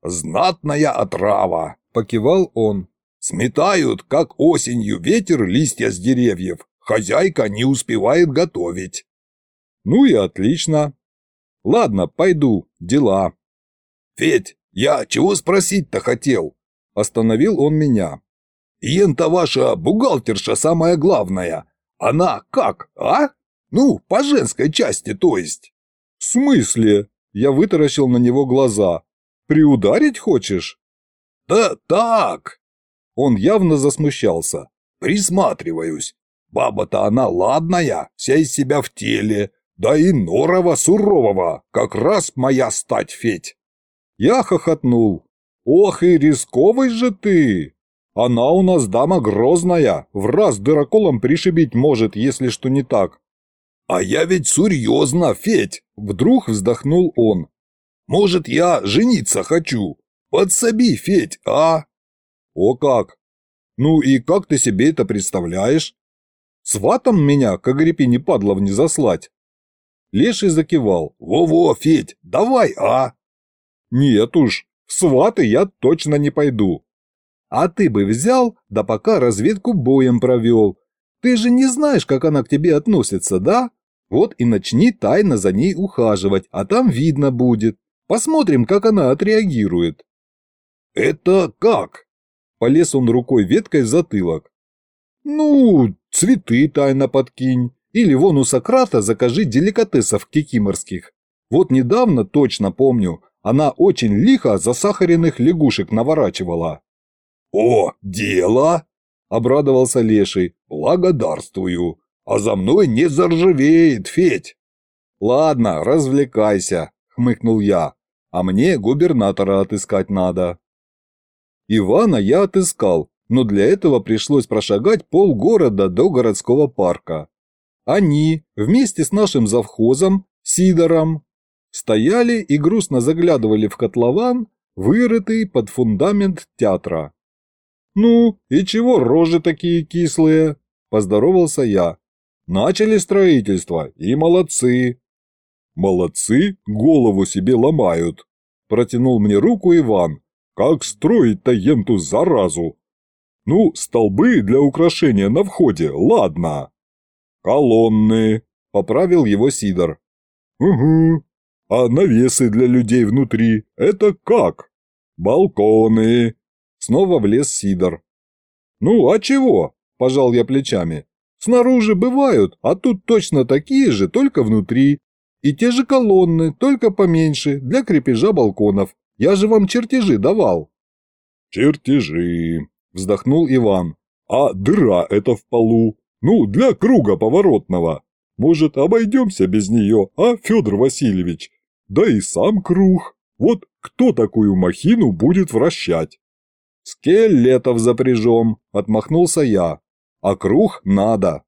[SPEAKER 2] «Знатная отрава!»
[SPEAKER 1] – покивал он.
[SPEAKER 2] «Сметают, как осенью ветер листья с деревьев. Хозяйка не успевает готовить».
[SPEAKER 1] «Ну и отлично. Ладно, пойду, дела».
[SPEAKER 2] «Федь, я чего спросить-то хотел?»
[SPEAKER 1] Остановил он меня.
[SPEAKER 2] «Ента ваша бухгалтерша самая главная. Она как, а? Ну, по женской части, то есть».
[SPEAKER 1] «В смысле?» Я вытаращил на него глаза. «Приударить хочешь?»
[SPEAKER 2] «Да так!»
[SPEAKER 1] Он явно засмущался.
[SPEAKER 2] «Присматриваюсь. Баба-то она ладная, вся из себя в теле. Да и норова сурового, как раз моя стать, Федь!»
[SPEAKER 1] Я хохотнул. «Ох и рисковый же ты! Она у нас дама грозная, в раз дыроколом пришибить может, если что не так».
[SPEAKER 2] «А я ведь серьезно, Федь!» – вдруг вздохнул он. «Может, я жениться хочу? Подсоби, Федь, а?»
[SPEAKER 1] «О как! Ну и как ты себе это представляешь? Сватом меня к Агриппине Падловне заслать?» Леший закивал.
[SPEAKER 2] «Во-во, Федь, давай, а?»
[SPEAKER 1] «Нет уж, сваты я точно не пойду. А ты бы взял, да пока разведку боем провел. Ты же не знаешь, как она к тебе относится, да? Вот и начни тайно за ней ухаживать, а там видно будет. Посмотрим, как она отреагирует».
[SPEAKER 2] «Это как?»
[SPEAKER 1] Полез он рукой веткой в затылок. «Ну, цветы тайно подкинь. Или вон у Сократа закажи деликатесов кикиморских. Вот недавно, точно помню, она очень лихо засахаренных лягушек наворачивала».
[SPEAKER 2] «О, дело!» – обрадовался Леший. «Благодарствую. А за мной не заржавеет, Федь!»
[SPEAKER 1] «Ладно, развлекайся», – хмыкнул я. «А мне губернатора отыскать надо». Ивана я отыскал, но для этого пришлось прошагать полгорода до городского парка. Они, вместе с нашим завхозом, Сидором, стояли и грустно заглядывали в котлован, вырытый под фундамент театра. «Ну, и чего рожи такие кислые?» – поздоровался я. «Начали строительство, и молодцы!»
[SPEAKER 3] «Молодцы, голову себе ломают!» – протянул мне руку Иван. «Как строить-то енту заразу?» «Ну, столбы для украшения на входе, ладно!» «Колонны!» – поправил его Сидор. «Угу. А навесы для людей внутри – это как?» «Балконы!» Снова влез Сидор. «Ну, а чего?» – пожал я плечами. «Снаружи бывают, а тут точно такие же, только внутри. И те же колонны, только поменьше, для крепежа балконов. Я же вам чертежи давал». «Чертежи», – вздохнул Иван. «А дыра это в полу? Ну, для круга поворотного. Может, обойдемся без нее, а, Федор Васильевич? Да и сам круг. Вот кто такую махину будет вращать?» «Скелетов запряжем», – отмахнулся я. «А круг надо».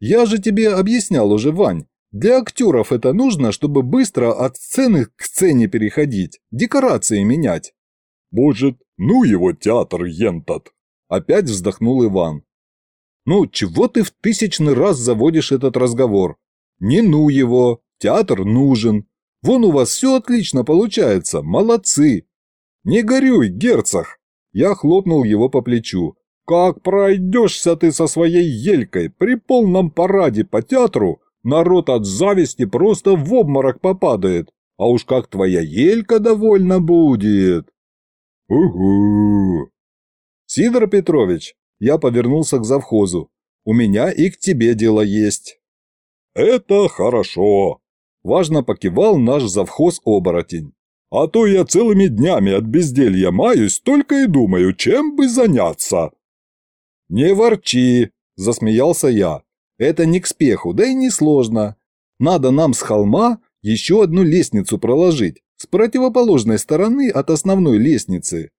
[SPEAKER 3] «Я же тебе объяснял уже, Вань. Для актеров это нужно, чтобы быстро от сцены к сцене переходить, декорации менять». «Может, ну его театр ентот?» – опять вздохнул Иван. «Ну, чего ты в тысячный раз заводишь этот разговор? Не ну его, театр нужен. Вон у вас все отлично получается, молодцы. Не горюй, герцог, я хлопнул его по плечу. «Как пройдешься ты со своей елькой при полном параде по театру, народ от зависти просто в обморок попадает. А уж как твоя елька довольна будет!» «Угу!» «Сидор Петрович!» Я повернулся к завхозу. «У меня и к тебе дело есть». «Это хорошо!» Важно покивал наш завхоз-оборотень. А то я целыми днями от безделья маюсь, только и думаю, чем бы заняться». «Не ворчи», – засмеялся я. «Это не к спеху, да и не сложно. Надо нам с холма еще одну лестницу проложить, с противоположной стороны от основной лестницы.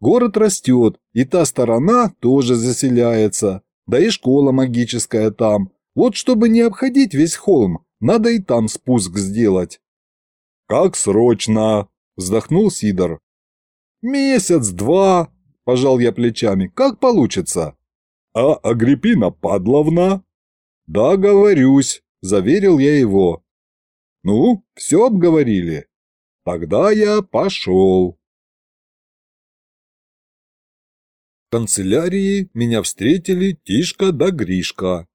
[SPEAKER 3] Город растет, и та сторона тоже заселяется, да и школа магическая там. Вот чтобы не обходить весь холм, надо и там спуск сделать». «Как срочно?» Вздохнул Сидор. «Месяц-два», – пожал я плечами, – «как получится». «А Агриппина Падловна?» «Да, говорюсь», – заверил я его. «Ну, все обговорили. Тогда я пошел». Канцелярии меня встретили Тишка да Гришка.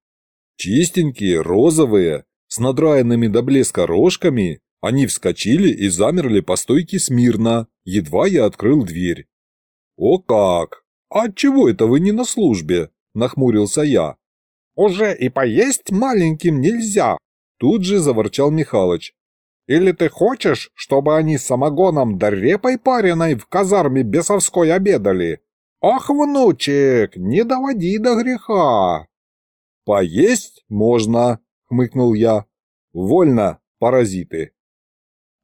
[SPEAKER 3] Чистенькие, розовые, с надраенными до блеска рожками они вскочили и замерли по стойке смирно, едва я открыл дверь. «О как! А чего это вы не на службе?» – нахмурился я. «Уже и поесть маленьким нельзя!» – тут же заворчал Михалыч. «Или ты хочешь, чтобы они самогоном да репой пареной в казарме бесовской обедали? Ах, внучек, не доводи до греха!» «Поесть можно!» – хмыкнул я. «Вольно, паразиты!»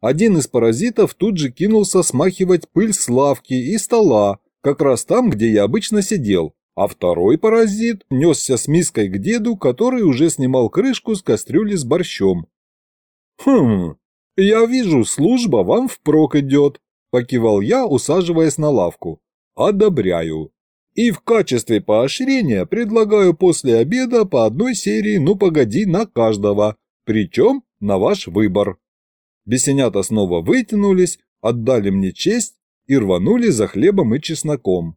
[SPEAKER 3] Один из паразитов тут же кинулся смахивать пыль с лавки и стола, как раз там, где я обычно сидел, а второй паразит несся с миской к деду, который уже снимал крышку с кастрюли с борщом. «Хм, я вижу, служба вам впрок идет», – покивал я, усаживаясь на лавку. «Одобряю. И в качестве поощрения предлагаю после обеда по одной серии «Ну погоди» на каждого, причем на ваш выбор». Бесенята снова вытянулись, отдали мне честь и рванули за хлебом и чесноком.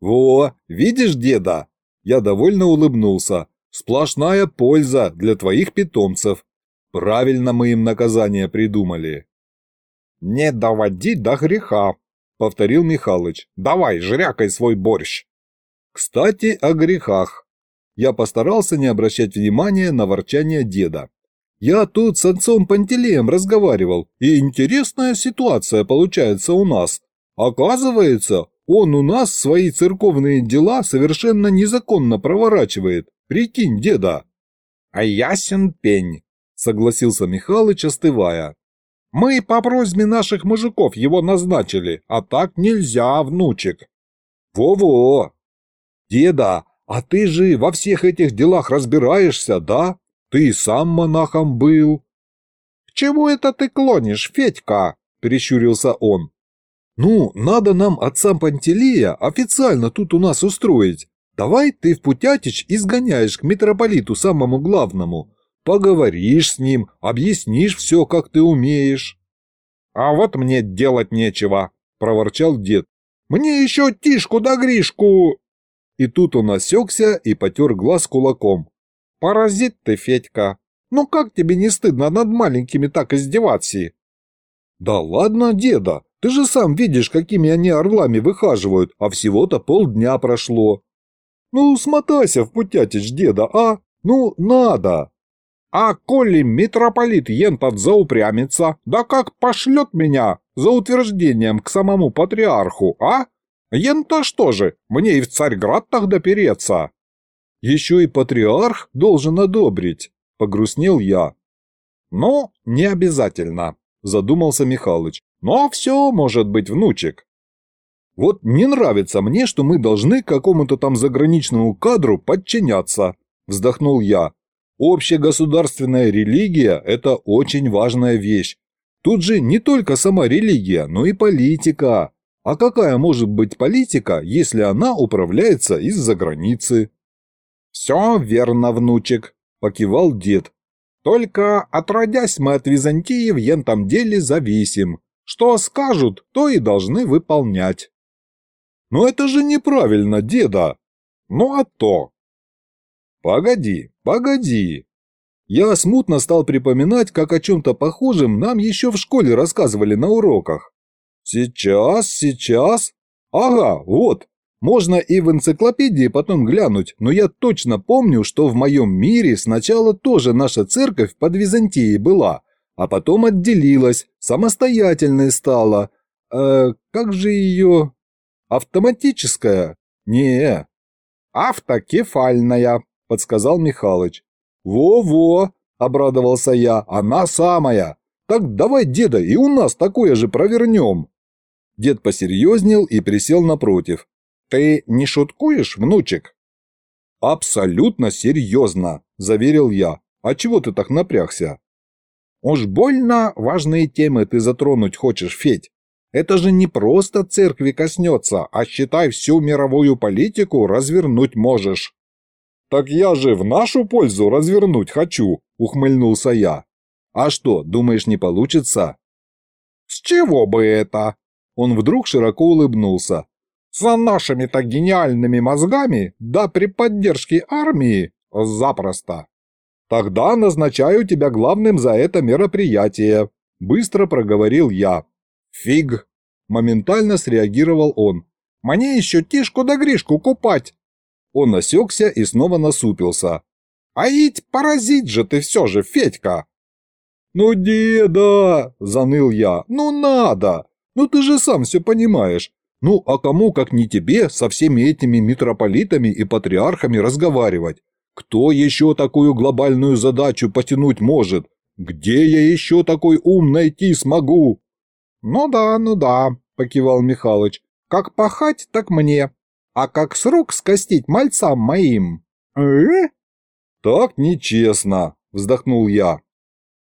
[SPEAKER 3] «Во, видишь деда?» Я довольно улыбнулся.
[SPEAKER 1] Сплошная польза для твоих питомцев. Правильно мы им наказание придумали.
[SPEAKER 4] «Не доводи до греха», — повторил Михалыч. «Давай, жрякай свой борщ».
[SPEAKER 1] Кстати, о грехах. Я постарался не обращать внимания на ворчание деда. Я тут с отцом Пантелеем разговаривал, и интересная ситуация получается у нас. Оказывается, он у нас свои церковные дела совершенно незаконно проворачивает. Прикинь, деда.
[SPEAKER 4] А ясен пень, согласился
[SPEAKER 1] Михалыч, остывая.
[SPEAKER 4] Мы по просьбе наших мужиков его назначили, а так нельзя, внучек.
[SPEAKER 1] Во-во. Деда, а ты же во всех этих делах разбираешься, да? Ты сам монахом был.
[SPEAKER 4] К чему это ты клонишь, Федька? Прищурился он.
[SPEAKER 1] Ну, надо нам отца Пантелея официально тут у нас устроить. Давай ты в Путятич изгоняешь к митрополиту самому главному. Поговоришь с ним, объяснишь все, как ты умеешь.
[SPEAKER 4] А вот мне делать нечего, проворчал дед. Мне еще Тишку да Гришку.
[SPEAKER 1] И тут он осекся и потер глаз кулаком.
[SPEAKER 4] Паразит ты, Федька. Ну как тебе не стыдно над маленькими так издеваться?
[SPEAKER 1] Да ладно, деда, ты же сам видишь, какими они орлами выхаживают, а всего-то полдня прошло. Ну, смотайся в путятич, деда, а? Ну, надо.
[SPEAKER 4] А коли митрополит ентот заупрямится, да как пошлет меня за утверждением к самому патриарху, а? Ента что же, мне и в Царьград тогда переться?
[SPEAKER 1] Еще и патриарх должен одобрить, погрустнел я.
[SPEAKER 4] Ну, не обязательно, задумался Михалыч. Но все может быть, внучек.
[SPEAKER 1] Вот не нравится мне, что мы должны какому-то там заграничному кадру подчиняться, вздохнул я. Общегосударственная религия – это очень важная вещь. Тут же не только сама религия, но и политика. А какая может быть политика, если она управляется из-за границы?
[SPEAKER 4] «Все верно, внучек», – покивал дед. «Только, отродясь, мы от Византии в ентом деле зависим. Что скажут, то и должны выполнять.
[SPEAKER 1] Но это же неправильно, деда.
[SPEAKER 4] Ну а то.
[SPEAKER 1] Погоди, погоди. Я смутно стал припоминать, как о чем-то похожем нам еще в школе рассказывали на уроках. Сейчас, сейчас. Ага, вот. Можно и в энциклопедии потом глянуть, но я точно помню, что в моем мире сначала тоже наша церковь под Византией была, а потом отделилась, самостоятельной стала. Э, как же ее... Автоматическая? Не.
[SPEAKER 4] Автокефальная, подсказал Михалыч.
[SPEAKER 1] Во-во, обрадовался я, она самая. Так давай, деда, и у нас такое же провернем. Дед посерьезнел и присел напротив.
[SPEAKER 4] Ты не шуткуешь, внучек?
[SPEAKER 1] Абсолютно серьезно, заверил я. А чего ты так напрягся?
[SPEAKER 4] Уж больно важные темы ты затронуть хочешь, Федь. Это же не просто церкви коснется, а считай всю мировую политику развернуть можешь.
[SPEAKER 1] Так я же в нашу пользу развернуть хочу, ухмыльнулся я. А что, думаешь, не получится?
[SPEAKER 4] С чего бы это?
[SPEAKER 1] Он вдруг широко улыбнулся.
[SPEAKER 4] За нашими-то гениальными мозгами, да при поддержке армии, запросто.
[SPEAKER 1] «Тогда назначаю тебя главным за это мероприятие», – быстро проговорил я.
[SPEAKER 4] «Фиг!»
[SPEAKER 1] – моментально среагировал он.
[SPEAKER 4] «Мне еще Тишку да Гришку купать!»
[SPEAKER 1] Он осекся и снова насупился.
[SPEAKER 4] «А ведь паразит же ты все же, Федька!»
[SPEAKER 1] «Ну, деда!» – заныл я. «Ну, надо! Ну, ты же сам все понимаешь. Ну, а кому, как не тебе, со всеми этими митрополитами и патриархами разговаривать? Кто еще такую глобальную задачу потянуть может? Где я еще такой ум найти смогу?»
[SPEAKER 4] «Ну да, ну да», – покивал Михалыч. «Как пахать, так мне. А как срок скостить мальцам моим?»
[SPEAKER 1] «Э?» «Так нечестно», – вздохнул я.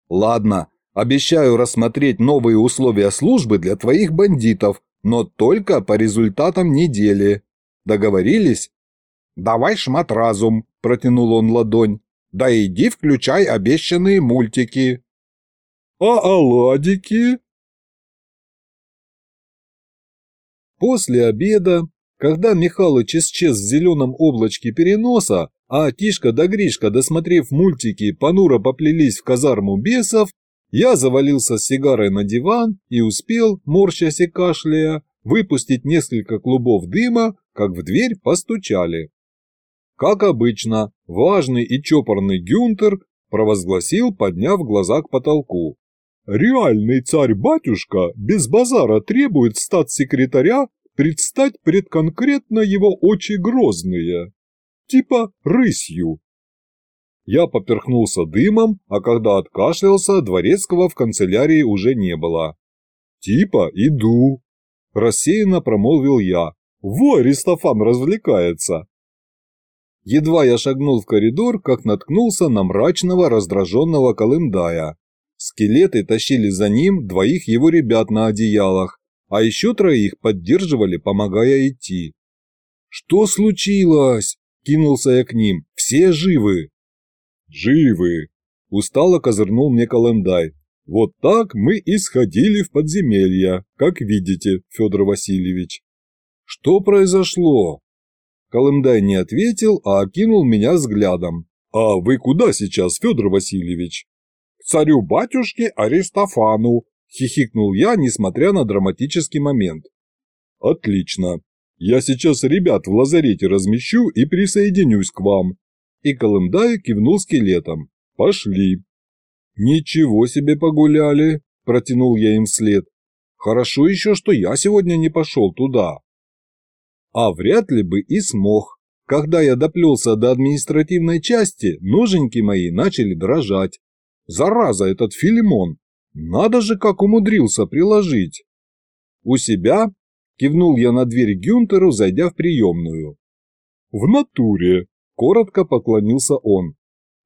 [SPEAKER 1] «Ладно, обещаю рассмотреть новые условия службы для твоих бандитов, но только по результатам недели. Договорились?»
[SPEAKER 4] «Давай шмат разум», – протянул он ладонь. «Да иди включай обещанные мультики».
[SPEAKER 1] «А оладики?» После обеда, когда Михалыч исчез в зеленом облачке переноса, а Тишка да Гришка, досмотрев мультики, понуро поплелись в казарму бесов, я завалился с сигарой на диван и успел, морщась и кашляя, выпустить несколько клубов дыма, как в дверь постучали. Как обычно, важный и чопорный Гюнтер провозгласил, подняв глаза к потолку. «Реальный царь-батюшка без базара требует статс-секретаря предстать пред конкретно его очи грозные, типа рысью». Я поперхнулся дымом, а когда откашлялся, дворецкого в канцелярии уже не было. «Типа иду», – рассеянно промолвил я. «Во, Аристофан развлекается!» Едва я шагнул в коридор, как наткнулся на мрачного раздраженного Колымдая. Скелеты тащили за ним двоих его ребят на одеялах, а еще троих поддерживали, помогая идти. «Что случилось?» – кинулся я к ним. «Все живы?» «Живы!» – устало козырнул мне Колымдай. «Вот так мы и сходили в подземелье, как видите, Федор Васильевич». «Что произошло?» Колымдай не ответил, а окинул меня взглядом. «А вы куда сейчас, Федор Васильевич?» «К царю-батюшке Аристофану», – хихикнул я, несмотря на драматический момент. «Отлично. Я сейчас ребят в лазарете размещу и присоединюсь к вам». И Колымдай кивнул скелетом. «Пошли». «Ничего себе погуляли», – протянул я им вслед. «Хорошо еще, что я сегодня не пошел туда». А вряд ли бы и смог. Когда я доплелся до административной части, ноженьки мои начали дрожать. Зараза этот Филимон! Надо же, как умудрился приложить. У себя кивнул я на дверь Гюнтеру, зайдя в приемную. В натуре, коротко поклонился он.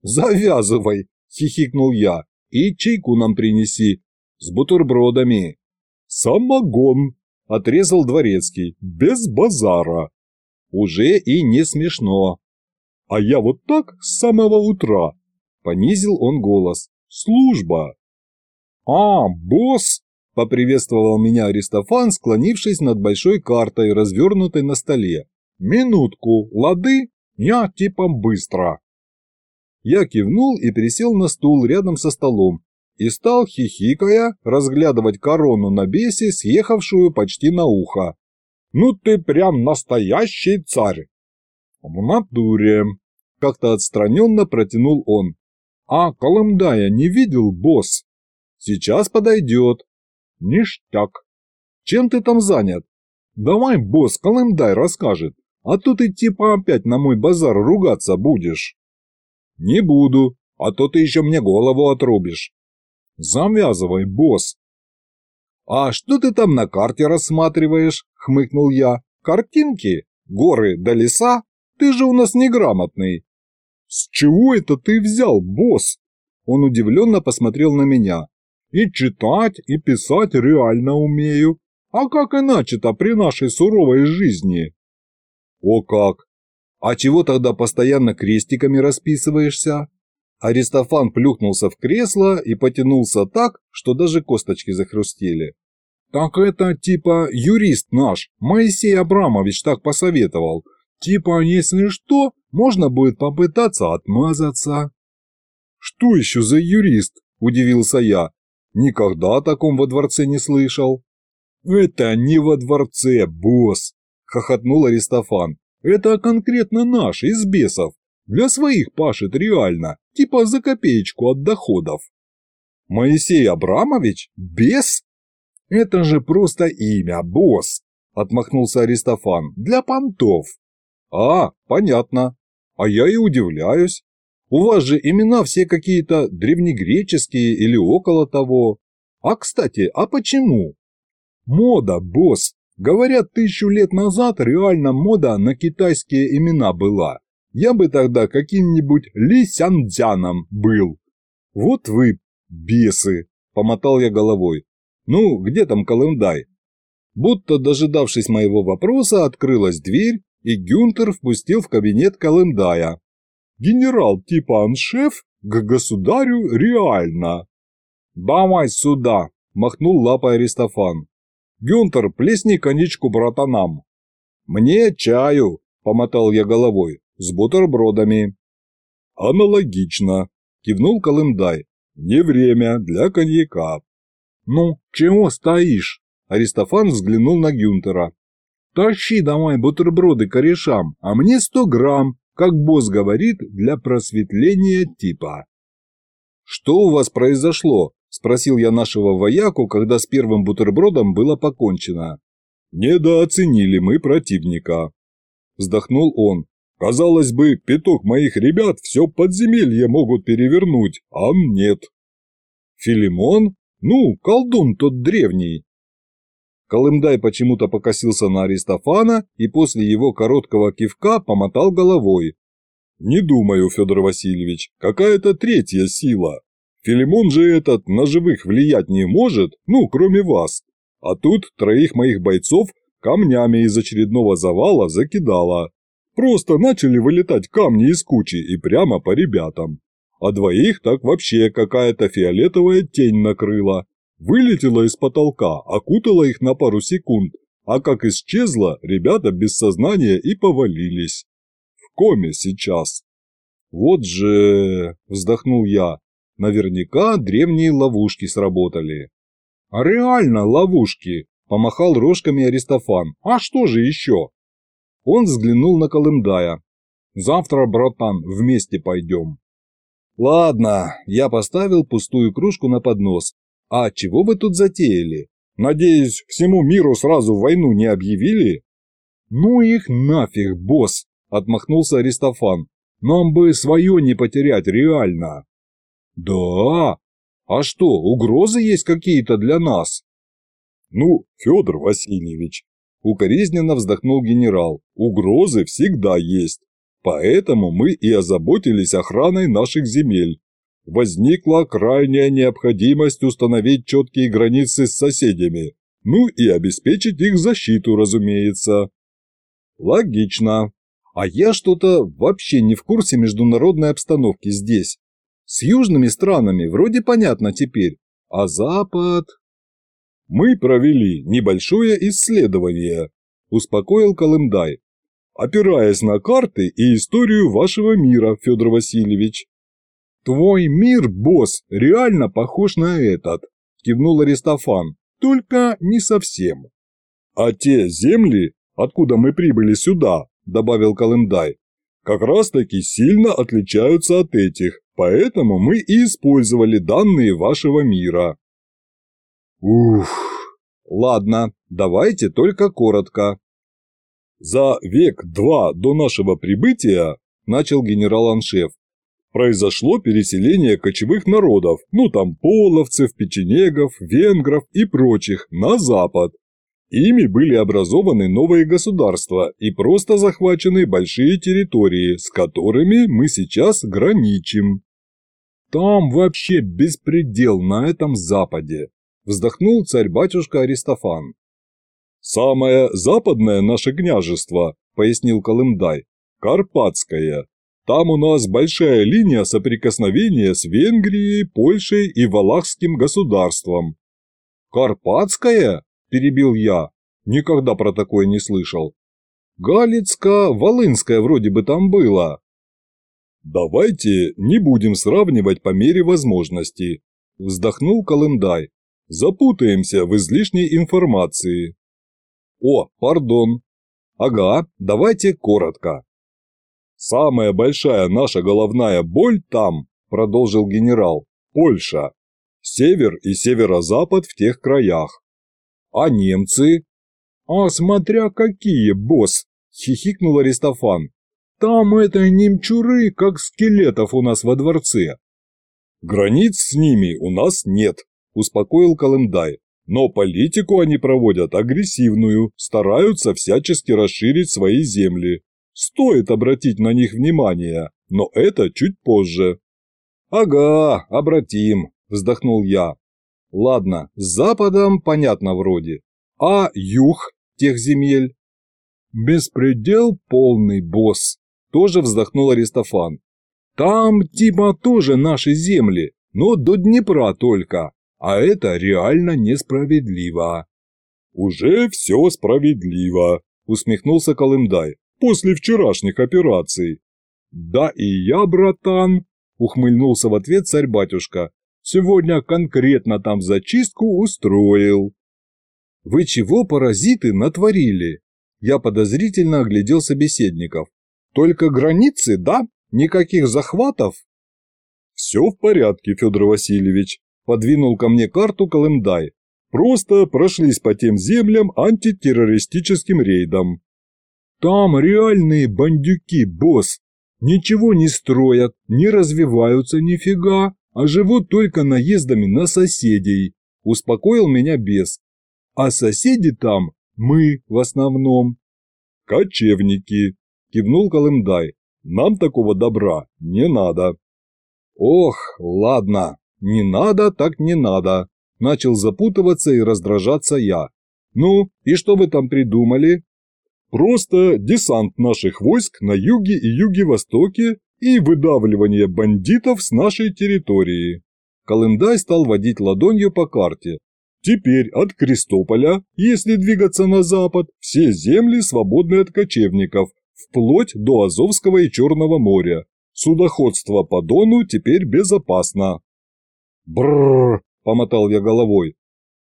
[SPEAKER 1] Завязывай, хихикнул я, и чайку нам принеси, с бутербродами. Самогон, Отрезал дворецкий. Без базара. Уже и не смешно. А я вот так с самого утра. Понизил он голос. Служба. А, босс! Поприветствовал меня Аристофан, склонившись над большой картой, развернутой на столе. «Минутку, лады? Я типа быстро». Я кивнул и присел на стул рядом со столом, и стал, хихикая, разглядывать корону на бесе, съехавшую почти на ухо. «Ну ты прям настоящий царь!» «В натуре!» – как-то отстраненно протянул он. «А Колымдая не видел, босс?» «Сейчас подойдет». «Ништяк!» «Чем ты там занят?» «Давай, босс, Колымдай расскажет, а то ты типа опять на мой базар ругаться будешь». «Не буду, а то ты еще мне голову отрубишь». Завязывай, босс. А что ты там на карте рассматриваешь? Хмыкнул я. Картинки? Горы да леса? Ты же у нас неграмотный. С чего это ты взял, босс? Он удивленно посмотрел на меня. И читать, и писать реально умею. А как иначе-то при нашей суровой жизни? О как! А чего тогда постоянно крестиками расписываешься? Аристофан плюхнулся в кресло и потянулся так, что даже косточки захрустели. «Так это типа юрист наш, Моисей Абрамович так посоветовал. Типа, если что, можно будет попытаться отмазаться». «Что еще за юрист?» – удивился я. «Никогда о таком во дворце не слышал». «Это не во дворце, босс!» – хохотнул Аристофан. «Это конкретно наш, из бесов. Для своих пашет реально, типа за копеечку от доходов. Моисей Абрамович? Бес? Это же просто имя, босс, отмахнулся Аристофан, для понтов. А, понятно. А я и удивляюсь. У вас же имена все какие-то древнегреческие или около того. А, кстати, а почему? Мода, босс. Говорят, тысячу лет назад реально мода на китайские имена была я бы тогда каким-нибудь Ли Сяндзяном был. Вот вы бесы, помотал я головой. Ну, где там Колымдай? Будто дожидавшись моего вопроса, открылась дверь, и Гюнтер впустил в кабинет Колымдая. Генерал типа аншеф к государю реально. Давай сюда, махнул лапой Аристофан. Гюнтер, плесни коньячку братанам. Мне чаю, помотал я головой.
[SPEAKER 3] С бутербродами. Аналогично, кивнул Колымдай. Не время для коньяка.
[SPEAKER 1] Ну, чего стоишь? Аристофан взглянул на Гюнтера. Тащи давай бутерброды корешам, а мне сто грамм, как босс говорит, для просветления типа. Что у вас произошло? Спросил я нашего вояку, когда с первым бутербродом было покончено.
[SPEAKER 3] Недооценили мы противника. Вздохнул он. Казалось бы, пяток моих ребят все подземелье могут перевернуть, а нет.
[SPEAKER 1] Филимон? Ну, колдун тот древний. Колымдай почему-то покосился на Аристофана и после его короткого кивка помотал головой.
[SPEAKER 3] «Не думаю, Федор Васильевич, какая-то третья сила. Филимон же этот на живых влиять не может, ну, кроме вас. А тут троих моих бойцов камнями из очередного завала закидало. Просто начали вылетать камни из кучи и прямо по ребятам. А двоих так вообще какая-то фиолетовая тень накрыла. Вылетела из потолка, окутала их на пару секунд, а как исчезла, ребята без сознания и повалились. В коме сейчас.
[SPEAKER 1] Вот же, вздохнул я, Наверняка древние ловушки сработали. А реально ловушки, помахал рожками Аристофан. А что же еще? Он взглянул на Колымдая. Завтра, братан, вместе пойдем. Ладно, я поставил пустую кружку на поднос. А чего вы тут затеяли? Надеюсь, всему миру сразу войну не объявили? Ну их нафиг, босс, отмахнулся Аристофан. Нам бы свое не потерять реально. «Да? А что, угрозы есть какие-то для нас?»
[SPEAKER 3] «Ну, Федор Васильевич», – укоризненно вздохнул генерал, – «угрозы всегда есть. Поэтому мы и озаботились охраной наших земель. Возникла крайняя необходимость установить четкие границы с соседями, ну и обеспечить их защиту, разумеется».
[SPEAKER 1] «Логично. А я что-то вообще не в курсе международной обстановки здесь. С южными странами вроде понятно теперь, а Запад...
[SPEAKER 3] Мы провели небольшое исследование, успокоил Колымдай, опираясь на карты и историю вашего мира, Федор Васильевич.
[SPEAKER 1] Твой мир, босс, реально похож на этот, кивнул Аристофан, только не совсем.
[SPEAKER 3] А те земли, откуда мы прибыли сюда, добавил Колымдай, как раз таки сильно отличаются от этих. Поэтому мы и использовали данные вашего мира.
[SPEAKER 1] Ух, ладно, давайте только коротко.
[SPEAKER 3] За век-два до нашего прибытия, начал генерал-аншеф, произошло переселение кочевых народов, ну там половцев, печенегов, венгров и прочих, на запад. Ими были образованы новые государства и просто захвачены большие территории, с которыми мы сейчас граничим.
[SPEAKER 1] Там вообще беспредел на этом западе, вздохнул царь-батюшка Аристофан.
[SPEAKER 3] Самое западное наше княжество, пояснил Колымдай, Карпатское. Там у нас большая линия соприкосновения с Венгрией, Польшей и Валахским государством.
[SPEAKER 1] Карпатское? перебил я. Никогда про такое не слышал. Галицко-Волынское вроде бы там было.
[SPEAKER 3] «Давайте не будем сравнивать по мере возможности», – вздохнул Колымдай. «Запутаемся в излишней информации».
[SPEAKER 1] «О, пардон. Ага, давайте коротко».
[SPEAKER 3] «Самая большая наша головная боль там», – продолжил генерал, – «Польша. Север и северо-запад в тех краях.
[SPEAKER 1] А немцы? А смотря какие, босс, хихикнул Аристофан. Там это немчуры, как скелетов у нас во дворце.
[SPEAKER 3] Границ с ними у нас нет, успокоил Колымдай. Но политику они проводят агрессивную, стараются всячески расширить свои земли. Стоит обратить на них внимание, но это чуть позже.
[SPEAKER 1] Ага, обратим, вздохнул я. Ладно, с западом понятно вроде. А юг тех земель? Беспредел полный, босс. Тоже вздохнул Аристофан. Там типа тоже наши земли, но до Днепра только. А это реально несправедливо.
[SPEAKER 3] Уже все справедливо, усмехнулся Колымдай. После вчерашних операций. Да и я, братан, ухмыльнулся в ответ царь-батюшка. Сегодня конкретно там зачистку устроил. Вы чего, паразиты, натворили? Я подозрительно оглядел собеседников. Только границы, да? Никаких захватов? Все в порядке, Федор Васильевич, подвинул ко мне карту Колымдай. Просто прошлись по тем землям антитеррористическим рейдом. Там реальные бандюки, босс. Ничего не строят, не развиваются нифига, а живут только наездами на соседей. Успокоил меня бес. А соседи там мы в основном. Кочевники, кивнул Колымдай. Нам такого добра не надо. Ох, ладно, не надо так не надо. Начал запутываться и раздражаться я. Ну, и что вы там придумали? Просто десант наших войск на юге и юге-востоке и выдавливание бандитов с нашей территории. Колымдай стал водить ладонью по карте. Теперь от Крестополя, если двигаться на запад, все земли свободны от кочевников, вплоть до Азовского и Черного моря. Судоходство по Дону теперь безопасно. Бррр, помотал я головой.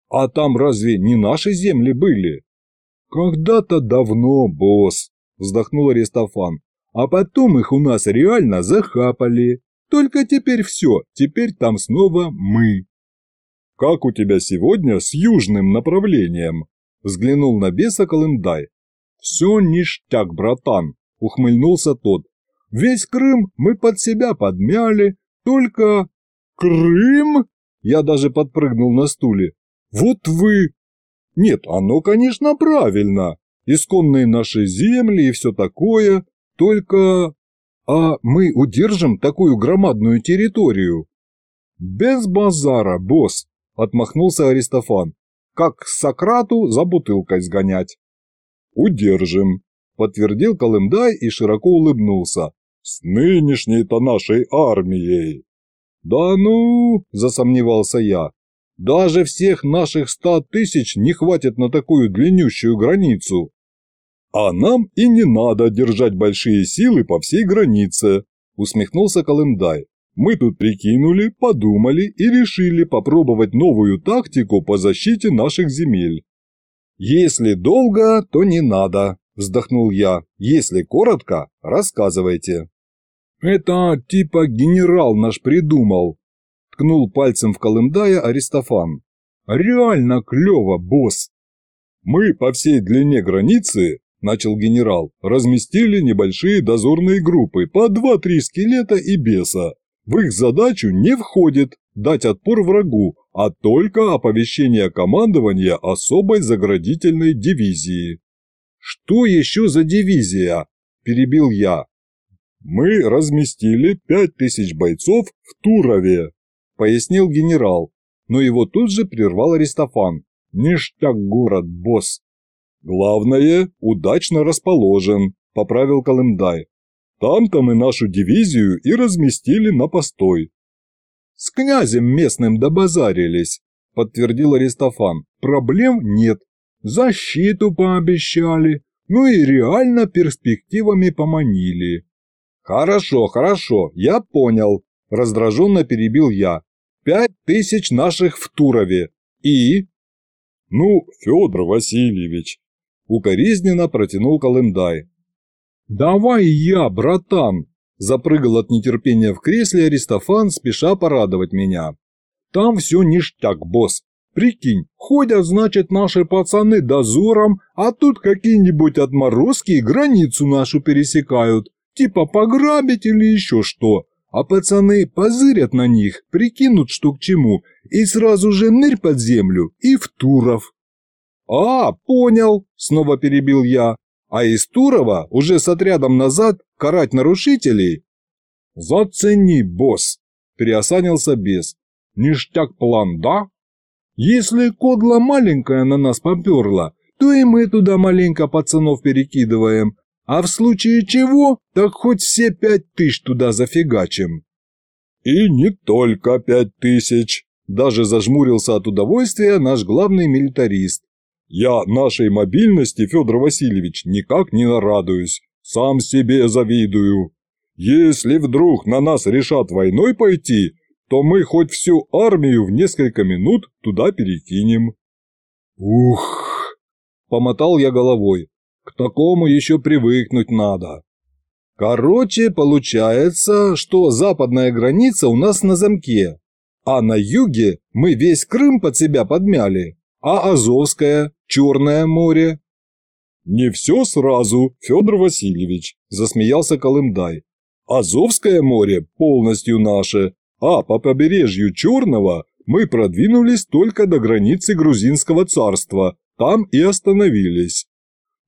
[SPEAKER 3] А там разве не наши земли были? Когда-то давно, босс, вздохнул Аристофан. А потом их у нас реально захапали. Только теперь все, теперь там снова мы. «Как у тебя сегодня с южным направлением?» Взглянул на беса Колымдай. «Все ништяк, братан», – ухмыльнулся тот. «Весь Крым мы под себя подмяли, только...» «Крым?» Я даже подпрыгнул на стуле. «Вот вы...» «Нет, оно, конечно, правильно. Исконные наши земли и все такое, только... А мы удержим такую громадную территорию?» «Без базара, босс», – отмахнулся Аристофан. «Как Сократу за бутылкой сгонять». «Удержим», – подтвердил Колымдай и широко улыбнулся. «С нынешней-то нашей армией». «Да ну!» – засомневался я. «Даже всех наших ста тысяч не хватит на такую длиннющую границу». «А нам и не надо держать большие силы по всей границе», – усмехнулся Колымдай. «Мы тут прикинули, подумали и решили попробовать новую тактику по защите наших земель». «Если долго, то не надо», – вздохнул я. «Если коротко, рассказывайте». «Это типа генерал наш придумал», – ткнул пальцем в Колымдая Аристофан. «Реально клево, босс!» «Мы по всей длине границы – начал генерал, – разместили небольшие дозорные группы по два-три скелета и беса. В их задачу не входит дать отпор врагу, а только оповещение командования особой заградительной дивизии. «Что еще за дивизия?» – перебил я. «Мы разместили пять тысяч бойцов в Турове», – пояснил генерал, но его тут же прервал Аристофан. «Ништяк город, босс!» «Главное, удачно расположен», – поправил Колымдай. «Там-то мы нашу дивизию и разместили на постой». «С князем местным добазарились», – подтвердил Аристофан. «Проблем нет. Защиту пообещали, ну и реально перспективами поманили». «Хорошо, хорошо, я понял», – раздраженно перебил я. «Пять тысяч наших в Турове. И?» «Ну, Федор Васильевич, Укоризненно протянул Колымдай. «Давай я, братан!» Запрыгал от нетерпения в кресле Аристофан, спеша порадовать меня. «Там все ништяк, босс. Прикинь, ходят, значит, наши пацаны дозором, а тут какие-нибудь отморозки границу нашу пересекают, типа пограбить или еще что. А пацаны позырят на них, прикинут, что к чему, и сразу же нырь под землю и в Туров. «А, понял», – снова перебил я. «А из Турова уже с отрядом назад карать нарушителей?» «Зацени, босс», – приосанился бес. «Ништяк план, да?» «Если кодла маленькая на нас поперла, то и мы туда маленько пацанов перекидываем, а в случае чего, так хоть все пять тысяч туда зафигачим». «И не только пять тысяч», – даже зажмурился от удовольствия наш главный милитарист. Я нашей мобильности, Федор Васильевич, никак не нарадуюсь. Сам себе завидую. Если вдруг на нас решат войной пойти, то мы хоть всю армию в несколько минут туда перекинем». «Ух!» – помотал я головой. «К такому еще привыкнуть надо». Короче, получается, что западная граница у нас на замке, а на юге мы весь Крым под себя подмяли, а Азовское, Черное море. «Не все сразу, Федор Васильевич», – засмеялся Колымдай. «Азовское море полностью наше, а по побережью Черного мы продвинулись только до границы Грузинского царства, там и остановились.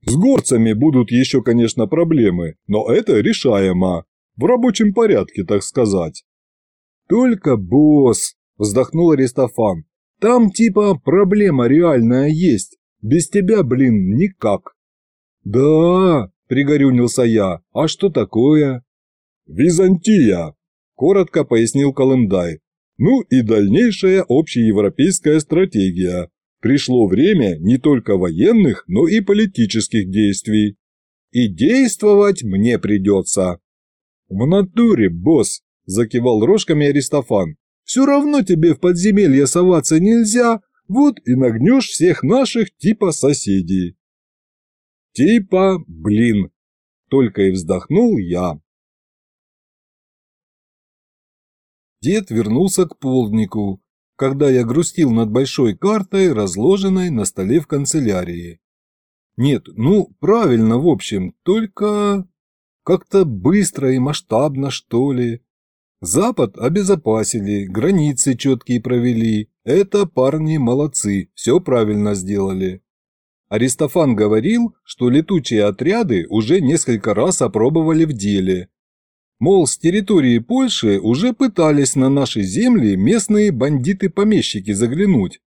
[SPEAKER 3] С горцами будут еще, конечно, проблемы, но это решаемо. В рабочем порядке, так сказать. Только, босс, вздохнул Аристофан, там типа проблема реальная есть. Без тебя, блин, никак. Да, пригорюнился я, а что такое? Византия, коротко пояснил Колымдай. Ну и дальнейшая общеевропейская стратегия, Пришло время не только военных, но и политических действий. И действовать мне придется. В натуре, босс, закивал рожками Аристофан. Все равно тебе в подземелье соваться нельзя, вот и нагнешь всех наших типа соседей. Типа, блин, только и вздохнул я. Дед вернулся к полднику, когда я грустил над большой картой, разложенной на столе в канцелярии. Нет, ну, правильно, в общем, только как-то быстро и масштабно, что ли. Запад обезопасили, границы четкие провели. Это парни молодцы, все правильно сделали. Аристофан говорил, что летучие отряды уже несколько раз опробовали в деле, Мол, с территории Польши уже пытались на наши земли местные бандиты-помещики заглянуть.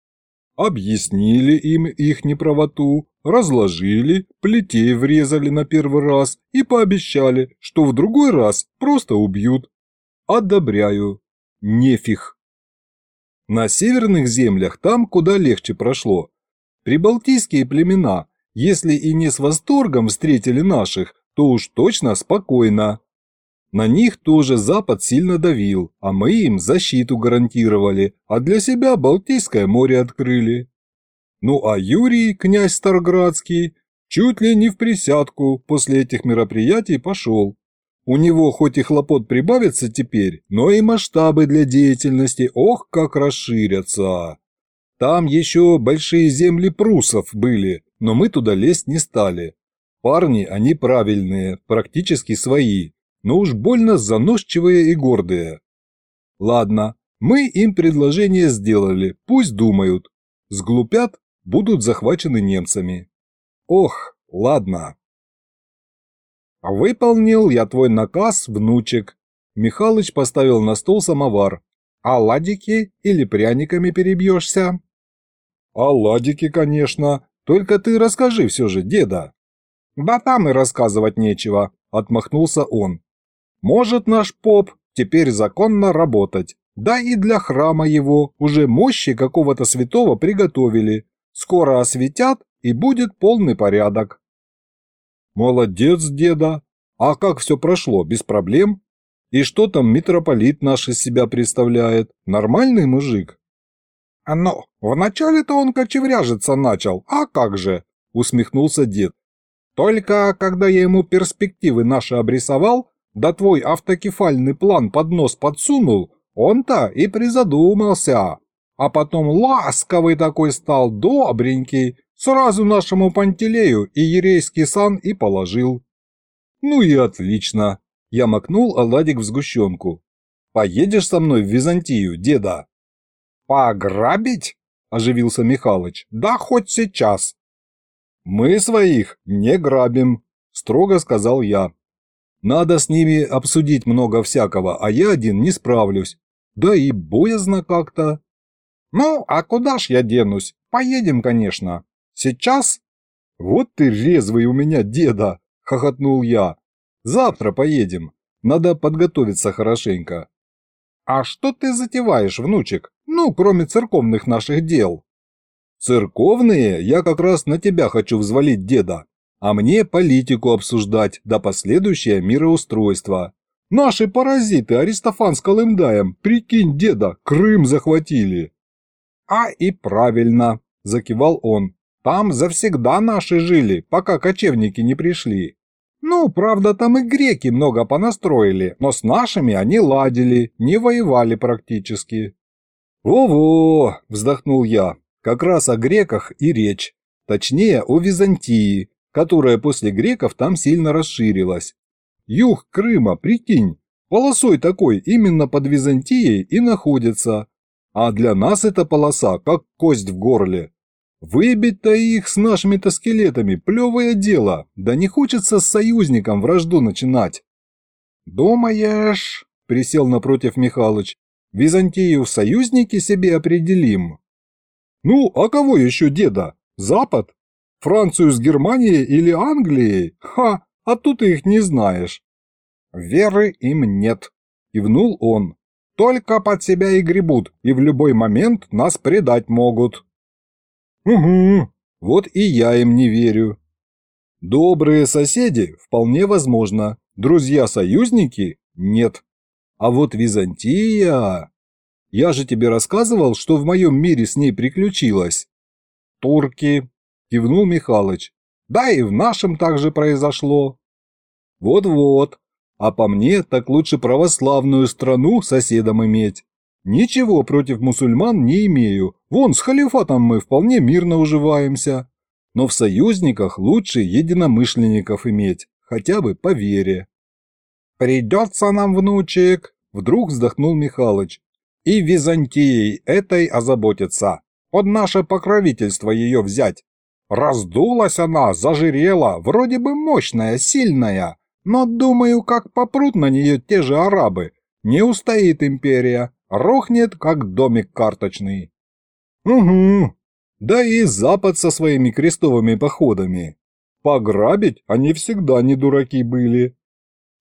[SPEAKER 3] Объяснили им их неправоту, разложили, плетей врезали на первый раз и пообещали, что в другой раз просто убьют. Одобряю. Нефиг. На северных землях там куда легче прошло. Прибалтийские племена, если и не с восторгом встретили наших, то уж точно спокойно. На них тоже Запад сильно давил, а мы им защиту гарантировали, а для себя Балтийское море открыли. Ну а Юрий, князь Старградский, чуть ли не в присядку после этих мероприятий пошел. У него хоть и хлопот прибавится теперь, но и масштабы для деятельности ох как расширятся. Там еще большие земли прусов были, но мы туда лезть не стали. Парни, они правильные, практически свои, но уж больно заносчивые и гордые. Ладно, мы им предложение сделали, пусть думают. Сглупят, будут захвачены немцами. Ох, ладно. Выполнил я твой наказ, внучек. Михалыч поставил на стол самовар. А ладики или пряниками перебьешься? А ладики, конечно. Только ты расскажи все же, деда. Да там и рассказывать нечего, отмахнулся он. Может наш поп теперь законно работать. Да и для храма его уже мощи какого-то святого приготовили. Скоро осветят, и будет полный порядок. Молодец, деда. А как все прошло, без проблем? И что там митрополит наш из себя представляет? Нормальный мужик? Ну, вначале-то он кочевряжиться начал, а как же? Усмехнулся дед. Только когда я ему перспективы наши обрисовал, да твой автокефальный план под нос подсунул, он-то и призадумался. А потом ласковый такой стал, добренький, сразу нашему Пантелею и ерейский сан и положил. Ну и отлично. Я макнул оладик в сгущенку. Поедешь со мной в Византию, деда? Пограбить? Оживился Михалыч. Да хоть сейчас. Мы своих не грабим, строго сказал я. Надо с ними обсудить много всякого, а я один не справлюсь. Да и боязно как-то. Ну, а куда ж я денусь? Поедем, конечно. Сейчас? Вот ты резвый у меня, деда, хохотнул я. Завтра поедем. Надо подготовиться хорошенько. А что ты затеваешь, внучек? Ну, кроме церковных наших дел. Церковные я как раз на тебя хочу взвалить, деда а мне политику обсуждать до последующее мироустройство. Наши паразиты Аристофан с Колымдаем, прикинь, деда, Крым захватили.
[SPEAKER 4] А и правильно, закивал он. Там завсегда наши жили, пока кочевники не пришли. Ну, правда, там и греки много понастроили, но с нашими они ладили, не воевали практически.
[SPEAKER 3] «Во-во!» – вздохнул я. «Как раз о греках и речь. Точнее, о Византии, которая после греков там сильно расширилась. Юг Крыма, прикинь, полосой такой именно под Византией и находится. А для нас эта полоса как кость в горле. Выбить-то их с нашими-то скелетами – плевое дело, да не хочется с союзником вражду начинать.
[SPEAKER 4] «Думаешь?» – присел напротив Михалыч. «Византию в союзники себе определим?»
[SPEAKER 3] «Ну, а кого еще, деда? Запад? Францию с Германией или Англией? Ха, а тут ты их не знаешь».
[SPEAKER 4] «Веры им нет», – кивнул он. «Только под себя и гребут, и в любой момент нас предать могут».
[SPEAKER 3] Угу, вот и я им не верю. Добрые соседи вполне возможно, друзья-союзники нет. А вот Византия... Я же тебе рассказывал, что в моем мире с ней приключилось.
[SPEAKER 4] Турки, кивнул Михалыч. Да и в нашем также произошло.
[SPEAKER 3] Вот-вот. А по мне, так лучше православную страну соседом иметь. Ничего против мусульман не имею, вон с халифатом мы вполне мирно уживаемся. Но в союзниках лучше единомышленников иметь, хотя бы по вере.
[SPEAKER 4] «Придется нам, внучек», — вдруг вздохнул Михалыч, — «и Византией этой озаботиться, под наше покровительство ее взять. Раздулась она, зажирела, вроде бы мощная, сильная, но, думаю, как попрут на нее те же арабы, не устоит империя, Рухнет, как домик карточный.
[SPEAKER 3] Угу. Да и Запад со своими крестовыми походами. Пограбить они всегда не дураки были.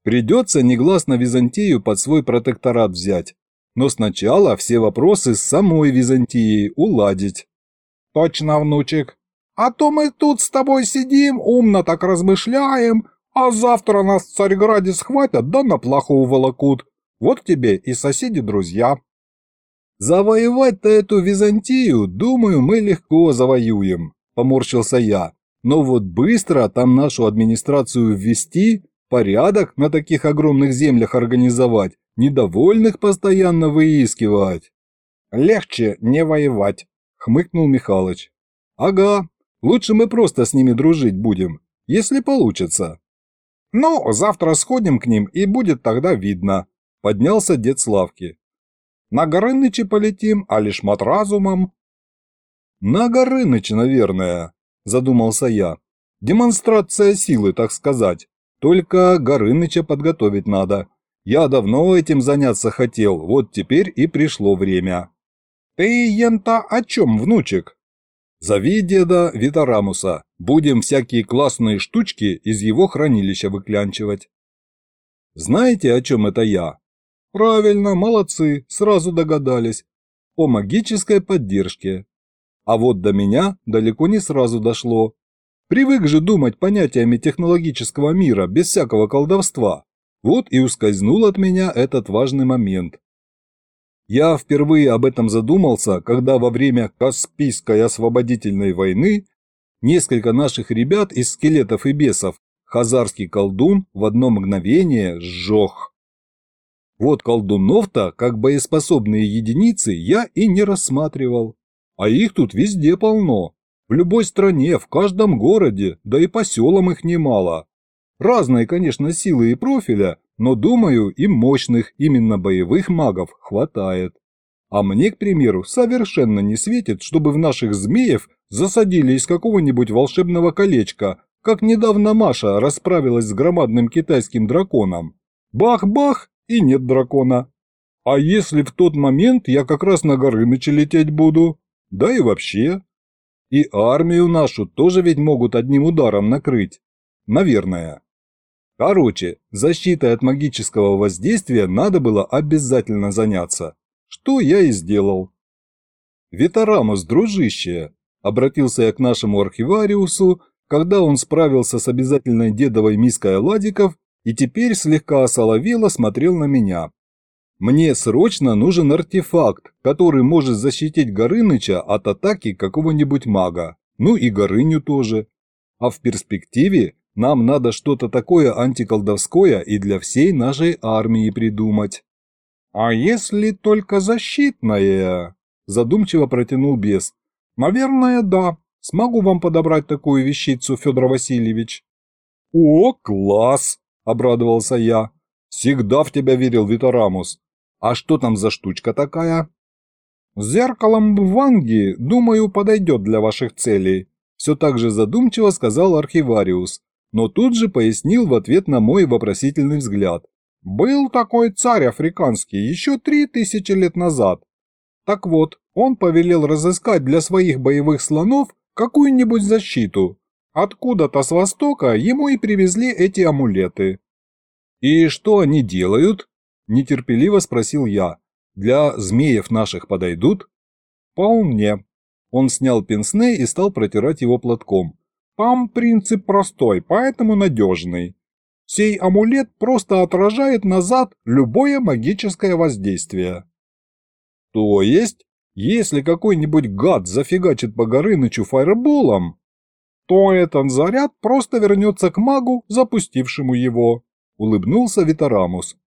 [SPEAKER 3] Придется негласно Византию под свой протекторат взять. Но сначала все вопросы с самой Византией уладить.
[SPEAKER 4] Точно, внучек. А то мы тут с тобой сидим, умно так размышляем, а завтра нас в Царьграде схватят да на плаху уволокут. Вот тебе и соседи-друзья.
[SPEAKER 3] Завоевать-то эту Византию, думаю, мы легко завоюем, поморщился я. Но вот быстро там нашу администрацию ввести, порядок на таких огромных землях организовать, недовольных постоянно выискивать.
[SPEAKER 4] Легче не воевать, хмыкнул Михалыч.
[SPEAKER 3] Ага, лучше мы просто с ними дружить будем, если получится.
[SPEAKER 4] Ну, завтра сходим к ним и будет тогда видно,
[SPEAKER 3] Поднялся дед Славки.
[SPEAKER 4] На Горыныче полетим, а лишь мат разумом.
[SPEAKER 3] На Горыныче, наверное, задумался я. Демонстрация силы, так сказать. Только Горыныча подготовить надо. Я давно этим заняться хотел, вот теперь и пришло время.
[SPEAKER 4] Ты, Ента, о чем, внучек?
[SPEAKER 3] Зови деда Витарамуса, будем всякие классные штучки из его хранилища выклянчивать. Знаете, о чем это я? Правильно, молодцы, сразу догадались. О магической поддержке. А вот до меня далеко не сразу дошло. Привык же думать понятиями технологического мира без всякого колдовства. Вот и ускользнул от меня этот важный момент. Я впервые об этом задумался, когда во время Каспийской освободительной войны несколько наших ребят из скелетов и бесов хазарский колдун в одно мгновение сжег. Вот колдунов-то, как боеспособные единицы, я и не рассматривал. А их тут везде полно. В любой стране, в каждом городе, да и по селам их немало. Разные, конечно, силы и профиля, но, думаю, и мощных, именно боевых магов хватает. А мне, к примеру, совершенно не светит, чтобы в наших змеев засадили из какого-нибудь волшебного колечка, как недавно Маша расправилась с громадным китайским драконом. Бах-бах, и нет дракона. А если в тот момент я как раз на Горыныча лететь буду? Да и вообще. И армию нашу тоже ведь могут одним ударом накрыть. Наверное. Короче, защитой от магического воздействия надо было обязательно заняться. Что я и сделал. «Витарамус, дружище!» – обратился я к нашему архивариусу, когда он справился с обязательной дедовой миской оладиков
[SPEAKER 1] и теперь слегка осоловело смотрел на меня. Мне срочно нужен артефакт, который может защитить Горыныча от атаки какого-нибудь мага, ну и Горыню тоже. А в перспективе нам надо что-то такое антиколдовское и для всей нашей армии придумать.
[SPEAKER 4] А если только защитное? Задумчиво протянул бес. Наверное, да. Смогу вам подобрать такую вещицу, Федор Васильевич.
[SPEAKER 1] О, класс! Обрадовался я. Всегда в тебя верил, Витарамус. А что там за штучка такая?
[SPEAKER 4] Зеркалом в ванге, думаю, подойдет для ваших целей. Все так же задумчиво сказал архивариус, но тут же пояснил в ответ на мой вопросительный взгляд. Был такой царь африканский еще три тысячи лет назад. Так вот, он повелел разыскать для своих боевых слонов какую-нибудь защиту. Откуда-то с востока ему и привезли эти амулеты.
[SPEAKER 1] «И что они делают?» – нетерпеливо спросил я. «Для змеев наших подойдут?»
[SPEAKER 4] «Вполне». Он снял пенсне и стал протирать его платком. Там принцип простой, поэтому надежный. Сей амулет просто отражает назад любое магическое воздействие.
[SPEAKER 1] То есть, если какой-нибудь гад зафигачит по Горынычу фаерболом,
[SPEAKER 4] то этот заряд просто вернется к магу, запустившему его, улыбнулся Витарамус.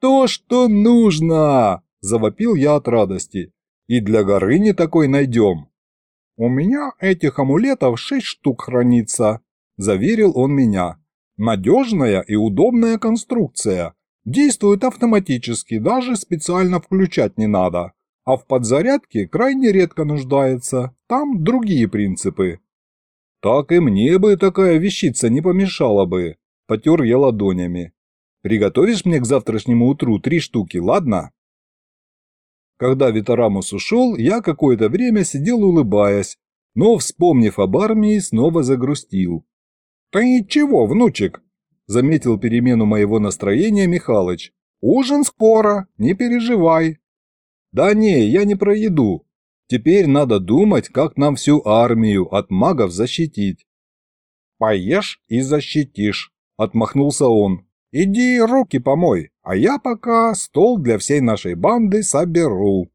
[SPEAKER 1] То, что нужно, завопил я от радости. И для Горыни такой найдем.
[SPEAKER 4] «У меня этих амулетов шесть штук хранится», – заверил он меня. «Надежная и удобная конструкция. Действует автоматически, даже специально включать не надо. А в подзарядке крайне редко нуждается. Там другие принципы».
[SPEAKER 1] «Так и мне бы такая вещица не помешала бы», – потер я ладонями. «Приготовишь мне к завтрашнему утру три штуки, ладно?» Когда Витарамус ушел, я какое-то время сидел улыбаясь, но, вспомнив об армии, снова загрустил.
[SPEAKER 4] «Ты чего, внучек?» – заметил перемену моего настроения Михалыч. «Ужин скоро, не переживай».
[SPEAKER 1] «Да не, я не про еду. Теперь надо думать, как нам всю армию от магов защитить».
[SPEAKER 4] «Поешь и защитишь», – отмахнулся он. «Иди руки помой, а я пока стол для всей нашей банды соберу».